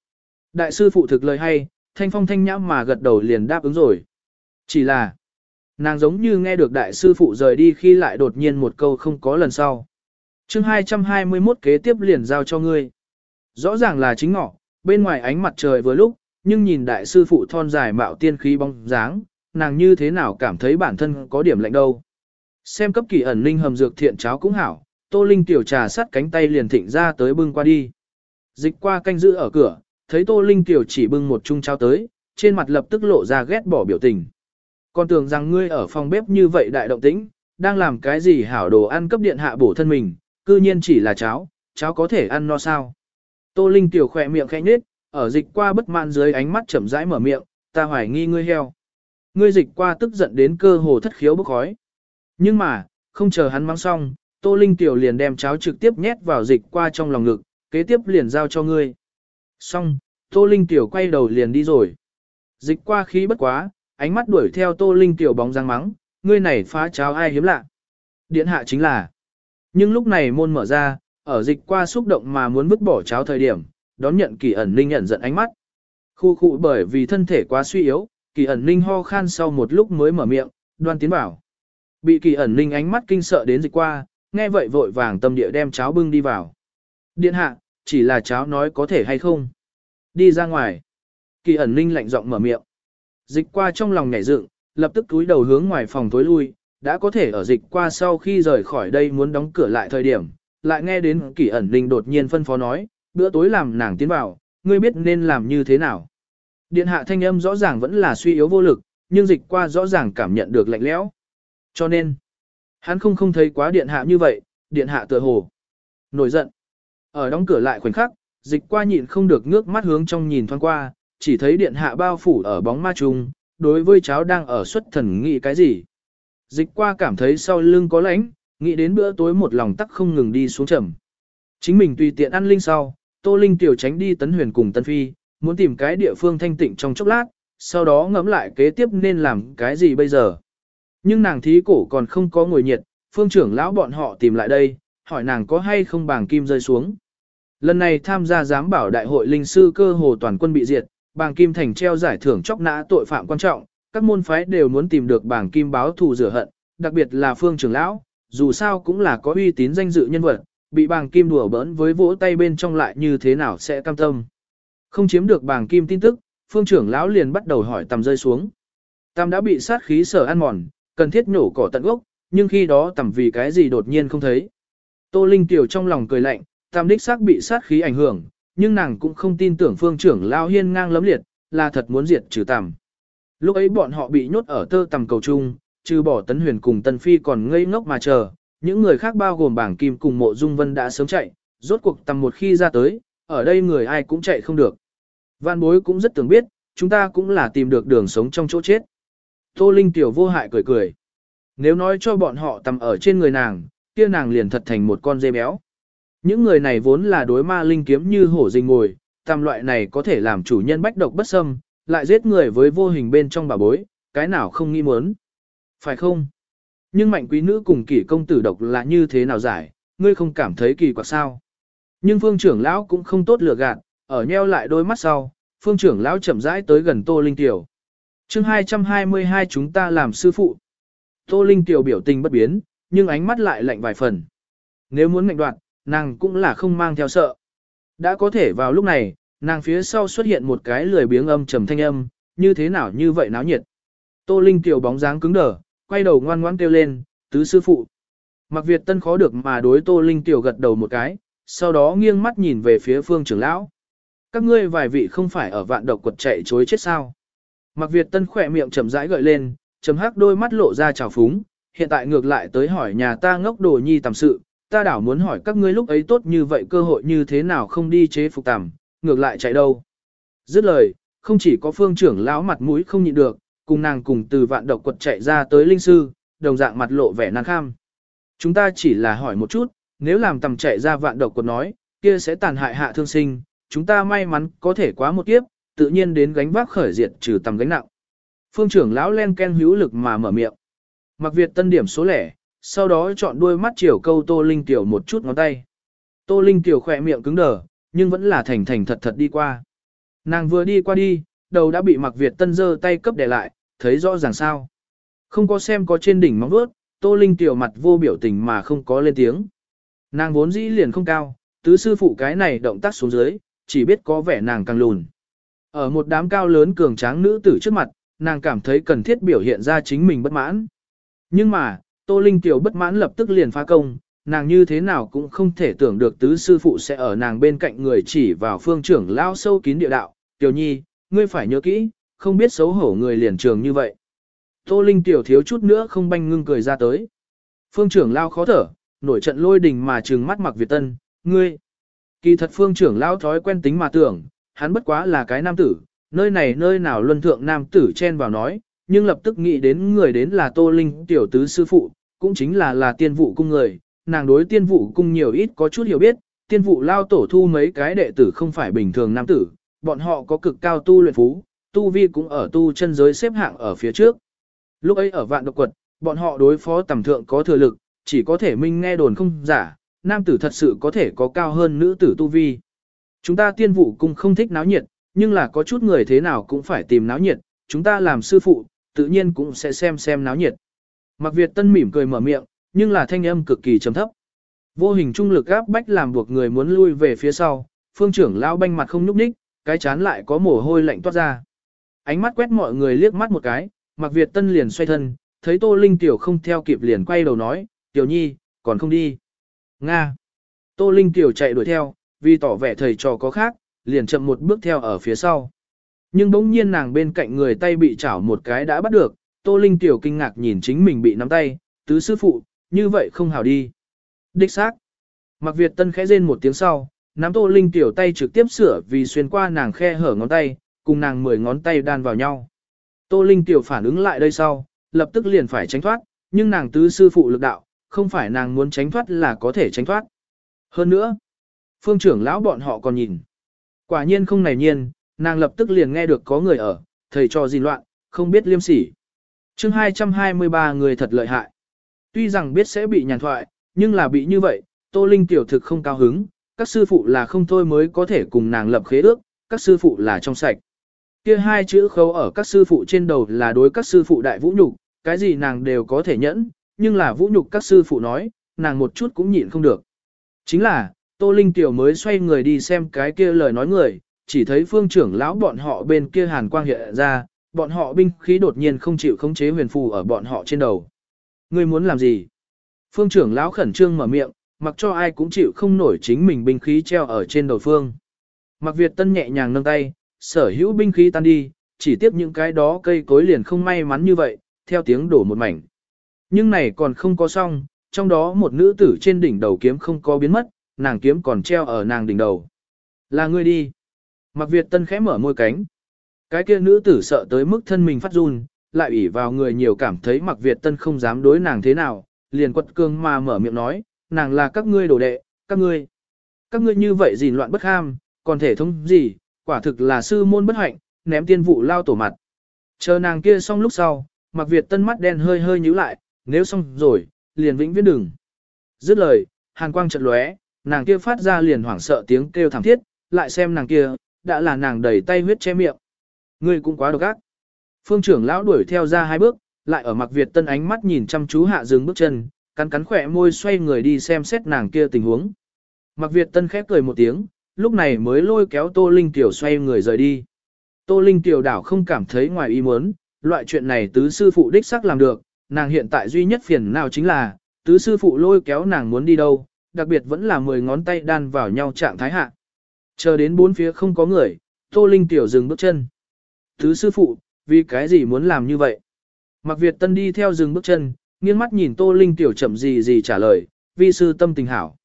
Đại sư phụ thực lời hay, thanh phong thanh nhãm mà gật đầu liền đáp ứng rồi. Chỉ là, nàng giống như nghe được đại sư phụ rời đi khi lại đột nhiên một câu không có lần sau chương 221 kế tiếp liền giao cho ngươi. Rõ ràng là chính ngọ, bên ngoài ánh mặt trời vừa lúc, nhưng nhìn đại sư phụ thon dài mạo tiên khí bóng dáng, nàng như thế nào cảm thấy bản thân có điểm lạnh đâu. Xem cấp kỳ ẩn linh hầm dược thiện cháo cũng hảo, tô linh tiểu trà sắt cánh tay liền thịnh ra tới bưng qua đi. Dịch qua canh giữ ở cửa, thấy tô linh tiểu chỉ bưng một chung trao tới, trên mặt lập tức lộ ra ghét bỏ biểu tình. Còn tưởng rằng ngươi ở phòng bếp như vậy đại động tĩnh, đang làm cái gì hảo đồ ăn cấp điện hạ bổ thân mình, cư nhiên chỉ là cháo, cháo có thể ăn no sao. Tô Linh tiểu khỏe miệng khẽ nhếch, ở dịch qua bất mãn dưới ánh mắt chậm rãi mở miệng, ta hoài nghi ngươi heo. Ngươi dịch qua tức giận đến cơ hồ thất khiếu bốc khói. Nhưng mà, không chờ hắn mang xong, Tô Linh tiểu liền đem cháo trực tiếp nhét vào dịch qua trong lòng ngực, kế tiếp liền giao cho ngươi. Xong, Tô Linh tiểu quay đầu liền đi rồi. Dịch qua khí bất quá, ánh mắt đuổi theo Tô Linh tiểu bóng răng mắng, ngươi này phá cháo ai hiếm lạ. Điện hạ chính là. Nhưng lúc này môn mở ra, ở dịch qua xúc động mà muốn vứt bỏ cháo thời điểm, đón nhận kỳ ẩn ninh nhận giận ánh mắt. Khu khu bởi vì thân thể quá suy yếu, kỳ ẩn ninh ho khan sau một lúc mới mở miệng, đoan tiến bảo. Bị kỳ ẩn ninh ánh mắt kinh sợ đến dịch qua, nghe vậy vội vàng tâm địa đem cháo bưng đi vào. Điện hạ, chỉ là cháu nói có thể hay không. Đi ra ngoài. Kỳ ẩn ninh lạnh giọng mở miệng. Dịch qua trong lòng nhảy dựng, lập tức túi đầu hướng ngoài phòng tối lui, đã có thể ở dịch qua sau khi rời khỏi đây muốn đóng cửa lại thời điểm, lại nghe đến kỳ ẩn ninh đột nhiên phân phó nói, bữa tối làm nàng tiến vào, ngươi biết nên làm như thế nào. Điện hạ thanh âm rõ ràng vẫn là suy yếu vô lực, nhưng dịch qua rõ ràng cảm nhận được lạnh lẽo. Cho nên, hắn không không thấy quá điện hạ như vậy, điện hạ tựa hồ. Nổi giận. Ở đóng cửa lại khoảnh khắc, dịch qua nhịn không được ngước mắt hướng trong nhìn thoáng qua, chỉ thấy điện hạ bao phủ ở bóng ma trùng, đối với cháu đang ở xuất thần nghĩ cái gì. Dịch qua cảm thấy sau lưng có lãnh, nghĩ đến bữa tối một lòng tắc không ngừng đi xuống trầm. Chính mình tùy tiện ăn linh sau, Tô Linh tiểu tránh đi Tấn Huyền cùng Tân Phi, muốn tìm cái địa phương thanh tịnh trong chốc lát, sau đó ngẫm lại kế tiếp nên làm cái gì bây giờ. Nhưng nàng thí cổ còn không có ngồi nhiệt, phương trưởng lão bọn họ tìm lại đây, hỏi nàng có hay không bảng kim rơi xuống. Lần này tham gia giám bảo đại hội linh sư cơ hồ toàn quân bị diệt, bảng kim thành treo giải thưởng chóc nã tội phạm quan trọng, các môn phái đều muốn tìm được bảng kim báo thù rửa hận, đặc biệt là phương trưởng lão, dù sao cũng là có uy tín danh dự nhân vật, bị bảng kim đùa bỡn với vỗ tay bên trong lại như thế nào sẽ cam tâm. Không chiếm được bảng kim tin tức, phương trưởng lão liền bắt đầu hỏi tầm rơi xuống. Tam đã bị sát khí sở ăn mòn, cần thiết nổ cỏ tận gốc, nhưng khi đó tầm vì cái gì đột nhiên không thấy. Tô Linh Tiểu trong lòng cười lạnh, tam đích xác bị sát khí ảnh hưởng, nhưng nàng cũng không tin tưởng phương trưởng lao hiên ngang lấm liệt, là thật muốn diệt trừ tằm. Lúc ấy bọn họ bị nhốt ở tơ tầm cầu trung, trừ bỏ tấn huyền cùng tân phi còn ngây ngốc mà chờ, những người khác bao gồm bảng kim cùng mộ dung vân đã sớm chạy, rốt cuộc tầm một khi ra tới, ở đây người ai cũng chạy không được. Văn bối cũng rất tưởng biết, chúng ta cũng là tìm được đường sống trong chỗ chết. Tô Linh tiểu vô hại cười cười. Nếu nói cho bọn họ tầm ở trên người nàng, kia nàng liền thật thành một con dê béo. Những người này vốn là đối ma linh kiếm như hổ rình ngồi, tam loại này có thể làm chủ nhân bách độc bất xâm, lại giết người với vô hình bên trong bà bối, cái nào không nghi muốn. Phải không? Nhưng mạnh quý nữ cùng kỷ công tử độc là như thế nào giải, ngươi không cảm thấy kỳ quặc sao? Nhưng phương trưởng lão cũng không tốt lừa gạt, ở nheo lại đôi mắt sau, phương trưởng lão chậm rãi tới gần Tô Linh Tiểu. chương 222 chúng ta làm sư phụ. Tô Linh Tiểu biểu tình bất biến, nhưng ánh mắt lại lạnh vài phần. Nếu muốn ngạnh đoạn, nàng cũng là không mang theo sợ. Đã có thể vào lúc này, nàng phía sau xuất hiện một cái lười biếng âm trầm thanh âm, như thế nào như vậy náo nhiệt. Tô Linh Tiểu bóng dáng cứng đờ, quay đầu ngoan ngoãn kêu lên, tứ sư phụ. Mặc Việt Tân khó được mà đối Tô Linh Tiểu gật đầu một cái, sau đó nghiêng mắt nhìn về phía phương trưởng lão. Các ngươi vài vị không phải ở vạn độc quật chạy chối chết sao. Mặc Việt Tân khỏe miệng chậm rãi gợi lên, chấm hắc đôi mắt lộ ra trào phúng, hiện tại ngược lại tới hỏi nhà ta ngốc đồ nhi tầm sự, ta đảo muốn hỏi các ngươi lúc ấy tốt như vậy cơ hội như thế nào không đi chế phục tằm, ngược lại chạy đâu. Dứt lời, không chỉ có phương trưởng lão mặt mũi không nhịn được, cùng nàng cùng từ vạn độc quật chạy ra tới linh sư, đồng dạng mặt lộ vẻ nan kham. Chúng ta chỉ là hỏi một chút, nếu làm tầm chạy ra vạn độc quật nói, kia sẽ tàn hại hạ thương sinh, chúng ta may mắn có thể quá một kiếp, tự nhiên đến gánh vác khởi diệt trừ tầm gánh nặng. Phương trưởng lão len ken hữu lực mà mở miệng. Mặc Việt tân điểm số lẻ, sau đó chọn đuôi mắt chiều câu Tô Linh Tiểu một chút ngón tay. Tô Linh Tiểu khỏe miệng cứng đờ, nhưng vẫn là thành thành thật thật đi qua. Nàng vừa đi qua đi, đầu đã bị Mặc Việt tân giơ tay cấp để lại, thấy rõ ràng sao. Không có xem có trên đỉnh móng vuốt, Tô Linh Tiểu mặt vô biểu tình mà không có lên tiếng. Nàng vốn dĩ liền không cao, tứ sư phụ cái này động tác xuống dưới, chỉ biết có vẻ nàng càng lùn. Ở một đám cao lớn cường tráng nữ tử trước mặt, nàng cảm thấy cần thiết biểu hiện ra chính mình bất mãn. Nhưng mà, Tô Linh Tiểu bất mãn lập tức liền phá công, nàng như thế nào cũng không thể tưởng được tứ sư phụ sẽ ở nàng bên cạnh người chỉ vào phương trưởng lao sâu kín địa đạo. Tiểu nhi, ngươi phải nhớ kỹ, không biết xấu hổ người liền trường như vậy. Tô Linh tiểu thiếu chút nữa không banh ngưng cười ra tới. Phương trưởng lao khó thở, nổi trận lôi đình mà trừng mắt mặc Việt Tân, ngươi. Kỳ thật phương trưởng lao thói quen tính mà tưởng, hắn bất quá là cái nam tử, nơi này nơi nào luân thượng nam tử chen vào nói, nhưng lập tức nghĩ đến người đến là Tô Linh tiểu tứ sư phụ, cũng chính là là tiên vụ cung người, nàng đối tiên vụ cung nhiều ít có chút hiểu biết, tiên vụ lao tổ thu mấy cái đệ tử không phải bình thường nam tử, bọn họ có cực cao tu luyện phú, tu vi cũng ở tu chân giới xếp hạng ở phía trước. Lúc ấy ở vạn độc quật, bọn họ đối phó tầm thượng có thừa lực, chỉ có thể minh nghe đồn không giả, nam tử thật sự có thể có cao hơn nữ tử tu vi. Chúng ta tiên vụ cung không thích náo nhiệt, nhưng là có chút người thế nào cũng phải tìm náo nhiệt, chúng ta làm sư phụ, tự nhiên cũng sẽ xem xem náo nhiệt. Mặc Việt Tân mỉm cười mở miệng, nhưng là thanh âm cực kỳ trầm thấp. Vô hình trung lực áp bách làm buộc người muốn lui về phía sau, phương trưởng lao banh mặt không nhúc nhích, cái chán lại có mồ hôi lạnh toát ra. Ánh mắt quét mọi người liếc mắt một cái, Mặc Việt Tân liền xoay thân, thấy Tô Linh Tiểu không theo kịp liền quay đầu nói, Tiểu Nhi, còn không đi. Nga. Tô Linh Tiểu chạy đuổi theo, vì tỏ vẻ thầy trò có khác, liền chậm một bước theo ở phía sau. Nhưng bỗng nhiên nàng bên cạnh người tay bị chảo một cái đã bắt được, Tô Linh Tiểu kinh ngạc nhìn chính mình bị nắm tay, tứ sư phụ, như vậy không hảo đi. Đích xác. Mặc Việt Tân khẽ rên một tiếng sau, nắm Tô Linh Tiểu tay trực tiếp sửa vì xuyên qua nàng khe hở ngón tay, cùng nàng mười ngón tay đan vào nhau. Tô Linh Tiểu phản ứng lại đây sau, lập tức liền phải tránh thoát, nhưng nàng tứ sư phụ lực đạo, không phải nàng muốn tránh thoát là có thể tránh thoát. Hơn nữa, phương trưởng lão bọn họ còn nhìn. Quả nhiên không này nhiên, nàng lập tức liền nghe được có người ở, thầy cho gì loạn, không biết liêm sỉ. chương 223 người thật lợi hại. Tuy rằng biết sẽ bị nhàn thoại, nhưng là bị như vậy, Tô Linh tiểu thực không cao hứng, các sư phụ là không thôi mới có thể cùng nàng lập khế ước, các sư phụ là trong sạch. Kia hai chữ khấu ở các sư phụ trên đầu là đối các sư phụ đại vũ nhục, cái gì nàng đều có thể nhẫn, nhưng là vũ nhục các sư phụ nói, nàng một chút cũng nhịn không được. Chính là, Tô Linh Tiểu mới xoay người đi xem cái kia lời nói người, chỉ thấy phương trưởng lão bọn họ bên kia hàn quang hiện ra, bọn họ binh khí đột nhiên không chịu khống chế huyền phù ở bọn họ trên đầu. Ngươi muốn làm gì? Phương trưởng lão khẩn trương mở miệng, mặc cho ai cũng chịu không nổi chính mình binh khí treo ở trên đầu phương. Mặc Việt Tân nhẹ nhàng nâng tay, sở hữu binh khí tan đi, chỉ tiếp những cái đó cây cối liền không may mắn như vậy, theo tiếng đổ một mảnh. Nhưng này còn không có xong, trong đó một nữ tử trên đỉnh đầu kiếm không có biến mất, nàng kiếm còn treo ở nàng đỉnh đầu. Là ngươi đi. Mặc Việt Tân khẽ mở môi cánh. Cái kia nữ tử sợ tới mức thân mình phát run, lại ủy vào người nhiều cảm thấy Mặc Việt Tân không dám đối nàng thế nào, liền quật cương mà mở miệng nói, nàng là các ngươi đồ đệ, các ngươi. Các ngươi như vậy gìn loạn bất ham, còn thể thống gì, quả thực là sư môn bất hạnh, ném tiên vụ lao tổ mặt. Chờ nàng kia xong lúc sau, Mặc Việt Tân mắt đen hơi hơi nhíu lại, nếu xong rồi, liền vĩnh viễn đừng. Dứt lời, hàn quang chợt lóe, nàng kia phát ra liền hoảng sợ tiếng kêu thảm thiết, lại xem nàng kia, đã là nàng đầy tay huyết che miệng. Ngươi cũng quá độc ác. Phương trưởng lão đuổi theo ra hai bước, lại ở mặc Việt tân ánh mắt nhìn chăm chú hạ dừng bước chân, cắn cắn khỏe môi xoay người đi xem xét nàng kia tình huống. Mặc Việt tân khép cười một tiếng, lúc này mới lôi kéo Tô Linh Tiểu xoay người rời đi. Tô Linh Tiểu đảo không cảm thấy ngoài ý muốn, loại chuyện này tứ sư phụ đích xác làm được, nàng hiện tại duy nhất phiền nào chính là, tứ sư phụ lôi kéo nàng muốn đi đâu, đặc biệt vẫn là mười ngón tay đan vào nhau trạng thái hạ. Chờ đến bốn phía không có người, Tô Linh tiểu dừng bước chân. Tứ sư phụ, vì cái gì muốn làm như vậy? Mặc Việt Tân đi theo dừng bước chân, nghiêng mắt nhìn Tô Linh tiểu chậm gì gì trả lời, vi sư tâm tình hảo.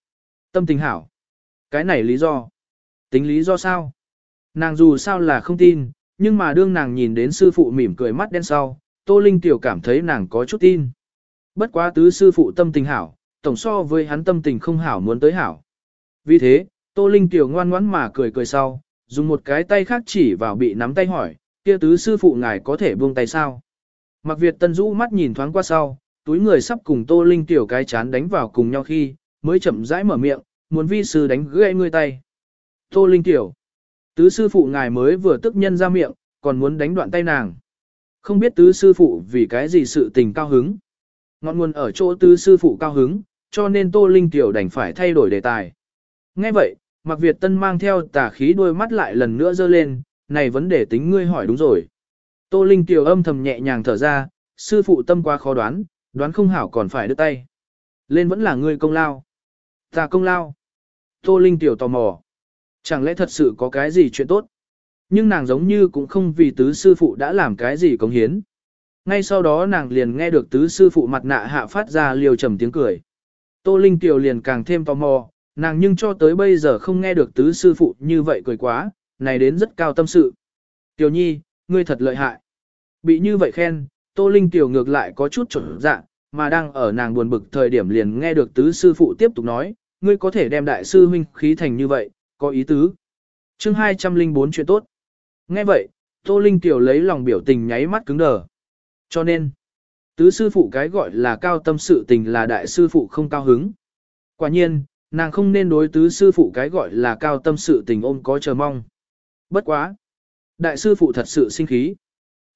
Tâm tình hảo. Cái này lý do. Tính lý do sao? Nàng dù sao là không tin, nhưng mà đương nàng nhìn đến sư phụ mỉm cười mắt đen sau, Tô Linh tiểu cảm thấy nàng có chút tin. Bất quá tứ sư phụ tâm tình hảo, tổng so với hắn tâm tình không hảo muốn tới hảo. Vì thế, Tô Linh tiểu ngoan ngoãn mà cười cười sau, dùng một cái tay khác chỉ vào bị nắm tay hỏi, kia tứ sư phụ ngài có thể buông tay sao? Mặc Việt Tân rũ mắt nhìn thoáng qua sau, túi người sắp cùng Tô Linh tiểu cái chán đánh vào cùng nhau khi, mới chậm rãi mở miệng, muốn vi sư đánh gãy ngươi tay. Tô Linh tiểu, tứ sư phụ ngài mới vừa tức nhân ra miệng, còn muốn đánh đoạn tay nàng. Không biết tứ sư phụ vì cái gì sự tình cao hứng. Ngọn nguồn ở chỗ tứ sư phụ cao hứng, cho nên Tô Linh Tiểu đành phải thay đổi đề tài. Nghe vậy, Mạc Việt Tân mang theo tà khí đôi mắt lại lần nữa dơ lên, này vấn đề tính ngươi hỏi đúng rồi. Tô Linh Tiểu âm thầm nhẹ nhàng thở ra, sư phụ tâm quá khó đoán, đoán không hảo còn phải đưa tay. Lên vẫn là ngươi công lao. Ta công lao. Tô Linh Tiểu tò mò. Chẳng lẽ thật sự có cái gì chuyện tốt? Nhưng nàng giống như cũng không vì tứ sư phụ đã làm cái gì cống hiến. ngay sau đó nàng liền nghe được tứ sư phụ mặt nạ hạ phát ra liều trầm tiếng cười. Tô Linh Tiểu liền càng thêm tò mò, nàng nhưng cho tới bây giờ không nghe được tứ sư phụ như vậy cười quá, này đến rất cao tâm sự. Tiểu nhi, ngươi thật lợi hại. Bị như vậy khen, Tô Linh Tiểu ngược lại có chút trở dạng, mà đang ở nàng buồn bực thời điểm liền nghe được tứ sư phụ tiếp tục nói, ngươi có thể đem đại sư huynh khí thành như vậy, có ý tứ. chương 204 chuyện tốt. Nghe vậy, Tô Linh Tiểu lấy lòng biểu tình nháy mắt cứng đờ. Cho nên, tứ sư phụ cái gọi là cao tâm sự tình là đại sư phụ không cao hứng. Quả nhiên, nàng không nên đối tứ sư phụ cái gọi là cao tâm sự tình ôm có chờ mong. Bất quá. Đại sư phụ thật sự sinh khí.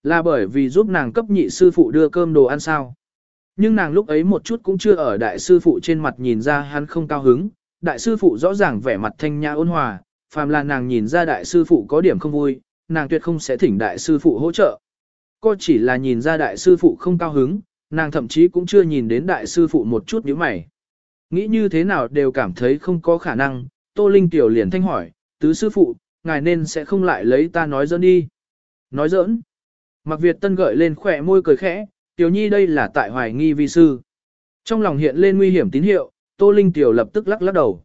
Là bởi vì giúp nàng cấp nhị sư phụ đưa cơm đồ ăn sao. Nhưng nàng lúc ấy một chút cũng chưa ở đại sư phụ trên mặt nhìn ra hắn không cao hứng. Đại sư phụ rõ ràng vẻ mặt thanh nhã ôn hòa, phàm là nàng nhìn ra đại sư phụ có điểm không vui, nàng tuyệt không sẽ thỉnh đại sư phụ hỗ trợ. Cô chỉ là nhìn ra đại sư phụ không cao hứng, nàng thậm chí cũng chưa nhìn đến đại sư phụ một chút nhíu mày. Nghĩ như thế nào đều cảm thấy không có khả năng, Tô Linh Tiểu liền thanh hỏi, tứ sư phụ, ngài nên sẽ không lại lấy ta nói giỡn đi. Nói giỡn. Mặc Việt Tân gợi lên khỏe môi cười khẽ, Tiểu Nhi đây là tại hoài nghi vi sư. Trong lòng hiện lên nguy hiểm tín hiệu, Tô Linh Tiểu lập tức lắc lắc đầu.